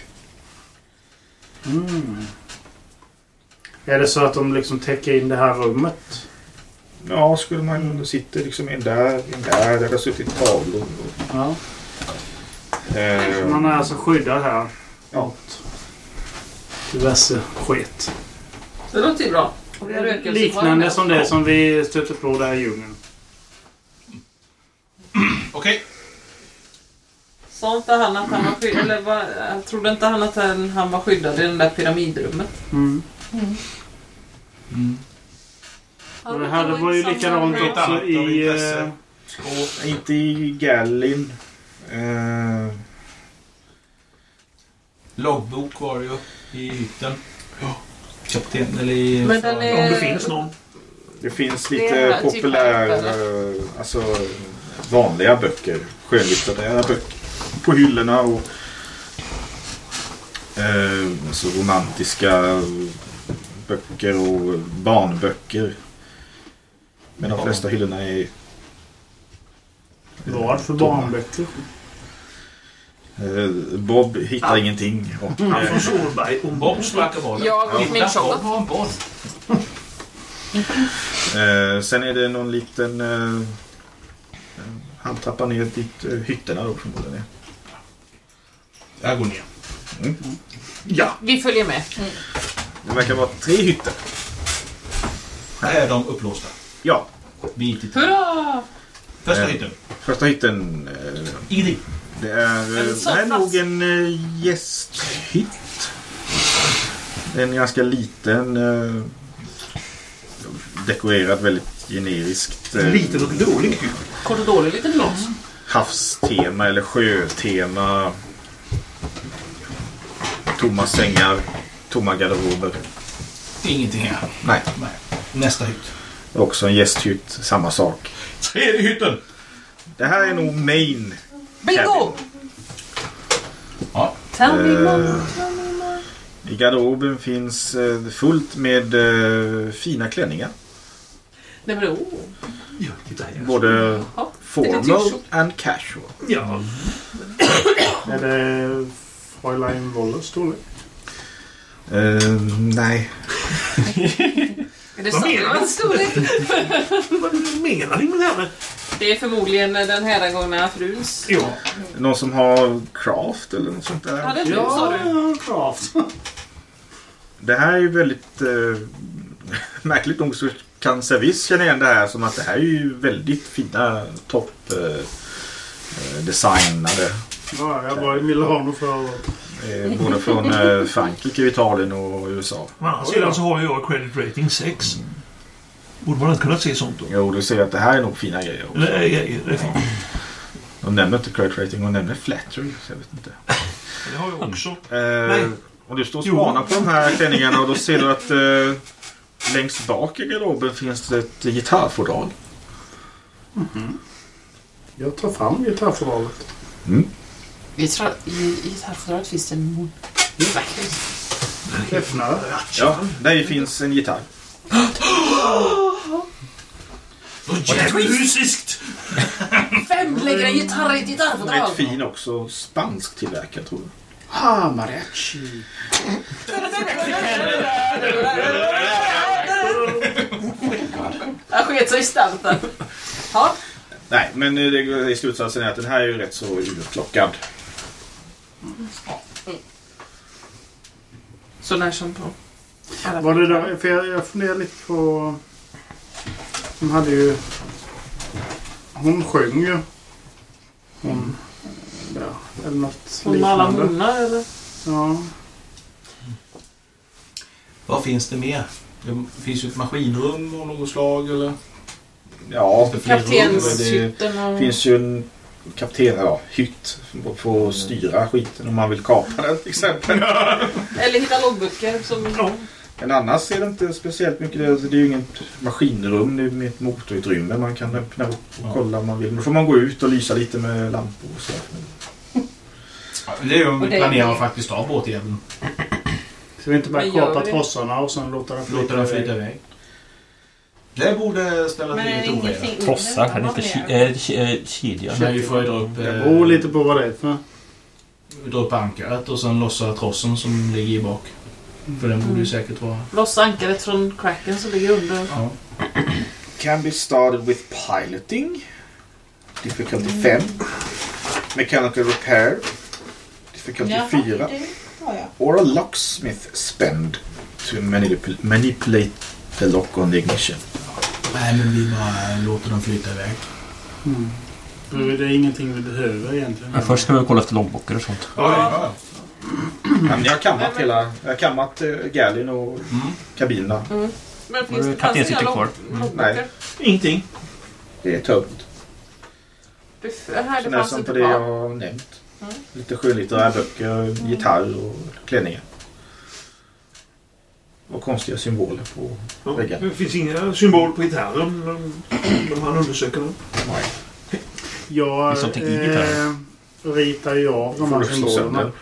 Mm. Är det så att de liksom täcker in det här rummet? Ja, skulle man... Det sitter liksom en där, en där, där det har suttit tavlor. Ja. Eh, Man är alltså skyddad här. Ja. Diverse skit. Det låter ju bra. Liknande som det som vi stötte på där i djungeln. Okej. Sa inte han att han var skyddad? Eller var, jag trodde inte han att han, han var skyddad i det där pyramidrummet? Mm. Mm. Och det här det var ju likadant också av i... intresse. eh, Skåp. Inte i Gallin. Eh, Loggbok var det ju i hytten. Kapten, eller i... Men den är- Om det finns någon. det finns Det lite är typ populär, här, eh, alltså vanliga böcker. Skönlitterära böcker. På hyllorna och eh, alltså romantiska böcker och barnböcker. Men de flesta hyllorna är Vad för barnböcker? eh, Bob hittar ingenting. Och, Han eh, från Solberg. Om Bobs verkar vara det. Jag och min. Bob har en boll. Eh, sen är det någon liten eh, handtrappa ner dit eh, hytterna då förmodligen är. Jag går ner. Ja. Vi följer med. Det verkar vara tre hytter. Här är de upplåsta. Ja, Vi tre. Hurra! Första Eh. hytten. första hytten. Eh, Ingenting. det är, eh, En det här är nog en eh, gästhytt. Är en ganska liten eh, dekorerad väldigt generiskt eh, Liten och dålig hytt. Kort och dålig liten blås. havstema eller sjötema. Tomma sängar, tomma garderober. Ingenting här. Nej, Nej. Nästa hytt. Också en gästhytt, samma sak. Tredje hytten. Det här är nog main. Bingo! Ja. Tell me Eh, more. I garderoben finns eh, fullt med eh, fina klänningar. Nej men oh. Ja, titta här. Både Ja, formal and casual. Ja. Är det Fräulein Wollers storlek? Eh, nej. Är det Vad menar storlek? Vad menar ni med det här? Det är förmodligen den hädagångna fruns. Ja. Någon som har craft eller något sånt där? Ja, det är du sa du. Ja, Craft. Det här är ju väldigt eh, märkligt nog så kan Service känna igen det här som att det här är ju väldigt fina topp eh, designade. Ja, jag var i Milano förut. Eh, både från eh, Frankrike, Italien och USA. Å andra sidan så har jag credit rating 6. Borde man inte kunnat se sånt då? Jo, du ser att det här är nog fina grejer också. Det är grejer, det är fint. De nämner inte credit rating, de nämner flattery. Så jag vet inte. Det har jag också. Eh, och du står och Jo. spanar på de här klänningarna och då ser du att eh, längst bak i garderoben finns det ett gitarrfodral. Jag tar fram gitarrfodralet. I gitarrfodralet finns det en mon- Öppnar. Ja, där finns en gitarr. Djävulusiskt! Vem lägger en gitarr i ett är gitarrfodral? rätt fin också. Spansk tillverkad tror jag. Ha, mariachi. Jag sket sig i starten. Ja, Nej, men eh, det, i slutsatsen är att den här är ju rätt så urplockad. Så när som på. alla Var det där, för jag, jag funderar lite på... Hon hade ju... Hon sjöng ju. Hon... Ja, eller något Hon med alla liknande. munnar eller? Ja. Vad finns det mer? Det finns ju ett maskinrum av något slag eller? Ja, Finns det? Är det- Kaptenshytten och... det finns ju en kapten, ja, hytt. Får styra skiten om man vill kapa den till exempel. Eller hitta loggböcker som... Ja. Men annars är det inte speciellt mycket. Det det är ju inget maskinrum. Det är med ett motorutrymme. Man kan öppna upp och kolla om man vill. Då får man gå ut och lysa lite med lampor och så. Det är ju om vi planerar att faktiskt ta båtjäveln. Ska vi inte bara kapa trossarna och sen låta den flyta, Låta den flyta iväg. Det borde ställa till är det lite oreda. Trossar, kan under inte kedja. Men vi får ju dra upp, Det eh, beror lite på vad det är för. dra upp ankaret och sen lossa trossen som ligger i bak. För den borde ju säkert vara... Lossa ankaret från cracken som ligger under. Ja. Can be started with piloting. Difficulty 5. Mechanical repair. Difficulty Jaha, 4. det har jag. Or a locksmith spend to manipul- manipulate the lock on the ignition. Nej, men vi bara låter den flyta iväg. Det är ingenting vi behöver egentligen. Men först ska vi kolla efter loggböcker och sånt. Ja, Ja, men jag har kammat hela... Jag har kammat eh, gallien och Mm. kabinerna. Men Var finns det det, fanns inga logg- loggböcker? ingenting. Det är tömt. Det, här, det fanns som inte på det jag har nämnt. Mm. Lite skönlitterära böcker, gitarr och klänningar. Och konstiga symboler på Ja, väggen. det finns inga symbol på gitarren när han undersöker den. Jag i gitarren. eh, ritar ju av de här symbolerna.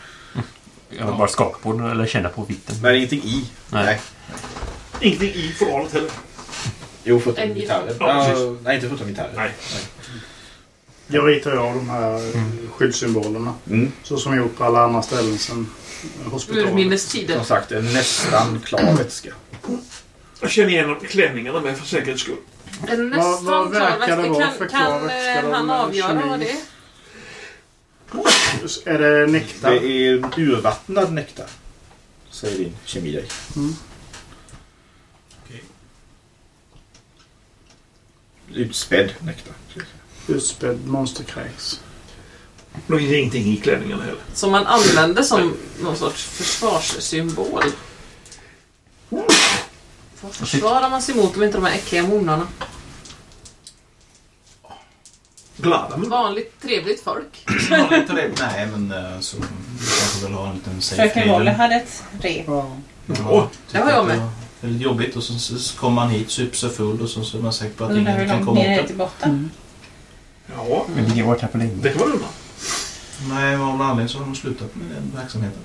Jag vill bara skaka på den eller känna på vikten. Men det är ingenting i. Nej. Ingenting i fodralet heller. Jo, förutom En gitarren. Ja, Ja, nej, inte förutom gitarren. Nej. Jag ritar ju av de här eh, skyddssymbolerna. Mm. Så som jag gjort på alla andra ställen sen hospitalet. Urminnes tider. Som sagt, en nästan klar vätska. Jag känner igen klänningarna med för säkerhets skull. En nästan vad klar verkar det väska. vara Kan, för klar kan väska eh, han med avgöra vad det är? Är det nektar? Det är urvattnad nektar. Säger din kemi dig. Mm. Utspädd nektar. Utspädd monsterkräks. Då finns ingenting i klänningarna heller. Som man använder som någon sorts försvarssymbol. Vad försvarar man sig mot om inte de här äckliga monorna? Glada Vanligt trevligt folk. Ja, inte det. Nej, men eh, så vi kanske vill ha en liten safe Fröken Wolle hade ett rep. Ja. Åh, det har jag med. Det är lite jobbigt och så, så, så kommer man hit, super sig full och så, så är man säker på att Undrar hur ingen kan långt komma ner är det åt till det. botten. Ja, Men vi varit här på länge. det kan man undra. Nej, av någon anledning så har de slutat med den verksamheten.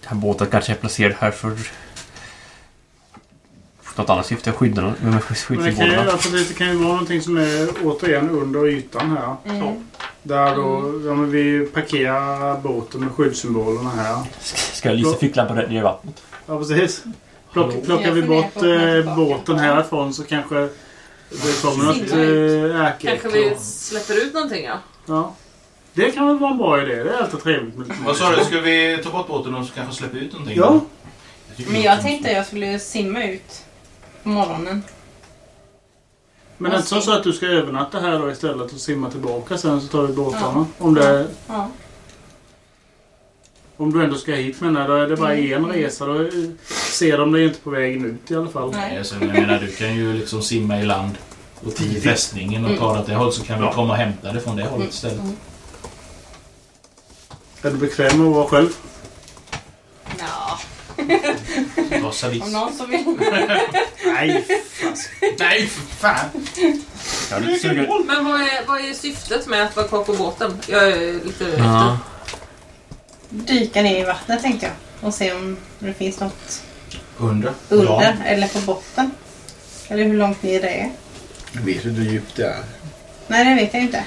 Den här båten kanske är placerad här för... för något annat syfte. Skydda med Men det kan, ju, skyddssymbolerna. alltså, det kan ju vara någonting som är återigen under ytan här. Mm. Där då, ja, men vi parkerar båten med skyddssymbolerna här. Ska jag lysa ficklampan rätt ner i vattnet? Ja, precis. Plock, plockar vi bort eh, båten härifrån så kanske det kommer något eh, Kanske ärkeäckel. vi släpper ut någonting ja. Ja. Det kan väl vara en bra idé. Det är alltid trevligt med lite Vad sa du? Ska vi ta bort båten och så kanske släppa ut någonting? Ja. tycker Men jag tänkte jag skulle simma ut på morgonen. Men det är inte så- så att du ska övernatta här då istället och simma tillbaka sen så tar vi båtarna. Om, det, Ja. Om du ändå ska hit menar då är det bara en resa. Då ser de dig inte på vägen ut i alla fall. Nej. Nej, så jag menar, du kan ju liksom simma i land och till fästningen och ta det åt det hållet så kan Ja. komma och hämta det från det hållet istället. Är du bekväm med att vara själv? Ja, om någon som vill. Nej. Nej, för fan! Jag är lite sugen. Men vad är, vad är syftet med att vara kvar på båten? Jag är lite Ja. Dyka ner i vattnet tänkte jag. Och se om det finns något Under. under Ja. eller på botten. Eller hur långt ner det är. Vet du hur djupt det är? Nej, det vet jag inte.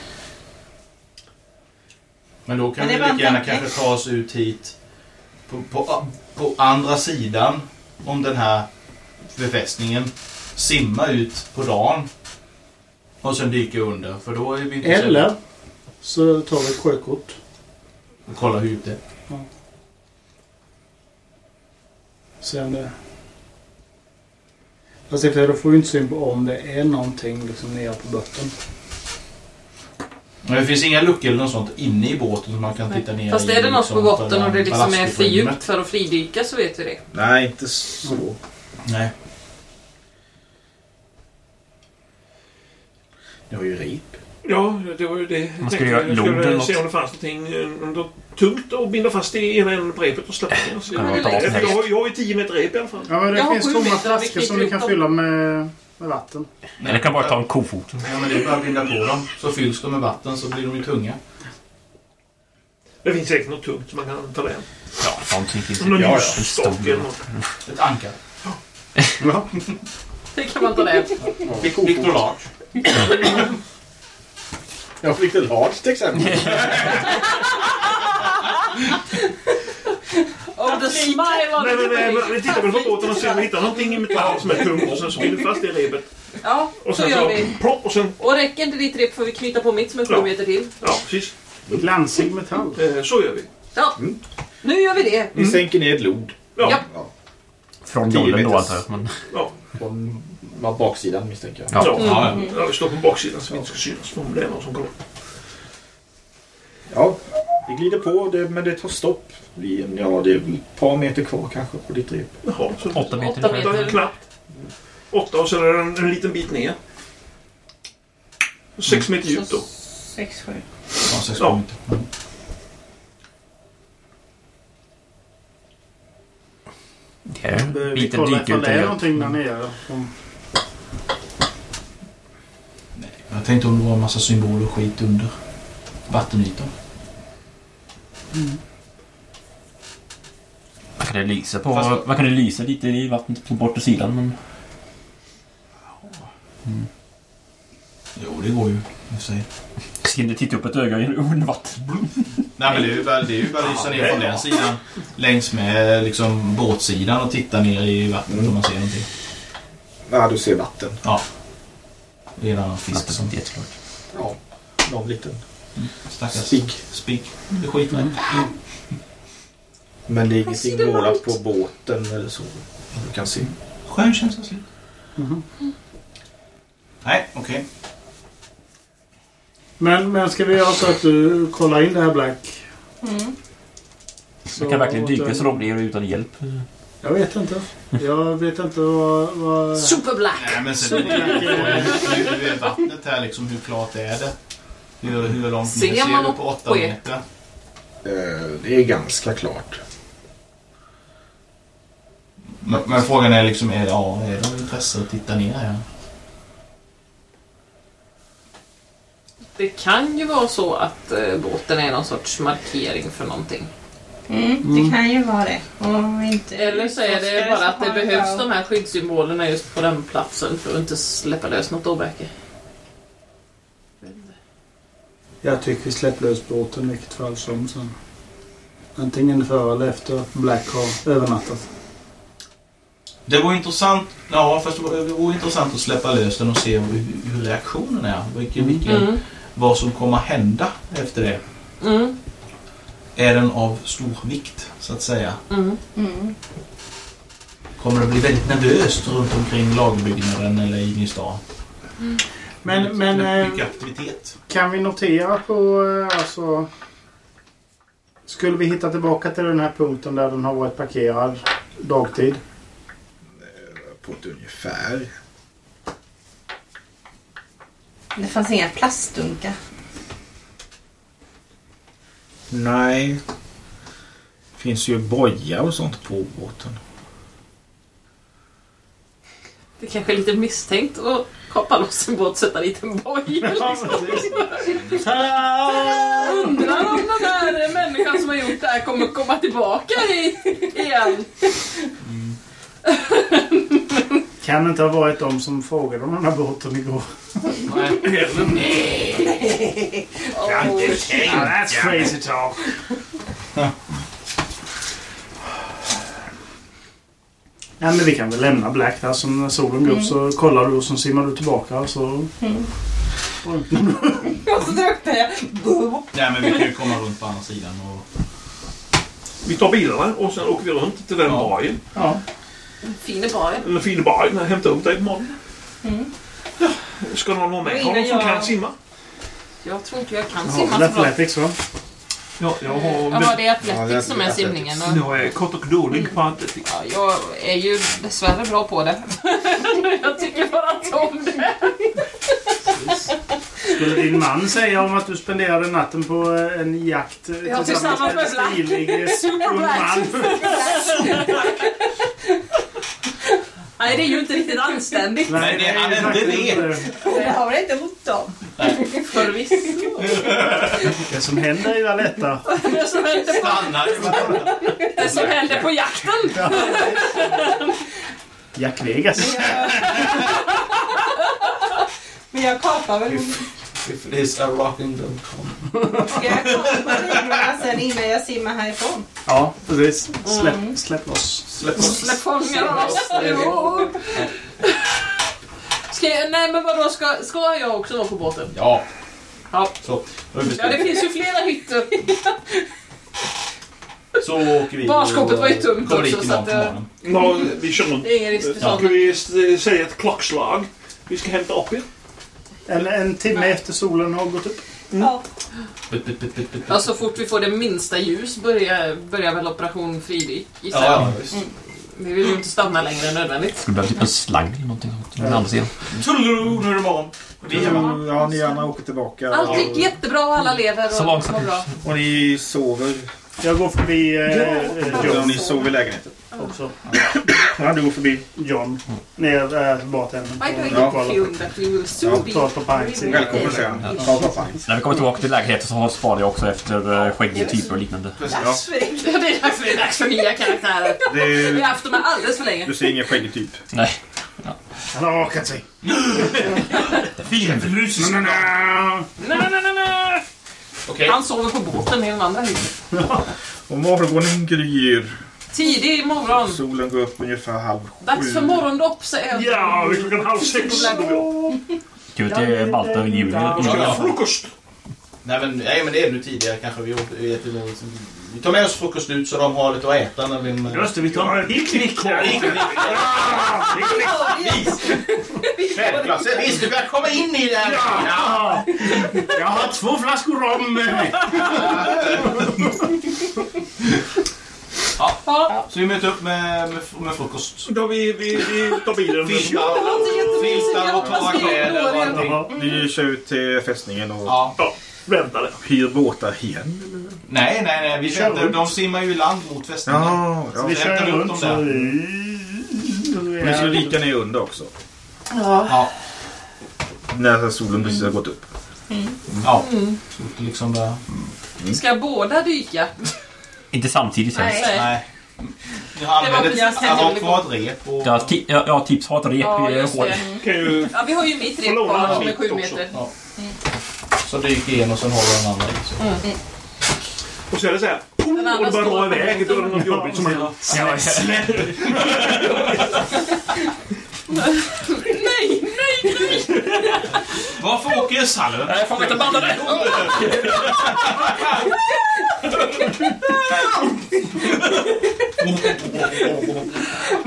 Men då kan Men vi lika gärna tanke. kanske ta oss ut hit på, på, på andra sidan om den här befästningen. Simma ut på dagen. Och sen dyka under. För då är vi inte så- Eller så tar vi ett sjökort. Och kolla hur djupt det är. Se om det... Fast i och för sig, då får vi inte syn på om det är någonting liksom nere på botten. Men det finns inga luckor eller något sånt inne i båten som man kan titta ner Fast i. är det något på liksom, botten och det för liksom är för djupt för att fridyka så vet vi det. Nej, inte så. Nej. Det har ju rep. Ja, det var ju det. Man tänkte göra jag skulle något. se om det fanns någonting eh, något tungt att binda fast det i ena änden på repet och släppa ner. Jag, jag, jag har ju 10 meter rep i alla fall. Ja, men det Jag finns tomma flaskor som vi kan fylla med, med vatten. Eller kan bara ta en kofot. Ja, men det är bara att binda på dem. Så fylls de med vatten så blir de ju tunga. Det finns säkert något tungt som man kan ta med. Ja, någonting finns Någon det. Ja, ja. ljusstak eller något. Ett ankar. Ja. Det kan man ta det. Victor Large. Jag fick det large till exempel. Oh, the smile on Nej, nej, men vi tittar väl på båten och ser om vi hittar någonting i metall som är tungt och sen så binder vi fast det i repet. Ja, Och så sen gör så vi. plopp och sen... Och räcker inte ditt rep får vi knyta på mitt som är sju Ja. meter till. Ja, precis. Glansig metall. Eh, Så gör vi. Ja, nu gör vi det. Vi sänker ner ett lod. Ja. Ja. Från nollen då antar jag. Men, Ja. Från ja, baksidan misstänker jag. Ja. Ja. Ja, Ja, vi står på baksidan så vi inte ska synas om det är någon som kommer. Ja, vi glider på det, men det tar stopp. Vi, ja, det är ett par meter kvar kanske på ditt rep. Jaha, så åtta meter Åtta meter. knappt. Åtta och sen är det en, en liten bit ner. Sex meter djupt då. Sex, sju. Ja, sex Ja. minuter. Mm. Det är en Vi liten kollar dyka ifall ut. det är eller- någonting där nere. Som, Jag tänkte om det var en massa symboler och skit under vattenytan. Man kan det lysa på... Fast- Man kan det lysa lite i vattnet på bortre sidan men... Jo, det går ju. i sig. Ska inte titta upp ett öga i- under vatten. Nej, men det är ju bara, det är ju bara att lysa ner från den sidan. Längs med liksom, båtsidan och titta ner i vattnet om man ser någonting. Ja, du ser vatten. Ja. Det är en annan fisk som... jätteklart. Ja, någon liten. Stackars Spigg. spigg. Det skiter jag i. Men det är ingenting målat på båten eller så. Du kan se. Skön känsla slut. Mhm. Nej, okej. men, men ska vi göra så att du kollar in det här Black? Mm. Man kan verkligen dyka så långt ner utan hjälp. Jag vet inte. Jag vet inte vad... vad... Superblack. Nej, men sen är det hur, är vattnet här liksom? Hur klart är det? Hur, hur långt Ser ner ser man du på åtta på er? meter? Eh, Det är ganska klart. Men, men frågan är liksom, är, ja, är det av intresse att titta ner här? Det kan ju vara så att eh, båten är någon sorts markering för någonting. Mm, det kan ju vara det. Och inte Eller så är det bara att det behövs de här skyddssymbolerna just på den platsen för att inte släppa lös något åbäke. Jag tycker vi släpper lös båten i vilket fall som sen. Antingen före eller efter att Black har övernattat. Det vore intressant, ja, fast det vore- det vore intressant att släppa lös den och se hur, hur reaktionen är. Vilken, vilken, Mm. Vad som kommer hända efter det. Mm. Är den av stor vikt, så att säga? Mm. Mm. Kommer det bli väldigt nervöst runt omkring lagerbyggnaden eller inne i stan? Men, men eh, kan vi notera på eh, alltså... Skulle vi hitta tillbaka till den här punkten där den har varit parkerad dagtid? På ett ungefär. Det fanns inga plastdunkar. Nej. finns ju boja och sånt på båten. Det kanske är lite misstänkt att kapa loss en båt och sätta dit en boja. Liksom. Undrar om den där människan som har gjort det här kommer komma tillbaka i, igen. Kan det inte ha varit de som frågade om den här båten igår? Oh, Ah, that's crazy talk. Ja, men vi kan väl lämna Black där så när solen går upp så kollar du och så simmar du tillbaka så... Och så drunknade jag. Nej, men vi kan ju komma runt på andra sidan och... Vi tar bilarna och sen åker vi runt till den Ja. bajen. Ja. Fin är bra. Den fina bajen. och Hämtar upp dig på morgonen. Ja. Ska någon vara med? Någon som jag- kan simma? Jag tror inte jag kan Ja, simma så bra. Athletics va? Ja, jag har... Jaha, det är Ja, Athletics det är som är Athletics. simningen. Och, Jag är kort och dålig på atletik. ja, jag är ju dessvärre bra på det. jag tycker bara inte om det. Skulle din man säga om att du spenderade natten på eh, en jakt eh, Ja, tillsammans med en Black. stilig, Super ung Black. Nej, det är ju inte riktigt anständigt. Nej, det är inte det. Det har väl inte ont om? Förvisso. Det som händer i Valletta. Det som händer på, det som händer på jakten. Jack Vegas. Men jag kapar väl... If it is a rocking don't come. Ska jag kapa linorna sen innan jag simmar härifrån? Ja, precis. Släpp, släpp loss. Släpp oss. Släpp fångarna loss. Jo. Ska jag, nej men vadå, ska, ska jag också vara på båten? Ja, Ja. så. Ja, det finns ju flera hytter. Så åker vi Barskåpet var ju tomt kommer också, dit så att, på eh. Ja, vi kör runt. Det är ingen risk Ska vi s- säga ett klockslag? Vi ska hämta upp er. En, en timme efter solen har gått upp. Ja. Bit, bit. Ja, så fort vi får det minsta ljus börjar, börjar väl Operation Fridyk, gissar Ja, jag. ja, visst. Vi vill ju inte stanna längre än nödvändigt. Skulle behöva typ en slang eller någonting sånt. Den andra sidan. Tullero, nu är det morgon. Vi är hemma. Ja, ni andra åker tillbaka. Allt gick jättebra, alla lever Så och långsamt. mår bra. Och ni sover. Jag går förbi eh, eh, Ja, John ni sover i lägenheten. också. Ja, du går förbi John. Ner äh, bartendern. Why do I Ja. get fumed that we will soon Ja, be... ta ett par pints Välkommen sen. Ta par pints. När vi kommer tillbaka till lägenheten så sparar jag också efter eh, skäggig typer och liknande. Ja, det är dags för, det är dags för nya karaktärer. Det Vi har är, haft dem här alldeles för länge. du ser ingen skäggig typ. Nej. Han har rakat sig. Nej. Nej, nej, nej, nej. Okej. Han sover på båten i den andra huset. Och morgonen gryr. Tidig morgon. Solen går upp ungefär halv sju. Dags för morgondopp, säger jag. Ja, det är klockan halv sex. Kul till Balter i juli. Ja. Ja. Frukost. Nej men, nej men det är nu tidigare kanske. Vi, åker, vi, äter, vi tar med oss frukost ut så de har lite att äta när vi... Just det, vi tar en picknickkorv. Självklart. Visst, du börjar komma in i det här. Ja. Jag har två flaskor rom med mig. Ja. Så vi möter upp med, med, med frukost. Då vi, vi, vi tar bilen. Filtar, filtar och torra kläder och allting. Jaha. Ni kör ut till fästningen och Ja. Ja, vänta där. hyr båtar igen. Nej, nej, nej. Vi Vi kör runt. de simmar ju i land mot fästningen. Ja, ja. vi Så kör hämtar vi upp runt dem så... där. Ni ska vika ner under också. Ja. När solen precis har gått upp. Ja. Så det liksom bara... Ska båda dyka? Inte samtidigt helst. Nej. Nej. Jag använder ett, har kvar ett rep och... Ti- har tips. Ha ett rep Ja, i just hål. det. Kan ju... Ja, vi har ju mitt rep kvar som är mitt sju också. meter. Ja. Så dyker en och sen har du den andra i. Och så är det så här. Och det bara drar iväg. Då är det något jobbigt som Ja, ja. Nej, nej, nej! Varför åker Salve? Nej, Jag får inte banda det!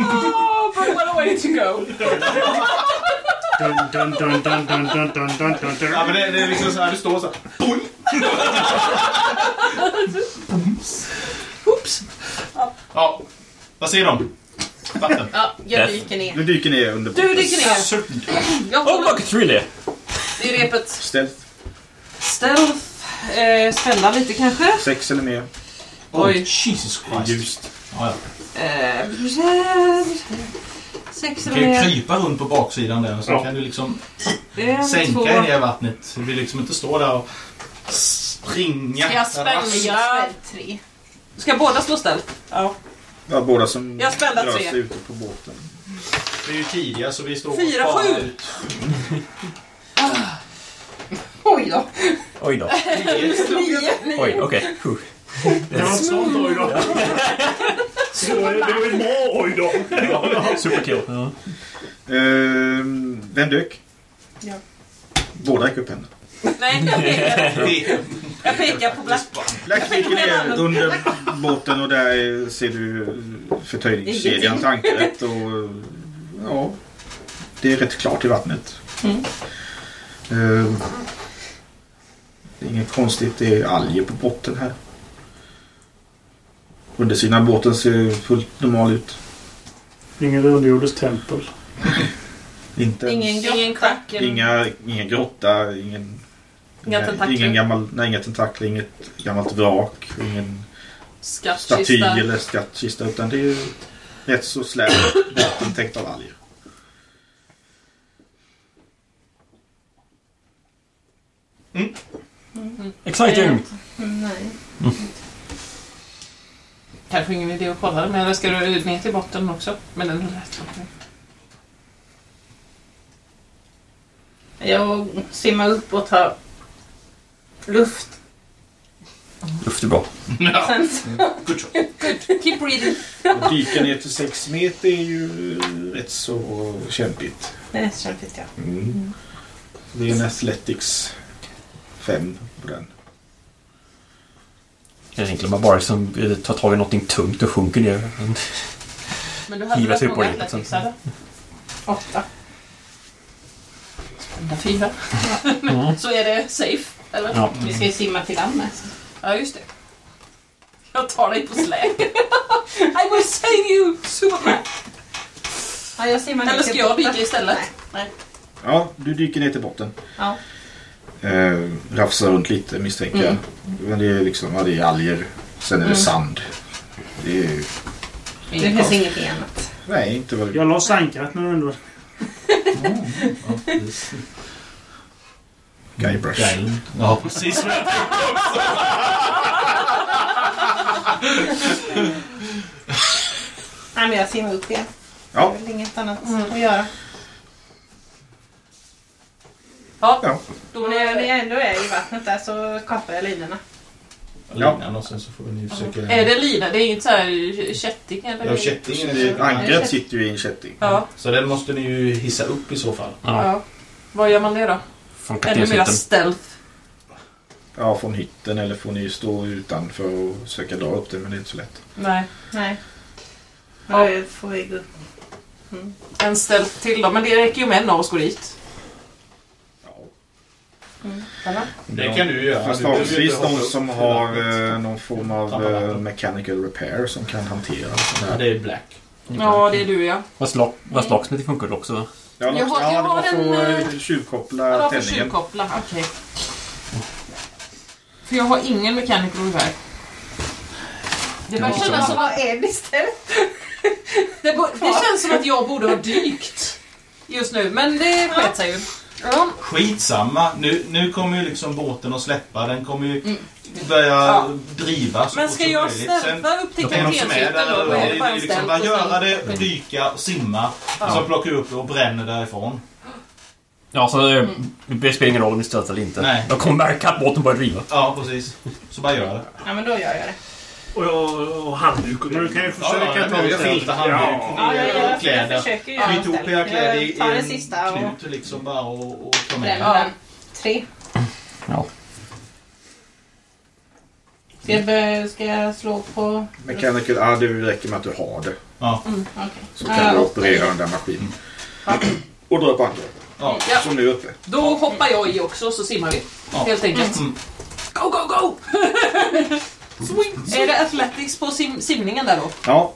Oh, but what a way to go! Dun, dun, dun, dun, dun, dun, dun, dun, dun, dun. Ja, men det, det är liksom så här, du står så här. Boing! Oops! Ja, vad säger de? Vatten. Ja, jag dyker ner. Du dyker ner under Du dyker ner. Jag Oh, håller look, it's really! i repet. Stealth. Stealth. Eh, spända lite kanske. Sex eller mer. Oj. Jesus Christ. Ljust. Ja, ja. Eh, sex Du eller kan ju mer. krypa runt på baksidan där och så Ja. kan du liksom En, sänka två. dig ner i vattnet. Du vill liksom inte stå där och springa. Ska jag spänner tre. Ska båda slå stealth? Ja. Ja, båda som Jag drar tre. sig ute på båten. Det är ju tidiga så vi står och Fyra, sparar sju. ut. Oj då. Oj då. Oj, okej. Det var ett sånt oj då. Så det var ett bra oj då. Superkill. Ja. Ehm, vem dök? Ja. Båda gick upp händerna. Nej, jag pekar, jag pekar på Black. Black ner under båten och där ser du förtöjningskedjan ankaret. Och, ja, det är rätt klart i vattnet. Mm. Ehm, det är inget konstigt, det är alger på botten här. Undersidan av båten ser fullt normal ut. Ingen underjordisk tempel. Inte Ingen crack. Inga, ingen grotta, ingen... Inga tentakler. ingen gammal, nej, inga tentakler, inget gammalt vrak, ingen staty Skattkista. eller skattkista utan det är ju rätt så slät botten täckt av alger. Exciting! Mm, nej. Kanske ingen idé att kolla det, men eller ska du ner till botten också? Men den är rätt långt. Jag simmar upp och tar luft. Luft är bra. Sen så... Good job. Keep reading. Och dyka ner till 6 meter är ju rätt så kämpigt. Det är kämpigt ja. Mm. Det är en Athletics 5 på den. Det är egentligen man bara liksom eh, tar tag i någonting tungt och sjunker ner. Men du hade Hiva sig på eller? Åtta. Spända fyra. Mm. Så är det safe, eller? Ja. Vi ska ju simma till land med. Ja, just det. Jag tar dig på släp. I will save you, Superman! Ja, jag simmar ner Eller ska jag dyka istället? Nej. Ja, du dyker ner till botten. Ja. Eh, rafsar runt lite misstänker jag. Men det är liksom, ja, det är alger. Sen är det Mm. sand. Det är Det finns ingenting annat. Nej, inte vad Jag la ankaret du ändå... Guybrush. Guy. Ja, precis. Nej, men jag simmar upp igen. Ja. Det är väl inget annat att göra. Ja, Ja. då När jag, jag ändå är i vattnet där så kapar jag linorna. Linan och sen så får ni försöka... Är det lina? Det är inget så här kätting eller? Ja, kättingen Det-. Ankaret sitter ju i en kätting. Ja. Så den måste ni ju hissa upp i så fall. Ja. ja. Vad gör man det då? Från Ännu kaptenshytten. stealth. Ja, från hytten eller får ni stå utanför och försöka dra upp det men det är inte så lätt. Nej. Nej. Ja. Då får vi gå upp. En stealth till då, men det räcker ju med en av oss går dit. Eller? Det kan du göra. Förslagsvis upp som har eh, någon form av eh, mechanical repair som kan hantera Ja, här. det är black. Ja, det är du ja. Fast locksmith funkar också va? Ja, Jag har- ja, jag det har var en, så eh, tjuvkoppla Ja, för tändningen. tjuvkoppla, okej. För jag har ingen mechanical repair. Det börjar Ja, kännas som att... vad det istället? Det, det känns som att jag borde ha dykt just nu, men det sket sig ju. Ja. Skitsamma. Nu, nu kommer ju liksom båten att släppa. Den kommer ju börja Ja. driva så Men ska jag snärpa upp till de kaptenshytten då? det Är liksom bara och göra det, dyka, simma. Ja. Så plockar vi upp det och bränner därifrån. Ja, så eh, det spelar ingen roll om ni stöter eller inte. Nej. Jag kommer märka att båten börjar driva. Ja, precis. Så bara gör det. Ja, men då gör jag det. Och, och handduk och Men du kan ju Ja, försöka ja, ta ett filtar ställe. handduk. Ja. Ja, jag, jag, jag Kläder. försöker göra Knyt ihop era kläder i en sista och knut liksom bara och, och ta med. den. Tre. Ja. Ska jag, börja- ska jag slå på... Mechanical, ja det räcker med att du har det. Ja. Mm, okej. Så Ja, kan du åtta. operera den där maskinen. Och dra upp andra. Ja. Ja, Som nu är uppe. då hoppar jag i också så simmar vi. Ja. Helt enkelt. Mm. Go, go, Är det athletics på sim simningen där då? Ja.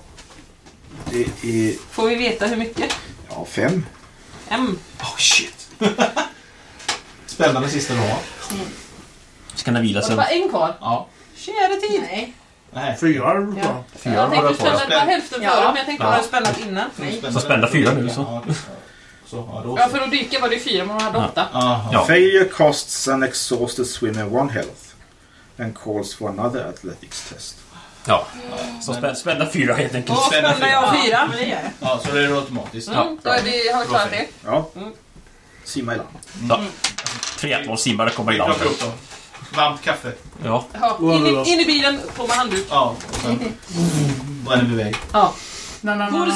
Det är Får vi veta hur mycket? ja, fem. M. Oh shit. Spännande sista dagen. Ska ni vila Var det sen? bara en kvar? Ja. Käre tid! Nej. Nej. Fyra är det Ja. Fyra Jag har tänkte spänna var hälften Ja. förut men jag tänkte Ja. bara spännat innan. Spännande. Så spända fyra nu, så. Ja, så, ja, då Ja, så. för att dyka var det fyra men man hade Ja. åtta. Ja. Failure costs an exhausted swimmer one health. And calls for another athletics test. Ja. Så spända, spända fyra helt enkelt. Då Spänna spände jag fyra. Ja, så det är det automatiskt. Mm, då är det, har vi klarat det. Ja. Mm. Simma i land. Ja. Triathlon-simmare kommer i Vi land. Varmt kaffe. Ja. Ja, in, i, in i bilen, på med handduk. Ja, och sen bränner vi iväg. Ja. Na, na, na,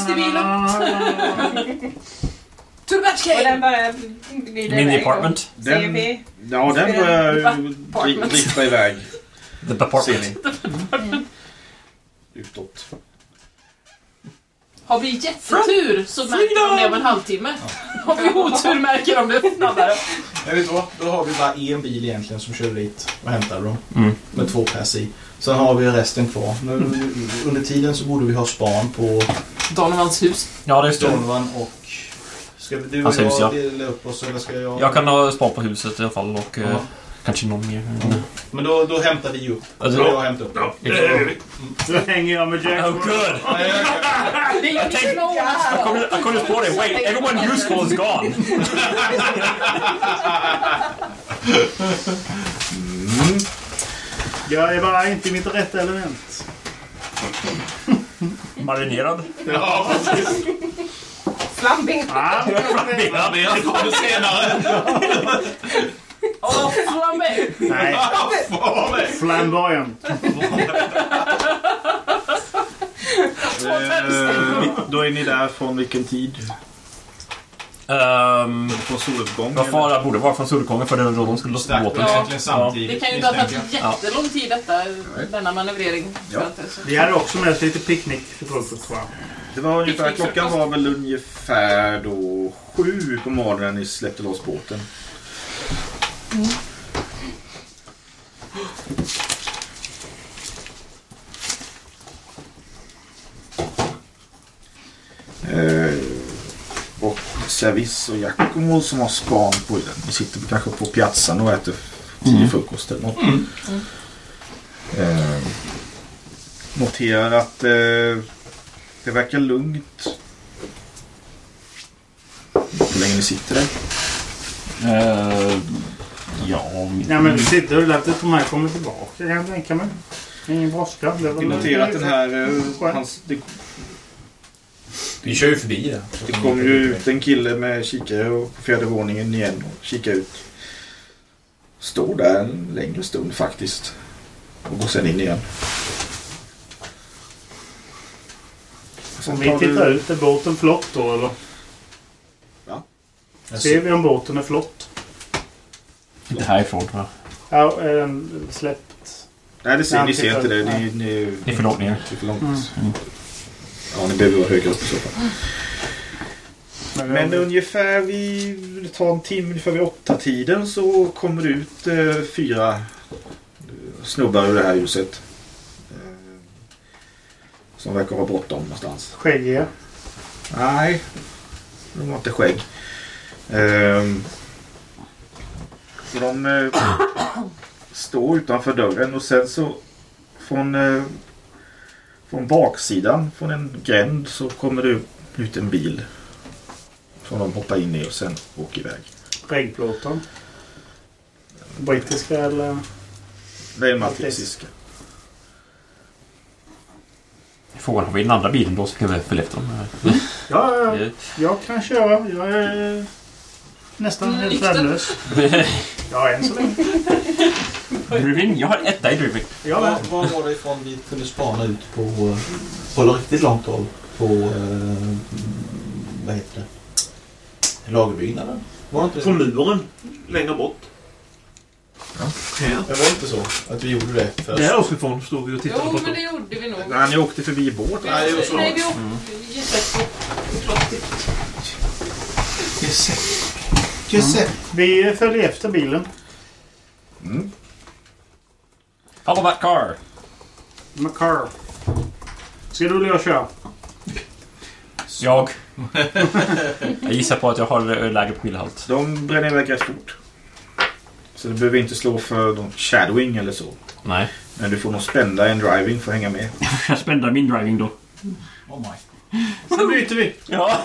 Godis till na, na, na, na, na. To the Och den glida Mini iväg då. apartment. Den, vi. ja, den börjar drifta iväg. The apartment. ni. Utåt. Har vi jättetur så märker de det om en halvtimme. Har vi otur märker de det snabbare. Jag vet vad, då har vi bara en bil egentligen som kör dit och hämtar dem. Mm. Med två pers i. Sen har vi resten kvar. Nu, under tiden så borde vi ha span på Donovans hus. Ja, det är. Donovan och... Ska du och Hans hus, jag ja. dela upp oss eller ska jag... Jag kan ha spar på huset i alla fall och eh, Ja. kanske någon mer. Men då, då hämtar vi upp. Alltså, Då jag hämtar upp. Vi. Då hänger jag med Jack. Oh good! Ja, jag- tänkte- inte Jag kom, jag kom just på det. Wait, everyone useful is gone. Jag är bara inte i mitt rätta element. Marinerad. Ja, precis. Flammig. Ah, Ja, det kommer senare. Åh, nej, Fan vad med. flamboyant. Eh, då är ni där från vilken tid? Um, Från soluppgång? vad fan, jag borde vara från Solgången för det var då de skulle låsa Stack båten. samtidigt. Det kan ju inte ha tagit jättelång tid detta, denna manövrering. Ja. Vi hade också med oss lite picknick till frukost tror jag. Det var ungefär, klockan var väl ungefär då sju på morgonen ni släppte loss båten. Eh, och Servis och Giacomo som har span på den. Ni sitter kanske på piazzan och äter tio frukost eller något. Eh, noterar att eh, det verkar lugnt. Hur länge ni sitter där? Uh, ja, Ja men vi sitter och lät de här kommer tillbaka kan jag tänka mig. Ingen brådska. Vi noterar att den här... Skönt. Hans, det, Vi kör ju förbi det. det kom ju ut en kille med kikare och på fjärde våningen igen och kikade ut. Stod där en längre stund faktiskt. Och går sen in igen. Sen Om tar vi du- tittar ut, är båten flott då eller? Ser vi om båten är flott? inte härifrån tror jag. Ja, är den släppt? Nej, det ser, Ja, ni ser inte det. Ni, ni, Det är för långt ner. det är för långt. Mm. Ja, ni behöver vara högre upp i så fall. Men, Men ungefär vid, det tar en timme, ungefär vid åtta tiden så kommer det ut eh, fyra eh, snubbar ur det här huset. Som verkar ha bråttom någonstans. Skäggiga. Nej, de har inte skägg. Ehm, så de eh, står utanför dörren och sen så från, eh, från baksidan, från en gränd så kommer det ut en bil. Som de hoppar in i och sen åker iväg. Reggplåtar. Brittiska eller? Det är maltesiska. Frågan har vi den andra bilen då så kan vi följa efter dem. Ja, ja, Eh, jag kan köra. Jag är nästan helt Nykter. värdelös. Ja, än så länge. Driving? Jag har etta i driving. Jag med. Var, var var det ifrån vi kunde spana ut på, på riktigt långt håll? På, eh, vad heter det? Lagerbyggnaden? Var det inte På muren längre bort. Här. Det var inte så att vi gjorde det först? Där uppifrån stod vi och tittade Jo, på men det gjorde vi nog. Nej, ni åkte förbi båt. Nej, det var så. Nej, vi åkte jätteklart. Giuseppe. Vi följer efter bilen. Follow that car. Med car. Ska du eller jag köra? Jag. jag gissar på att jag har lägre promillehalt. De bränner iväg rätt fort. Så du behöver inte slå för någon shadowing eller så. Nej. Men du får nog spända en driving för att hänga med. Jag spände min driving då. Oh my. Sen byter vi. Ja.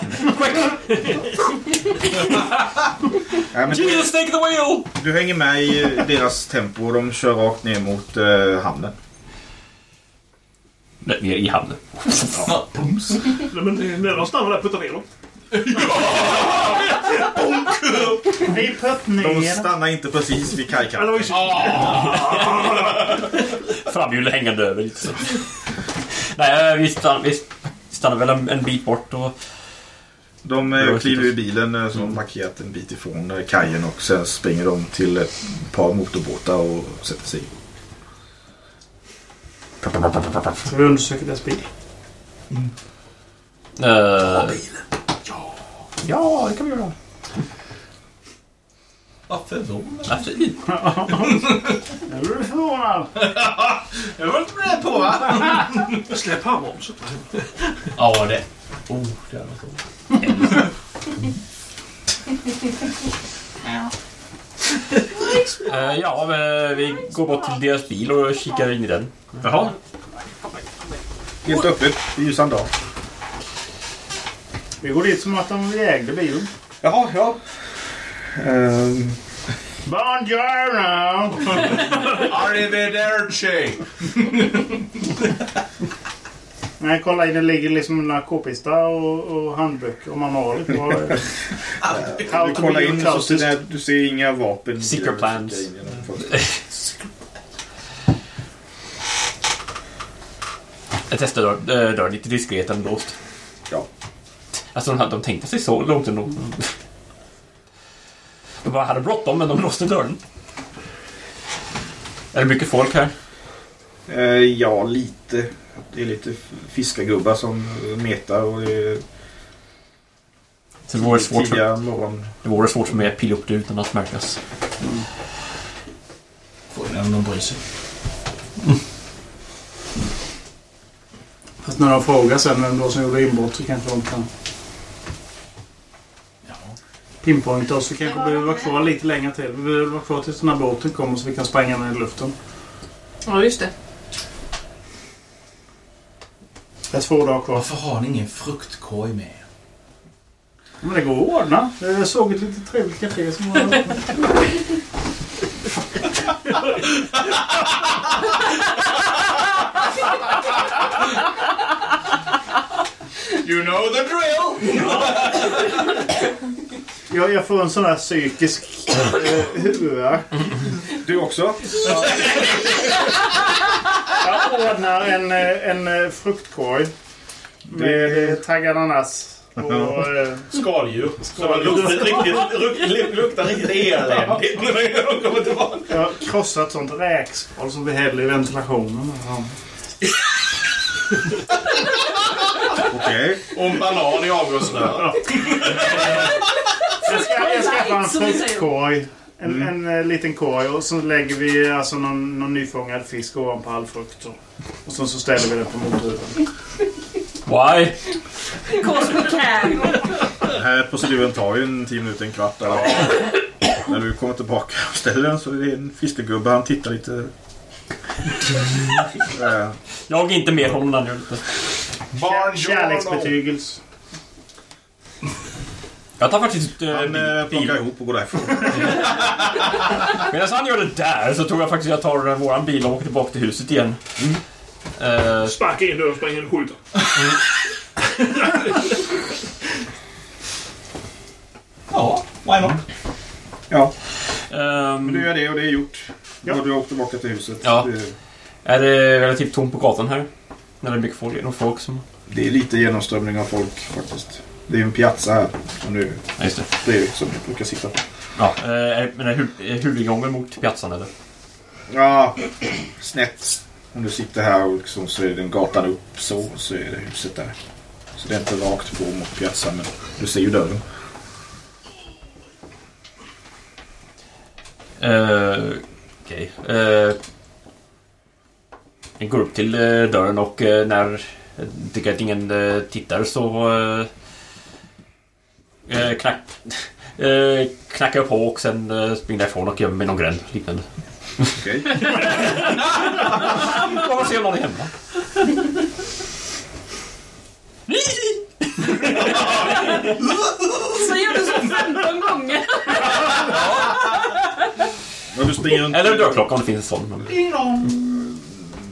Nej, men Jesus, take the wheel! du hänger med i deras tempo och de kör rakt ner mot eh, hamnen. Nej, Vi är i hamnen. Nej, men det- när de stannar där puttar ner dem. Vi pöpp De ner. stannar inte precis vid kajkanten. så. Framhjulet hängande över lite så. Nej, vi stannar, vi stannar väl en, en bit bort och... De eh, kliver ur bilen eh, som markerat en bit ifrån eh, kajen och sen springer de till ett par motorbåtar och sätter sig i. Så vi undersöker deras bil. Uh, Ja, det kan vi göra. Varför då? alltså, Nu blir du förvånad. Jag var inte beredd på va? Släpp handbromsen. Ja, det. Oh, det hade varit roligt. eh, ja, men vi går bort till deras bil och kikar in i den. Jaha. Helt öppet. Det är ju dag. Vi går dit som att de ägde bilen. Jaha, ja. Ehm, Buongiorno! Arrivederci! Nej, kolla in. Det ligger liksom en k-pista och, och handböcker och manualer på. How du kollar in och så ser du, ser inga vapen. Secret plans. Jag testar dörren, dörren lite diskret, den är låst. Ja. Alltså de, de tänkte sig så långt ändå. De bara hade bråttom men de låste dörren. Är det mycket folk här? Eh, ja, lite. Det är lite fiskargubbar som metar och det är Så det vore svårt för, morgon. det vore svårt för mig att pilla upp det utan att märkas. Frågan är om de bryr sig. Fast när de frågar sen vem det var som gjorde inbrott så kanske de kan. Pinpointa oss. Vi kanske behöver vara kvar lite längre till. Vi behöver vara kvar tills den här båten kommer så vi kan spränga den i luften. Ja, just det. Det är två dagar kvar. Varför har ni ingen fruktkorg med er? Men det går att ordna. Jag såg ett litet trevligt café som var... You know the drill! jag, jag får en sån här psykisk eh, huvudvärk. Du också? Jag ordnar en, eh, en eh, fruktkorg med eh, taggad ananas och eh, Skaldjur. Som luktar riktigt, luk- luktar riktigt eländigt när de kommer tillbaka. jag har krossat sånt räkskal som vi häller i ventilationen. Okej. Och en banan i avgasröret. Jag, ska, jag skaffar en fruktkorg. En, en eh, liten korg och så lägger vi alltså någon, någon nyfångad fisk ovanpå all frukt. Och, och sen så ställer vi den på motorhuven. Why? Cause we can. Den här proceduren tar ju en 10 minuter, en kvart. Eller. När du kommer tillbaka och ställer den så är det en fiskargubbe. Han tittar lite... Eh, Jag är inte med honom. Kär, kärleksbetygelse. Jag tar faktiskt äh, Han eh, plockar ihop och går därifrån. Medan han gör det där så tror jag faktiskt jag tar eh, våran bil och åker tillbaka till huset igen. Eh, Sparka in dörren, springa in och skjuta. Ja, why not? Ehm, Men du gör det och det är gjort. Ja. Och du åkt tillbaka till huset. Ja. Det, är det relativt tomt på gatan här? När det är mycket folk, någon folk som... det är lite genomströmning av folk faktiskt. Det är en piazza här som du Ja, just det. bredvid som du brukar sitta på. Ja, eh, är- men är hu- är huvudingången mot piazzan eller? Ja, snett. Om du sitter här och liksom, så är den gatan upp så, så är det huset där. Så det är inte rakt på mot piazzan men du ser ju dörren. Uh, Okej. Eh, jag går upp till eh, dörren och eh, när jag tycker att ingen tittar så knack, knackar jag på och sen springer jag ifrån och gömmer mig i någon gränd liknande. Okej. Bara se om någon är hemma. Säger du så 15 gånger? Ja, du springer runt. Eller dörrklocka om det finns en sån.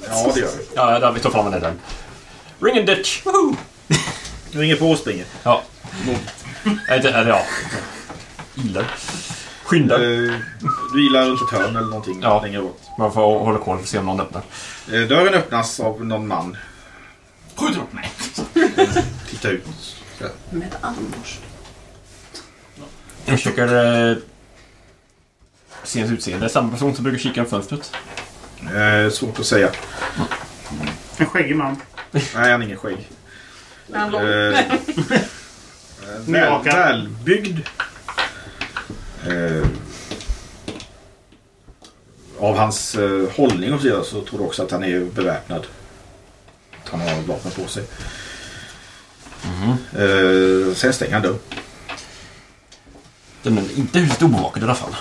Ja, det gör du. Ja, där vi tar fram den där. Ring and ditch! Woho! Du ringer på och springer. Ja. Eller, eller ja. Ilar. Skynda. Eh, Du ilar runt ett hörn eller någonting Ja. längre bort. Man får hålla koll för att se om någon öppnar. Eh, Dörren öppnas av någon man. Skjut upp mig! Titta ut. Med Anders. Jag försöker eh, se hans utseende. Samma person som brukar kika genom fönstret. Eh, svårt att säga. En skäggig man. Nej, han har ingen skägg. Han låg- Eh, eh, väl, Nyrakad. välbyggd. Eh, av hans eh, hållning och så vidare så tror du också att han är beväpnad. Att han har vapen på sig. Eh, sen stänger han dörren. Den är inte huset obevakad i alla fall.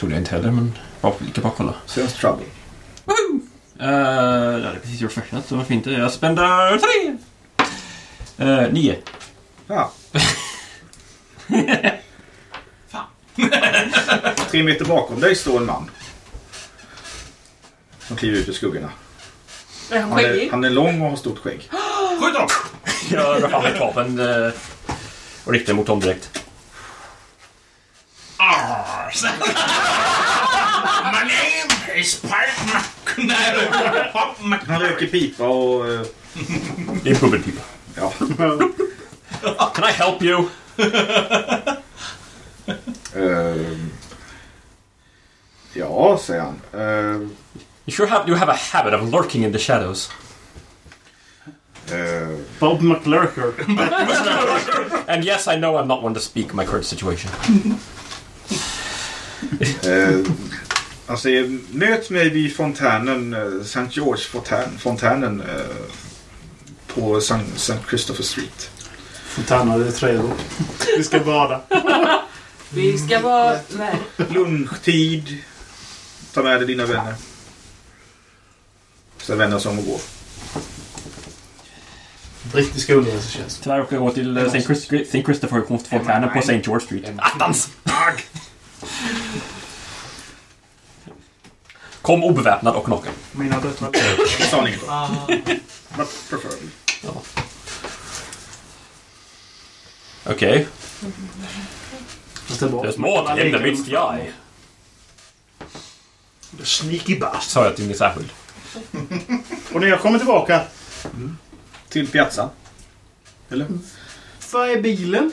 Trodde jag inte heller, men bara, lika bra kolla. Sense trouble. Uh, det är precis refreshnat, så vad fint. Jag spände tre! Uh, nio. Ja. Tre meter bakom dig står en man. Som kliver ut ur skuggorna. Är han Han är, han är lång och har stort skägg. Skjut upp! Jag drar fram mitt vapen eh, och riktar mot honom direkt. Ars. My name is Pipe Mac... Nej, Pop Mac... Han röker pipa och... eh, Det är bubbelpipa. Ja. Can I help you? ehm, ja, säger han. Ehm, You sure have, you have a habit of lurking in the shadows. ehm, Bob McLurker. And yes, I know I'm not one to speak my current situation. Han säger möt mig vid fontänen, eh, St. George fontän, fontänen eh, på St. St. Christopher Street. Fontänen, det är trevligt. Vi ska bada. Vi ska vara med. Lunchtid. Ta med dig dina vänner. Så vänner som går. Brittiska underrättelsetjänsten. Tyvärr råkar jag gå till eh, St. Christ- St. Christopher fontänen på St. George Street. Attans! Kom obeväpnad och naken. Mina döttrar. Det sa ni inte. But preferably. Okej. Fast det är bra. There's more the eye. The sneaky bastard. Sa jag till min särskild. Och när jag kommer tillbaka. Till piazzan. Eller? Vad är bilen?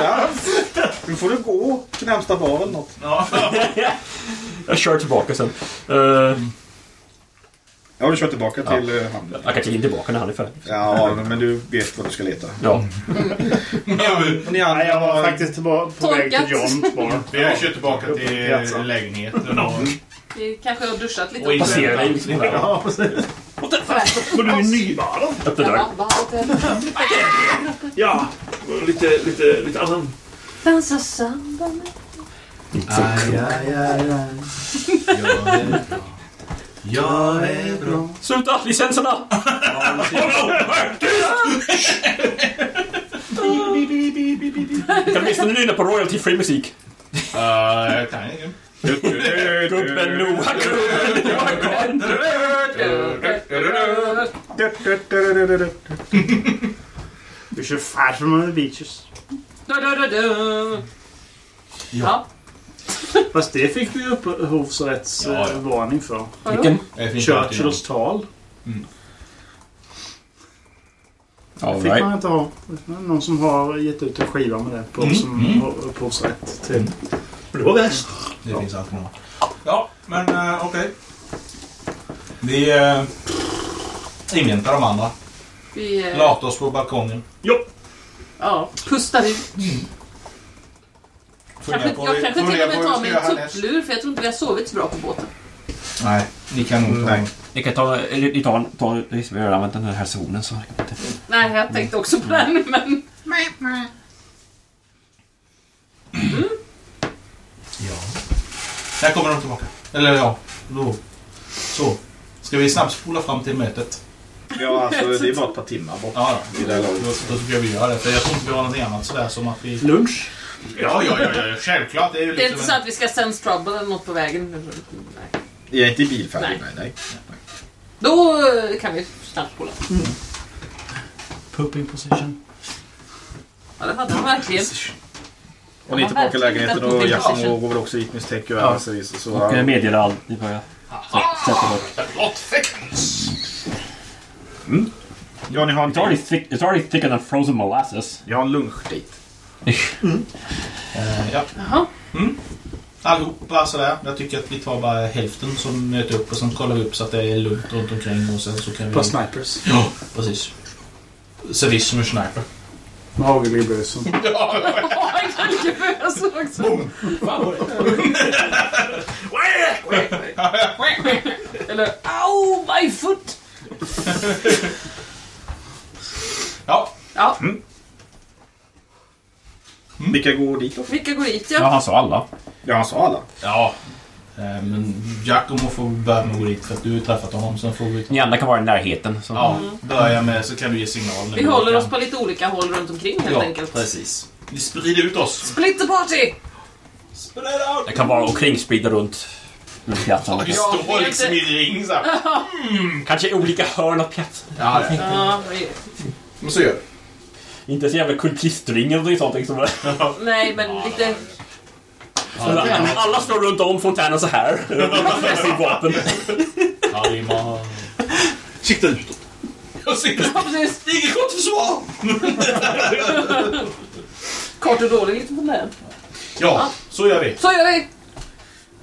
Ja. Nu får du gå till närmsta bar eller något. Jag kör tillbaka sen. Uh, Ja, du kör tillbaka till eh, hamnen. jag kan kliva tillbaka när han är färdig. Ja, men du vet vad du ska leta. Ja. Ni Nej, andra jag var faktiskt tillbaka på väg till. Johns bar. Vi har kört tillbaka på till piazzan. lägenheten och... Vi kanske har duschat lite. Och liksom. Där. Ja, precis. Och du är nybadad. Öppna dörren. Ja, lite, lite, lite annan. Dansa samba med... Aj, aj, aj, aj. Jag är bra. Jag är bra. Sluta! Licenserna! Kan du åtminstone nynna på royalty free musik? Uh, jag kan ju. Gubben Noah, gubben Vi kör Fat from the beaches. Ja. Fast det fick vi upphovsrättsvarning för. Vilken? Det finns alltid någon. Churchills tal. All Det fick right. man inte ha. Någon som har gett ut en skiva med det på Mm. som Mm. upphovsrätt till. Det var värst. Det finns alltid någon. Ja, men uh, okej. Vi uh, inväntar de andra. Vi eh, Lata oss på balkongen. ja, pustar ut. Kanske, Fundera på- jag kanske till och med tar vi mig en tupplur för jag tror inte vi har sovit så bra på båten. Nej, ni kan nog ta... Nej. Ni kan ta... eller Ni tar... ta, vi har använt den här zonen så... inte- Nej, jag tänkte också på den men... Ja. Här kommer de tillbaka. Eller ja, då. Så. Ska vi snabbt spola fram till mötet? Ja, alltså det är bara ett par timmar bort. Ja, I det här laget. då, då tycker jag vi gör det. För jag tror inte vi har någonting annat sådär som att vi... Lunch? Ja, ja, ja, ja självklart. Det är ju Det är liksom inte så att vi ska sense trouble eller något på vägen. Nej. Jag är inte i bilfärdig. Nej. Nej. nej. Då eh, kan vi snabbt spola. Pooping position. Ja, det hade han verkligen. Och ni är tillbaka i lägenheten och. Giacomo går väl också hit misstänker jag. Ja. Alltså, så, så, Och eh, meddelar allt. Ni börjar... Så, sätter upp. ja, ni har en It's already, thick, it's already thicker than frozen molasses. Jag har en lunchdate. Eh, ja. Jaha. Allihopa sådär. Jag tycker att vi tar bara hälften som möter upp och sen kollar vi upp så att det är lugnt runt omkring och sen så kan vi... Plus snipers. Ja, precis. Service som en sniper. Med hagelbössan. Ja, han kan ju bös också. Eller Au, my foot! Ja, Ja, Vilka går dit då? vilka går dit Ja, ja? han sa alla. Ja, han sa alla. ja. Eh, Men Giacomo får börja med att gå dit för att du har träffat honom. Sen får vi... Ni andra kan vara i närheten. Så. Ja, börja med så kan du ge signal. Vi håller oss på lite olika håll runt omkring helt Ja, enkelt. precis. Vi sprider ut oss. Split the party! Spread out! Jag kan vara omkring sprida runt. piazzan. Vi Ja, står det liksom i ring så här. Kanske i olika hörn av piazzan. Ja, ja. Ja, vi- Men så gör. Inte så jävla kultistring eller något sånt. Liksom. nej, men lite... Alla, alla står runt om fontänen så här. Med sin vapen. Sikta utåt. Jag sitter... Ja, precis. Inget gott försvar! Kort och dålig lite på den. Ja, så gör vi. Så gör vi!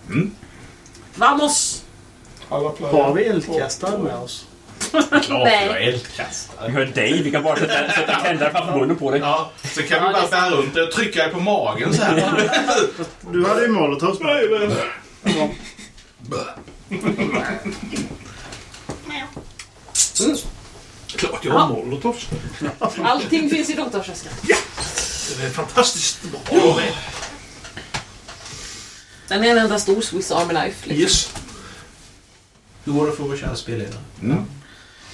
Mm. Vamos! Har vi eldkastare med oss? Klart Nej. jag är eldkastare. Vi hör dig. Vi kan bara sätta, sätta tändare framför munnen på dig. Ja, så kan Ja, vi bara bära runt det och trycka dig på magen så här. Du hade ju molotovs med. Klart jag har molotovs. Allting finns i doktorsväskan. Det är fantastiskt bra. Den är en enda stor Swiss Army Knife. Liksom. Yes. Hur går det för vår kära spelledare? Mm.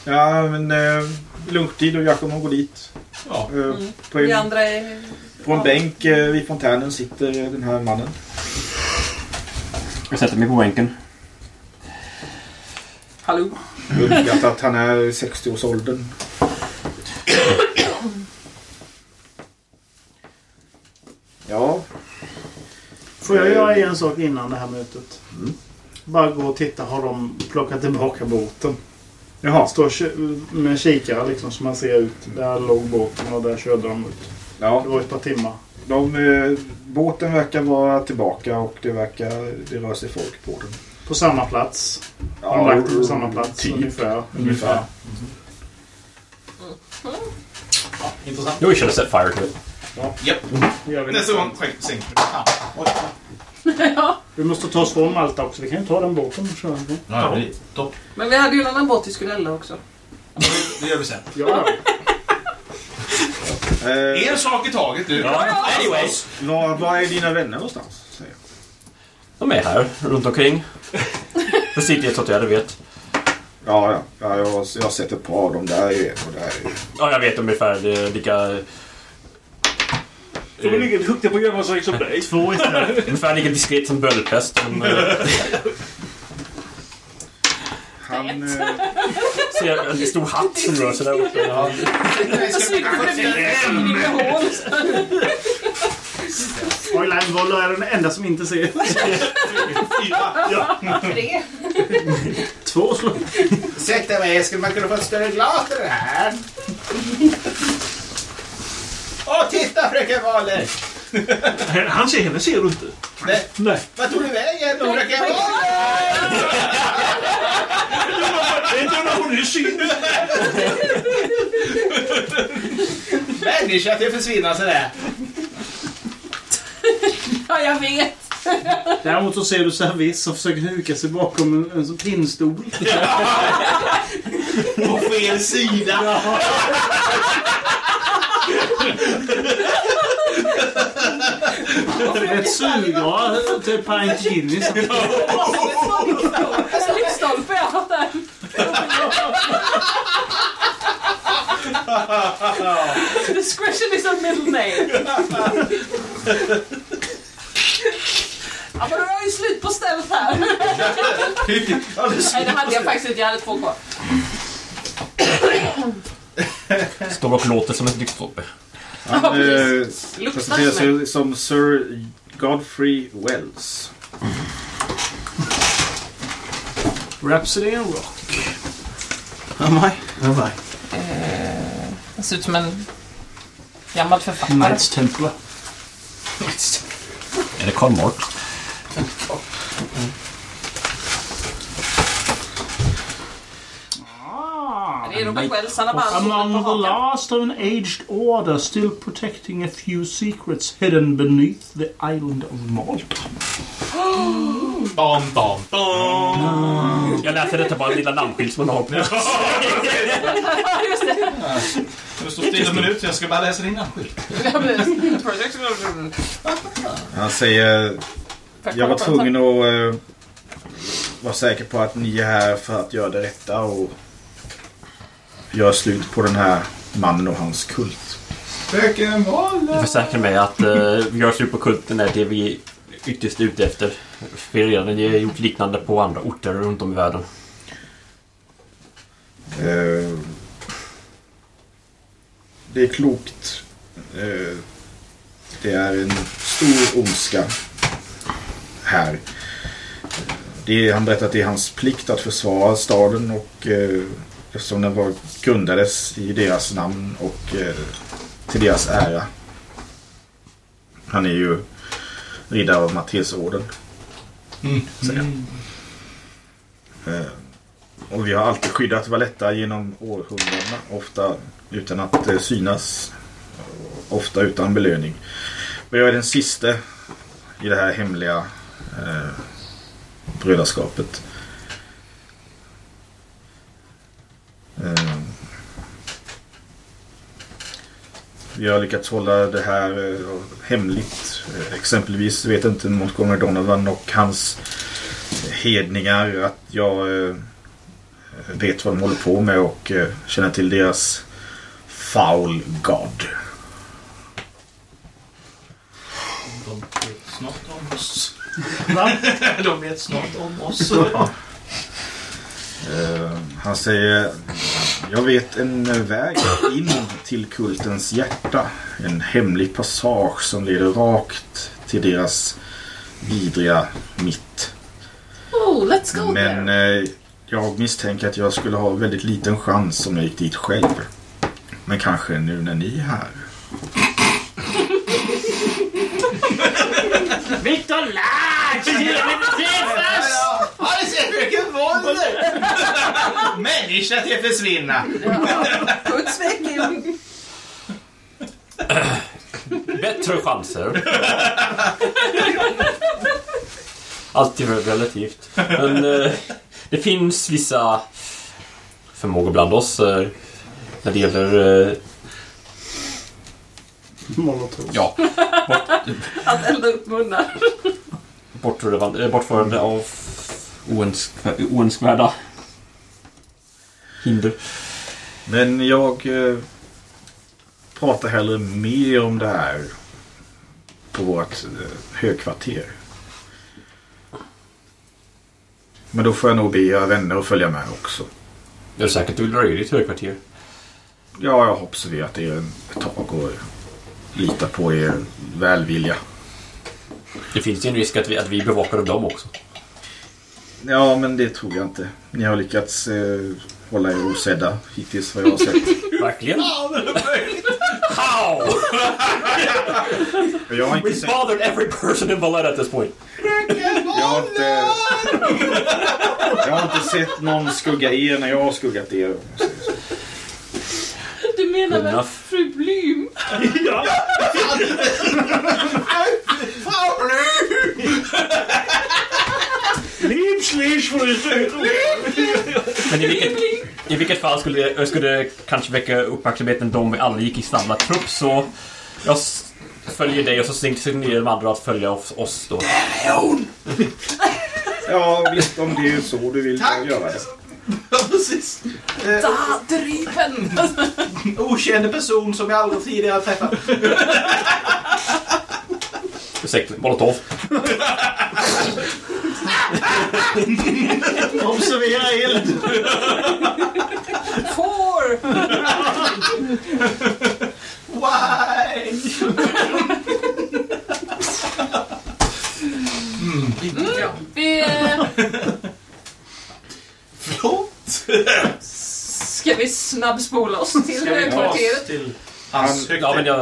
Ja, men eh, lunchtid och Giacomo går dit. Ja. Eh, på, Vi en, andra är... på en bänk eh, vid fontänen sitter eh, den här mannen. Jag sätter mig på bänken. Hallå? Uppskattar att han är 60-årsåldern. Ja, Får jag göra en sak innan det här mötet? Mm. Bara gå och titta. Har de plockat tillbaka båten? Jaha. Står med kikare liksom så man ser ut. Där låg båten och där körde de ut. Ja, Det var ett par timmar. de, eh, båten verkar vara tillbaka och det verkar det rör sig folk på den. På samma plats. Har de lagt på samma plats typ. ungefär. Ungefär. ja intressant. Jo, vi should have set fire to it. Det gör vi Nästa gång sänker vi. Ja. Ja. Vi måste ta oss från Malta också. Vi kan ju ta den båten och köra. Ja, det är topp. Men vi hade ju en annan båt vi skulle elda också. Det gör vi sen. Ja, Eh, En sak i taget du. Anyways. var, var är dina vänner någonstans? säger jag. De är här, runt omkring. Försiktighetsåtgärder, vet. Ja, ja. ja jag, har- jag har sett ett par av dem. Där är en och där är en. Ja, jag vet ungefär det är lika... De är lika duktiga på att gömma sig som dig. två istället. Ungefär lika diskret som böldpest. Eh, Han... Eh, ser en stor hatt som rör sig där uppe. Ja. Fräulein Woller är den enda som inte ser. Tre. Två slår. Ursäkta mig, skulle man kunna få ett större glas till det här? Åh, titta fröken Waller! Han ser henne, ser du inte? Nej. Nej. Vad tog du vägen, fröken Waller? Det är inte någon ny syn. Människa till försvinna sådär. Ja, jag vet. Däremot så ser du Service som försöker huka sig bakom en, en sån pinnstol. På fel sida. Det är ett sugrör till Pint Guinness. Lyktstolpe, ja. Där. Discretion is a middle name. Ja, men du har ju slut på stället här. Nej, det hade jag faktiskt inte. Jag hade två kvar. Står och låter som ett lyktstolpe. Han Ja, eh, presenterar sig som Sir Godfrey Wells. Rhapsody in Rock. Oh my. Oh my. Det ser ut som en gammal författare. Knights Templar. Är det Karl Marx? Är Wells. Bara Among the last of an aged order still protecting a few secrets hidden beneath the island of Malta. Bam, bam, bam. Jag läser detta bara en lilla namnskylt som man har på. Just det. Står still en minut, jag ska bara läsa din namnskylt. Han säger jag var tvungen att eh, vara säker på att ni är här för att göra det rätta och göra slut på den här mannen och hans kult. Fröken Waller. Jag försäkrar mig att uh, vi gör slut på kulten är det vi är ytterst ute efter. Vi har redan gjort liknande på andra orter runt om i världen. Eh, det är klokt. Eh, det är en stor ondska här. Det är, han berättar att det är hans plikt att försvara staden och eftersom den var, grundades i deras namn och eh, till deras ära. Han är ju riddare av Matteusorden. säger han. Eh, och vi har alltid skyddat Valletta genom århundradena. Ofta utan att eh, synas. Ofta utan belöning. Men jag är den sista i det här hemliga eh, brödraskapet. Vi har lyckats hålla det här eh, hemligt. Eh, exempelvis vet inte Montgomery Donovan och hans hedningar att jag eh, vet vad de håller på med och eh, känner till deras foul god. De vet snart om oss. Va? De vet snart om oss. Eh, han säger Jag vet en väg in till kultens hjärta. En hemlig passage som leder rakt till deras vidriga mitt. Oh, let's go Men there. eh, jag misstänker att jag skulle ha väldigt liten chans om jag gick dit själv. Men kanske nu när ni är här. Victor Lack! Fröken Waller? Människa till försvinna. Puts. Bättre chanser. Allt är väl relativt. Men eh, det finns vissa förmågor bland oss eh, när det gäller eh, Molotov. ja, Att elda upp munnar. bortrövande, eh, bortförande av oönsk, oönskvärda hinder. Men jag eh, pratar hellre mer om det här på vårt eh, högkvarter. Men då får jag nog be era vänner att följa med också. Är du säker att du vill dra i ditt högkvarter? Ja, jag har observerat er ett tag och lita på er välvilja. Det finns ju en risk att vi, att vi bevakade dem också. Ja, men det tror jag inte. Ni har lyckats eh, hålla er osedda hittills vad jag har sett. Verkligen? How? Jag har inte sett, bothered every person in Valletta at this point. jag har inte, jag har inte sett någon skugga er när jag har skuggat er. Du menar väl enough. fru Blym? Ja. Livslish får du säga. Men i vilket, i vilket fall skulle det skulle det kanske väcka uppmärksamheten om vi alla gick i samlad trupp så jag följer dig och så signerar de andra att följa oss, oss då. Ja, visst om det är så du vill göra det. Ja, precis. Eh, Da, drypen! okänd person som jag aldrig tidigare träffat. Ursäkta, molotov. Observera eld! Får! Why? Ja, vi... eh, Förlåt? Ska vi snabbspola oss till Ska vi ta oss högkvarteret? till hans Ja, men jag,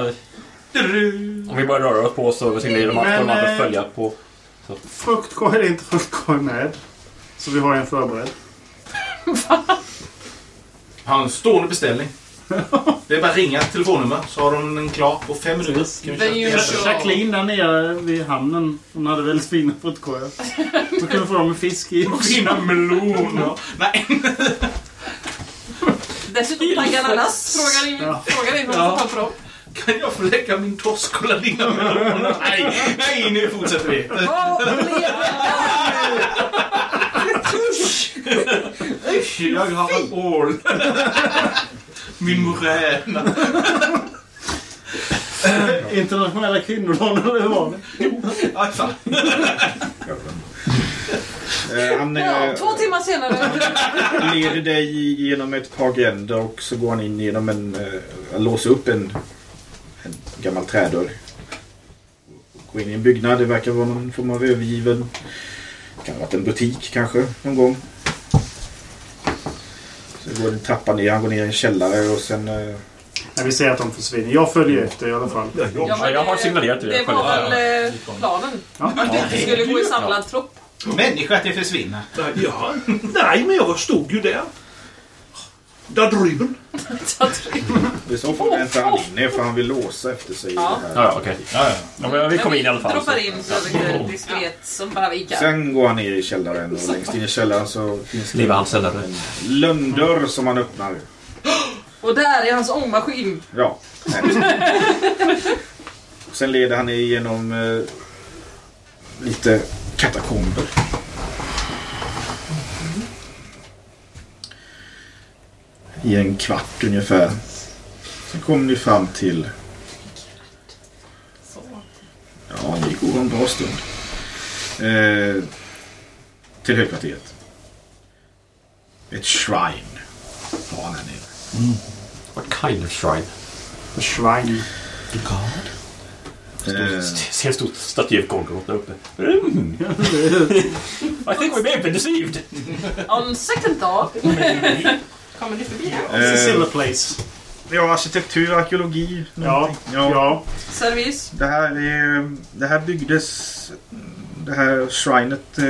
om vi börjar röra oss på så signalerar de att Men, de andra eh, följa på. Fruktkorg är inte fruktkorg med. Så vi har en förberedd. Har en stående beställning. Det är bara att ringa ett telefonnummer så har de den klar på fem minuter. Kan vi så- Jacqueline där nere vid hamnen. Hon hade väldigt fina fruktkorgar. Man kunde få dem med fisk i också. Fina meloner. Nej. Dessutom taggarna lass. Frågar ni hur man får tag på dem? Kan jag få lägga min torsk och kolla dina meloner? Nej, nej, nu fortsätter vi. Åh, Usch, jag har en ål. Min moräna. Internationella kvinnodagen eller hur var det? Aj, fan. Eh, han Ja, eh, två timmar senare. leder dig genom ett par gränder och så går han in genom en... Eh, låser upp en, en gammal trädörr. Går in i en byggnad. Det verkar vara någon form av övergiven... Kan ha varit en butik kanske någon gång. Så går det en trappa ner. Han går ner i en källare och sen... Eh, När vi ser att de försvinner. Jag följer efter i alla fall. Ja, men jag har det- signalerat till er Det själv. var väl eh, planen. Ja. Att vi inte skulle gå i samlad trupp. Människa till försvinna. Ja. Nej, men jag stod ju där. Där dryben. Så att- I så fall väntar han in er för han vill låsa efter sig. i Ja. det här. Ja, ja, okej. Ja, ja. men vi kommer in i alla fall. droppar Så. in så lite diskret som bara vi kan. Sen går han ner i källaren och längst in i källaren så finns det Livar han källare. en lönndörr som han öppnar. Och där är hans ångmaskin. Ja. Sen leder han igenom eh, lite katakomber. I en kvart ungefär. Sen kommer ni fram till... Ja, ni går en bra stund. Eh, till högkvarteret. Ett shrine har han här nere. What kind of shrine? Schwein. Eh, Ser en stor staty av Golgotha där uppe. Mm. I think we may have been deceived. On second thought. Kommer ni förbi a Eh, silver place. Ja, arkitektur, arkeologi. Ja. ja. Ja. Servis. Det här, är, det här byggdes, det här shrinet, eh,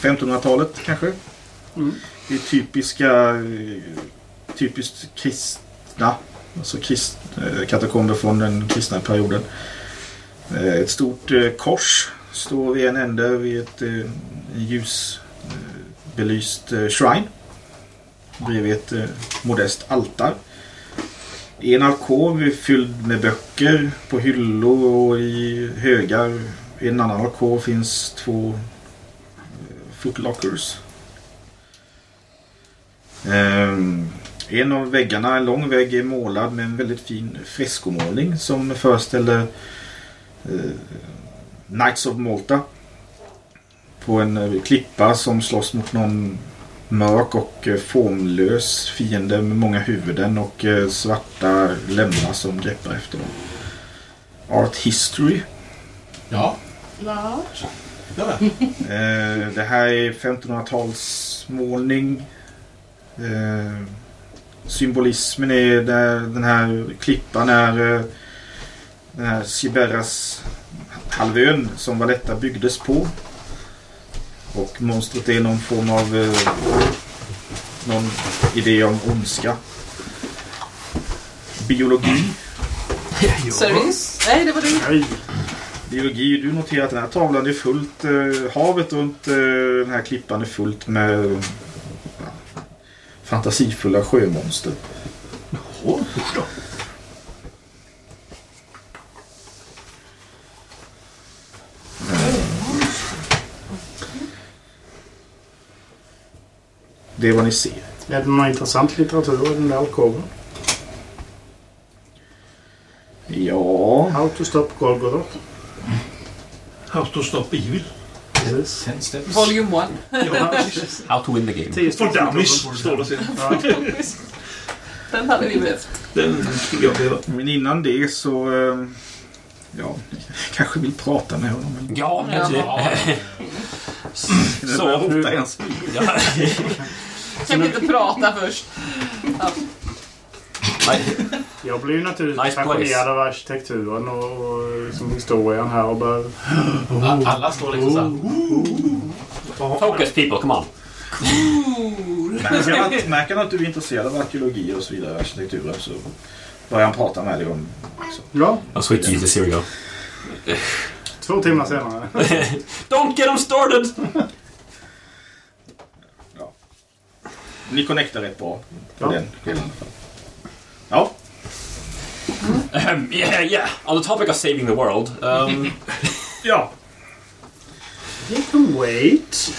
1500-talet kanske. Mm. Det är typiska, eh, typiskt kristna, alltså krist, eh, katakomber från den kristna perioden. Eh, Ett stort eh, kors står vid en ände vid ett eh, ljusbelyst eh, shrine. Bredvid ett eh, modest altar. En alkov är fylld med böcker på hyllor och i högar. I en annan alkov finns två eh, footlockers. Ehm, en av väggarna, en lång vägg, är målad med en väldigt fin freskomålning som föreställer eh, Knights of Malta. På en eh, klippa som slåss mot någon mörk och eh, formlös fiende med många huvuden och eh, svarta lemmar som greppar efter dem. Art History. Ja. Ja. Eh, det här är 1500-talsmålning. Eh, symbolismen är där den här klippan är den här Siberas halvön som Valletta byggdes på. Och monstret är någon form av eh, någon idé om ondska. Biologi. Service? Nej, det var du. Nej. Biologi, du noterar att den här tavlan är fullt, eh, havet runt eh, den här klippan är fullt med fantasifulla sjömonster. Åh, usch då. Det är vad ni ser. Är det någon intressant litteratur i den där alkoven? Ja, How to stop Golgoroth. How to stop evil. Precis. Ten steps. Volume 1. Ja, How to win the game. For dummies, står det sen. Ja. Den hade vi behövt. Den skulle jag behöva. men innan det så... Eh, ja, kanske vill prata med honom. Ja, kanske det. Eller Så, börja nu-. Ja. Kan vi inte prata först? Nej, Jag blir ju naturligtvis Nice fascinerad av arkitekturen och, och liksom historien här och bara... Alla står liksom såhär. focus people, come on. Märker han att, märker han att du är intresserad av arkeologi och så vidare, arkitekturen, så börjar han prata med dig om... Så. Ja, Oh, sweet Jesus, here we go. två timmar senare. Don't get them started! Ni connectar rätt bra på Ja. den delen. i alla fall. Ja, Um, yeah, yeah. On the topic of saving the world. Um, ja. You can wait.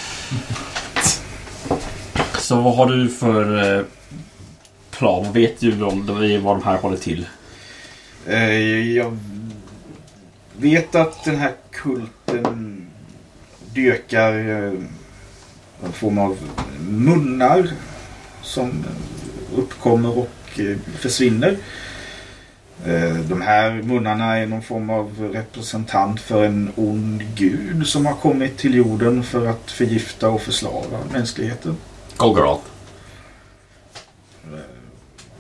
så vad har du för eh, plan? Vad vet du om de, vad de här håller till? Eh, jag vet att den här kulten dyrkar eh, en form av munnar som uppkommer och eh, försvinner. Eh, De här munnarna är någon form av representant för en ond gud som har kommit till jorden för att förgifta och förslava mänskligheten. Golgoroth.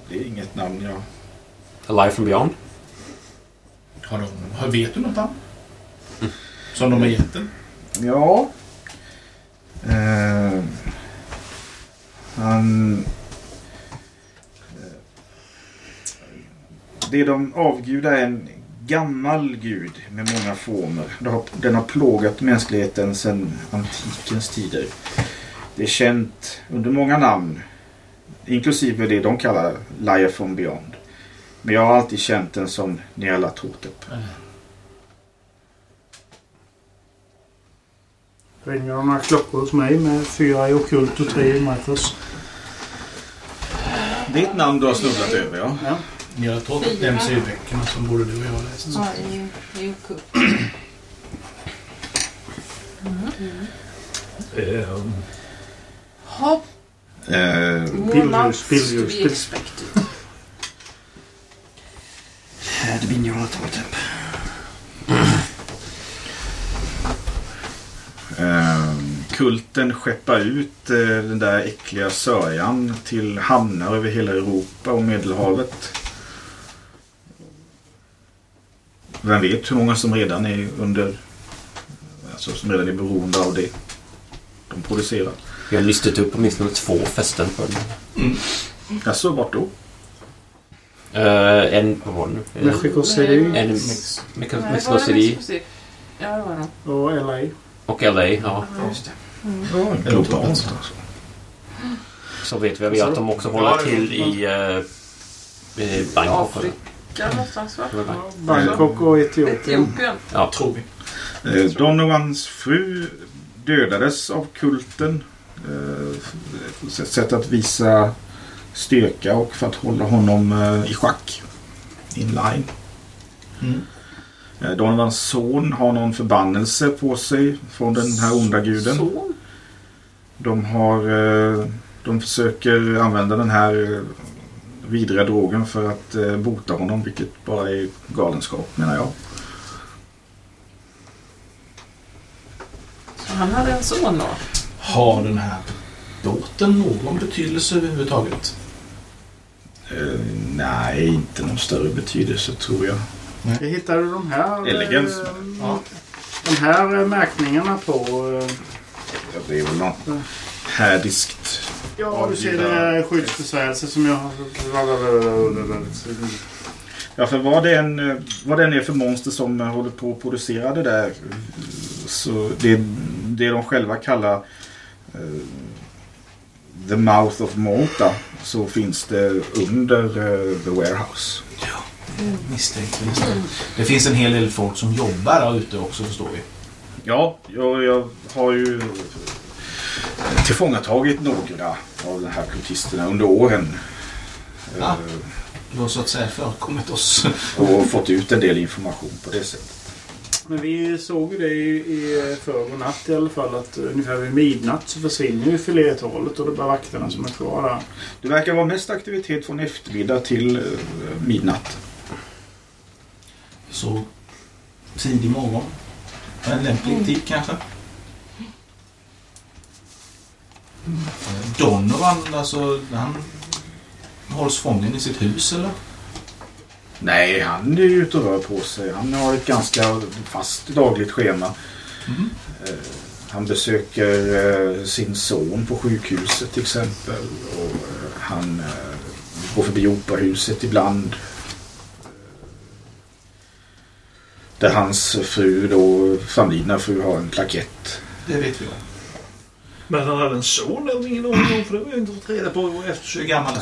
Det är inget namn jag... Alive from beyond. Har de, vet du något annat? Som de har gett den? Ja. Eh, han... Eh, det de avgudar är en gammal gud med många former. Den har plågat mänskligheten sedan antikens tider. Det är känt under många namn. Inklusive det de kallar Liar from Beyond. Men jag har alltid känt den som Nyarlathotep. Mm. Ringer några klockor hos mig med fyra i okult och tre i är ett namn du har snubblat över ja. Ja. Ni har tagit. MC-böckerna som både du och jag har läst. Ja, i, i okkult. Ehm, Hopp. Eh, More mouths to be expected. Det blir Nyarlathotep. Eh, kulten skeppar ut eh, den där äckliga sörjan till hamnar över hela Europa och Medelhavet. Vem vet hur många som redan är under... Alltså som redan är beroende av det de producerar. Vi har listat upp åtminstone två fästen för den. Alltså vart då? Uh, en... Vad var det nu? Eh, Mexico City En Mexico City? Ja, det var det. och LA. Och LA. Ja. Just det. Globalt alltså. Så vet vi att de också håller till i uh, Bangkok. Afrika någonstans va? Bangkok och Etiopien. Etiopien. Ja. Tror vi. Eh, Donovans fru dödades av kulten. Eh, sätt att visa styrka och för att hålla honom eh, i schack. In line. Mm. Eh, Donovans son har någon förbannelse på sig från den här onda guden. Son? De har eh, De försöker använda den här eh, vidriga drogen för att bota honom, vilket bara är galenskap menar jag. Så han hade en son då? Har den här båten någon betydelse överhuvudtaget? Eh, nej, inte någon större betydelse tror jag. Jag hittade de här... Elegance. eh, Ja. De här eh, märkningarna på... eh, Ja, Det är väl något härdiskt. Ja, du ser det är skyddsbesvärjelser som jag har... Ja, för vad det, än, eh, vad det än är för monster som eh, håller på att producera det där. eh, Så det, det de själva kallar eh, The Mouth of Malta. Så finns det under eh, The Warehouse. Misstänkte nästan. Det finns en hel del folk som jobbar där ute också förstår vi. Ja, jag, jag har ju tillfångatagit några av de här kultisterna under åren. Ja. Eh, Du har så att säga förekommit oss. Och fått ut en del information på det sättet. Men vi såg ju det i, i förrgår natt i alla fall att ungefär vid midnatt så försvinner ju filéthålet och det är bara vakterna som är kvar där. Det verkar vara mest aktivitet från eftermiddag till eh, midnatt. Så tidig morgon. En lämplig tid kanske. Donovan, alltså han hålls fången i sitt hus eller? Nej, han är ju ute och rör på sig. Han har ett ganska fast dagligt schema. Mhm. Eh, Han besöker eh, sin son på sjukhuset till exempel. Och eh, han går förbi operahuset ibland. Eh, Där hans fru då, framlidna fru, har en plakett. Det vet vi om. Men han hade en son eller ingen aning om för det har jag inte fått reda på Hur eftersökt. gammal är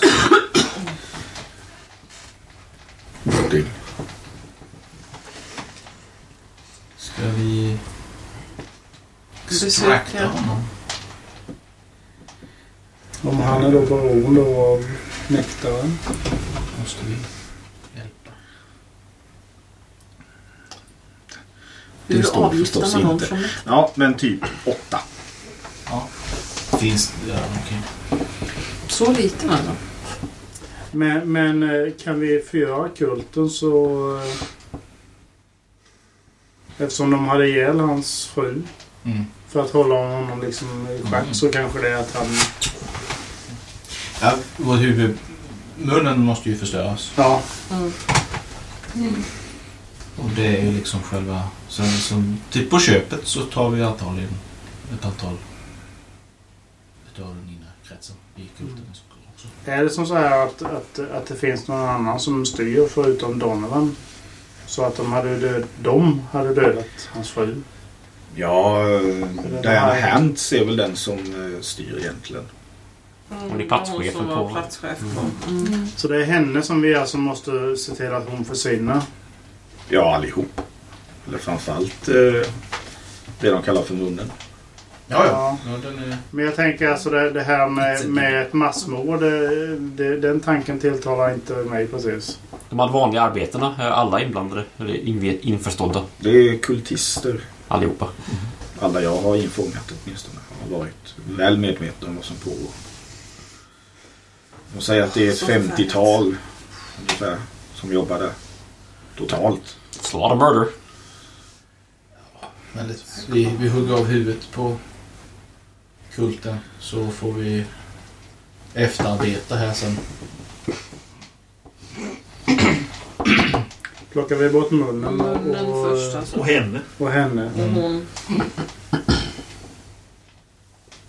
Det- Ska vi extrakta honom? Om han är då beroende av nektaren. Måste vi Det Hur står avgiftar förstås man någon inte. från? Ja, men typ åtta. Ja. Finns det? Ja, okej. Så liten alltså? Men, men eh, kan vi förgöra kulten så... eh, Eftersom de hade ihjäl hans fru. Mm. För att hålla honom liksom i schack Mm. så kanske det är att han... Ja, vår huvud... Munnen måste ju förstöras. Ja, Och det är ju liksom själva... Så, som, typ på köpet så tar vi antagligen ett antal utav den inre kretsen i kulten. Också. är det som så här att, att, att det finns någon annan som styr förutom Donovan? Så att de hade, död, de hade dödat hans fru? Ja, det Diana här- Hant är väl den som eh, styr egentligen. Hon är platschefen på- platschef på. Mm. Så det är henne som vi alltså måste se till att hon försvinner? Ja, allihop. Eller framförallt eh, det de kallar för munnen. Ja, Ja. ja. är... Men jag tänker alltså det, det här med, med ett massmord. Det, det, den tanken tilltalar inte mig precis. De hade vanliga arbetena, alla inblandade, eller införstådda, Det är kultister. allihopa. Alla jag har infångat åtminstone har varit väl medvetna om vad som pågår. De säger att det är ett Så 50-tal ungefär som jobbar där. Totalt. It's a lot of murder. Men det, vi, vi hugger av huvudet på kulten så får vi efterarbeta här sen. Plockar vi bort munnen och, Munnen och, först alltså. Och henne. och henne. Och hon...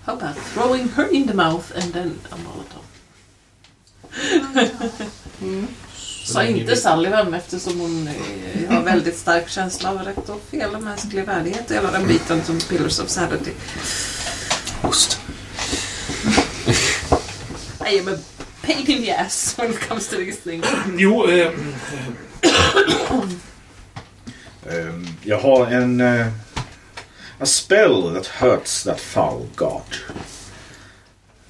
How about throwing her in the mouth and then a molotov? Sa inte vi- Sullivan eftersom hon eh, har väldigt stark känsla av rätt och fel och mänsklig värdighet och hela den biten som Pillars of Sanity. Ost. I am a pain in the ass when it comes to these things. Jo, eh, Ehm, Jag har en... eh, A spell that hurts that foul god.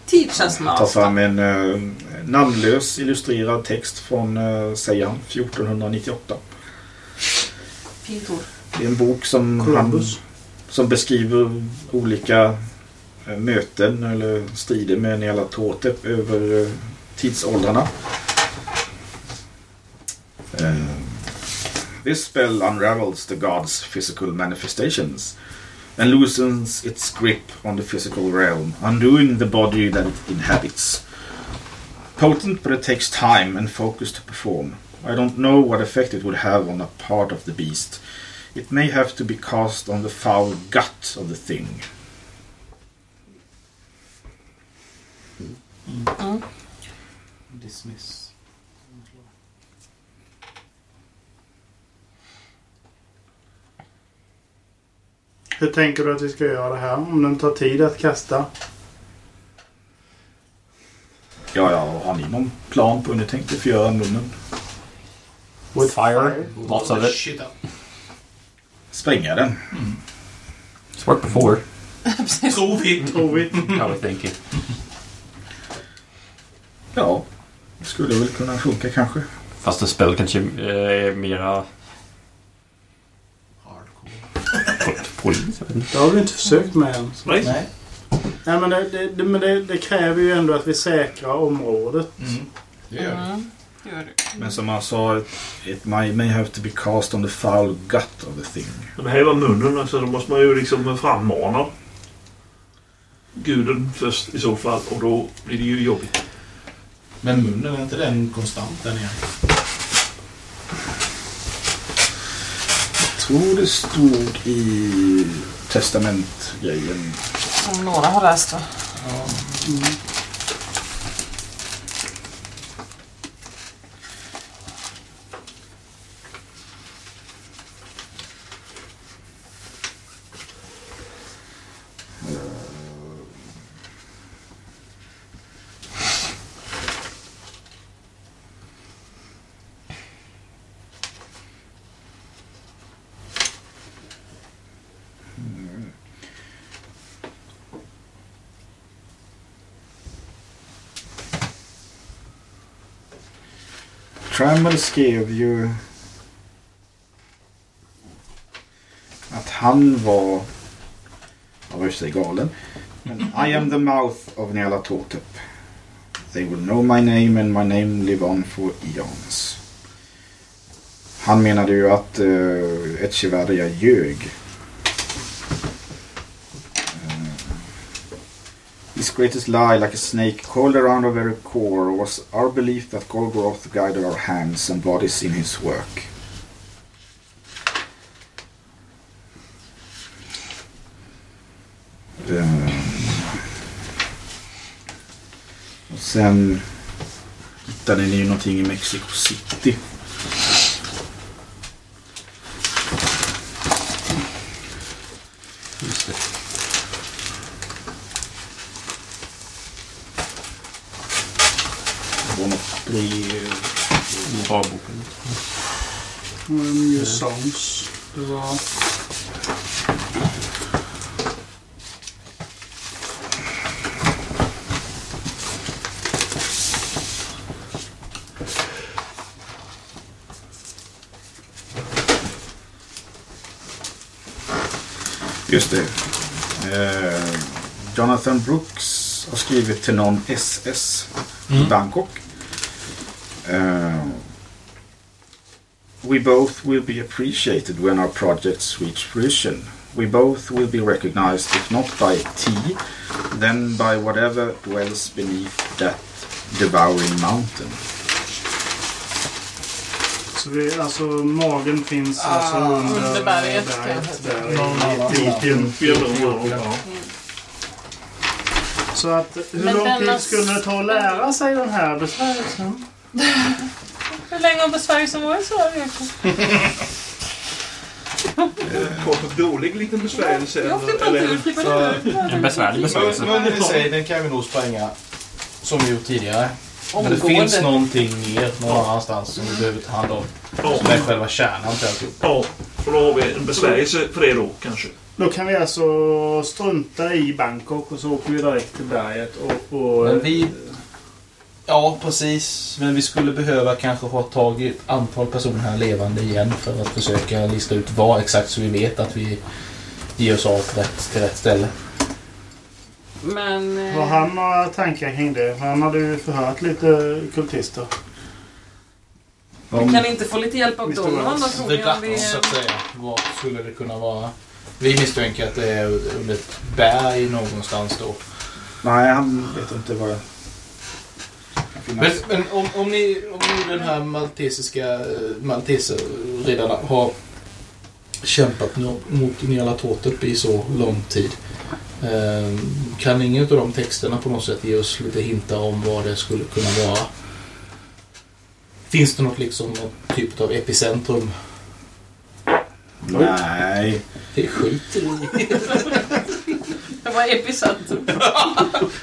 Teach us Ta fram en eh, namnlös illustrerad text från, uh, säger han, 1498. Fint ord. Det är en bok som, han, Columbus. som beskriver olika eh, möten eller strider med Nyarlathotep över eh, tidsåldrarna. Eh, This spell unravels the god's physical manifestations and loosens its grip on the physical realm, undoing the body that it inhabits. Potent, but it takes time and focus to perform. I don't know what effect it would have on a part of the beast. It may have to be cast on the foul gut of the thing. Mm-hmm. Dismiss. Hur tänker du att vi ska göra det här? Om den tar tid att kasta? Ja, ja, har ni någon plan på hur ni tänkte förgöra munnen? With Fire. Lots of it. Spränga den? It's worked before. Tror vi. Tror vi. I was thinking. Ja, det skulle väl kunna funka kanske. Fast en spel kanske eh, är mera polis. Jag vet inte. Det har vi inte försökt med än. Nej. Nej. Nej, men det, det, det, men det, det kräver ju ändå att vi säkrar området. Mm. Det gör det. Mm, det gör det. Men som han sa, it may, may have to be cast on the foul gut of the thing. Men det här var munnen, alltså då måste man ju liksom frammana guden först i så fall och då blir det ju jobbigt. Men munnen, är inte den konstant där nere? Tror det stod i testamentgrejen. Några har läst det. Trammell skrev ju att han var, jag var i och för sig galen, men I am the mouth of Nela Totep. They will know my name and my name live on for eons. Han menade ju att eh, uh, Echeverria ljög. His greatest lie, like a snake coiled around our very core, was our belief that Golgoroth guided our hands and bodies in his work. Eh, Och sen hittade ni ju någonting i Mexico City. Just det. Det var något brev. I barboken. Mm, New Songs. Det var... Just det. Eh, Jonathan Brooks har skrivit till någon SS i Bangkok. Eh, We both will be appreciated when our projects reach fruition. We both will be recognized, if not by T, then by whatever dwells beneath that devouring mountain. Så vi, alltså magen finns alltså under, under berget, berget kanske. där Någon i annan Etiopien. Ja. Så att hur Men lång denna- tid skulle det ta att lära sig den här besvärjelsen? Hur länge har besvärjelsen varit så? Kort och dålig liten besvärjelse. Jag flippar inte ur, flippar inte ur. En besvärlig besvärjelse. Munnen i sig, den kan vi nog spränga som vi gjort tidigare. Men det Omgående. finns någonting mer någon annanstans som vi behöver ta hand om. Ja, Som är själva kärnan till alltihop. ja, och då har vi en besvärjelse för det då kanske. Då kan vi alltså strunta i Bangkok och så åker vi direkt till berget och... och Men vi... Ja, precis. Men vi skulle behöva kanske få tag i ett antal personer här levande igen för att försöka lista ut vad exakt så vi vet att vi ger oss av rätt, till rätt ställe. Men... eh, Har han några tankar kring det? Han hade ju förhört lite kultister. Vi kan inte få lite hjälp av Mr. Donovan då Wells. tror The jag. om vi- så att säga. Vad skulle det kunna vara? Vi misstänker att det är under ett berg någonstans då. Nej, han vet inte vad det kan Men, finnas. men om, om, ni, om ni den här maltesiska eh, malteserriddarna har kämpat mot Nyarlathotep i så lång tid. Eh, kan ingen av de texterna på något sätt ge oss lite hintar om vad det skulle kunna vara? Finns det något liksom, något typ av epicentrum? Nej. Det skiter i. Det var epicentrum.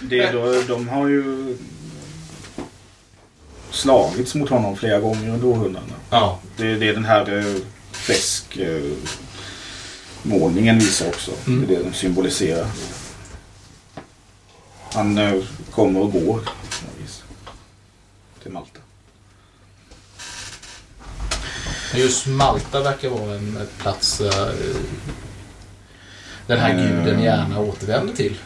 Det, då, de har ju slagits mot honom flera gånger under århundradena. Ja. Det är det den här eh, fläsk eh, målningen visar också. Mm. Det är det den symboliserar. Han eh, kommer och går till Malta. Just Malta verkar vara en en plats eh, den här guden gärna återvänder till.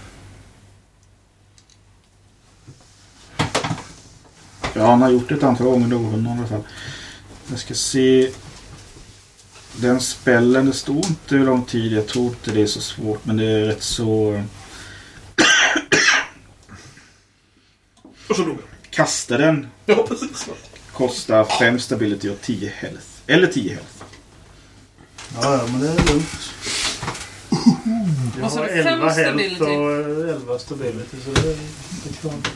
Ja, han har gjort det ett antal gånger århundraden i alla fall. Jag ska se. Den spällen, det står inte hur lång tid. Jag tror inte det är så svårt. Men det är rätt så... Och så dog han. Kasta den. Ja, precis. Kostar 5 stability och 10 health. Eller 10 health. Ja, ja, men det är lugnt. Jag Vad sa har du? Fem 11 health stability? och eh, 11 stability. Så det är det är klart.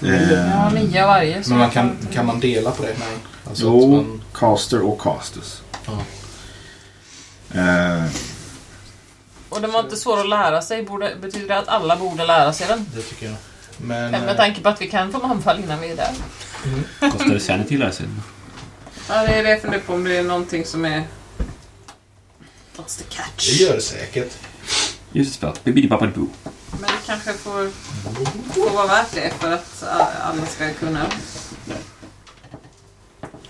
Ja, nio varje. så Men man kan, kan man dela på det? Nej. Alltså Jo, man, caster och casters. Ja. Eh, Och den var inte svår att lära sig. Borde, betyder det att alla borde lära sig den? det tycker jag. Men... Även med eh, tanke på att vi kan få anfall innan vi är där. Kostar det sanity att lära sig? Ja, det är det jag funderar på om det är någonting som är... What's the Det catch? gör det säkert. Just det, spel. Bibidi-babadi-boo. Men det kanske får, får vara värt det för att alla ska kunna...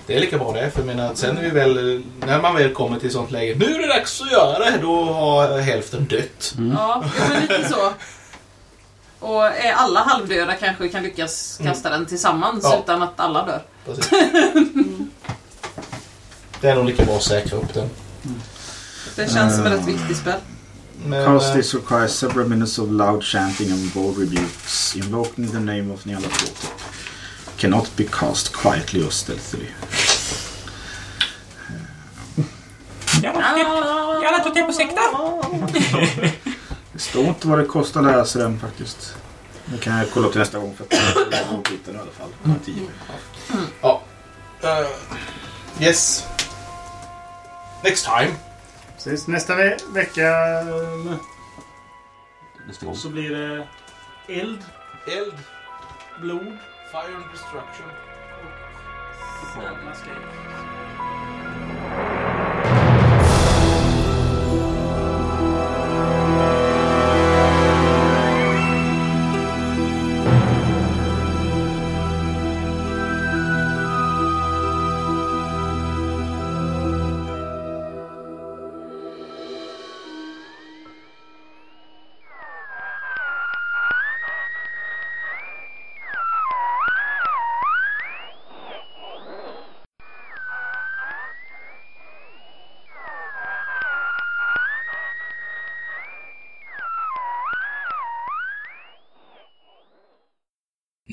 Det är lika bra det. För jag menar, att sen är vi väl... När man väl kommer till sånt läge. Nu är det dags att göra det! Då har hälften dött. Ja, ja, men lite så. Och är alla halvdöda kanske vi kan lyckas kasta den tillsammans Ja. utan att alla dör. Precis. Det är nog lika bra att säkra upp den. Det känns som ett rätt viktigt spel. Men, cast this requires several minutes of loud chanting and bold rebukes. Invoking the name of Nyarlathotep. Cannot be cast quietly or stealthily. Till på sekta! Det står inte vad det kostar att lära sig den faktiskt. Det kan jag kolla upp till nästa gång för att jag har den i alla fall. Har tio. Ja. Eh, yes. Next time. Precis. Nästa ve vecka eh, Nästa gång. så blir det eld, Eld. blod Fire and destruction.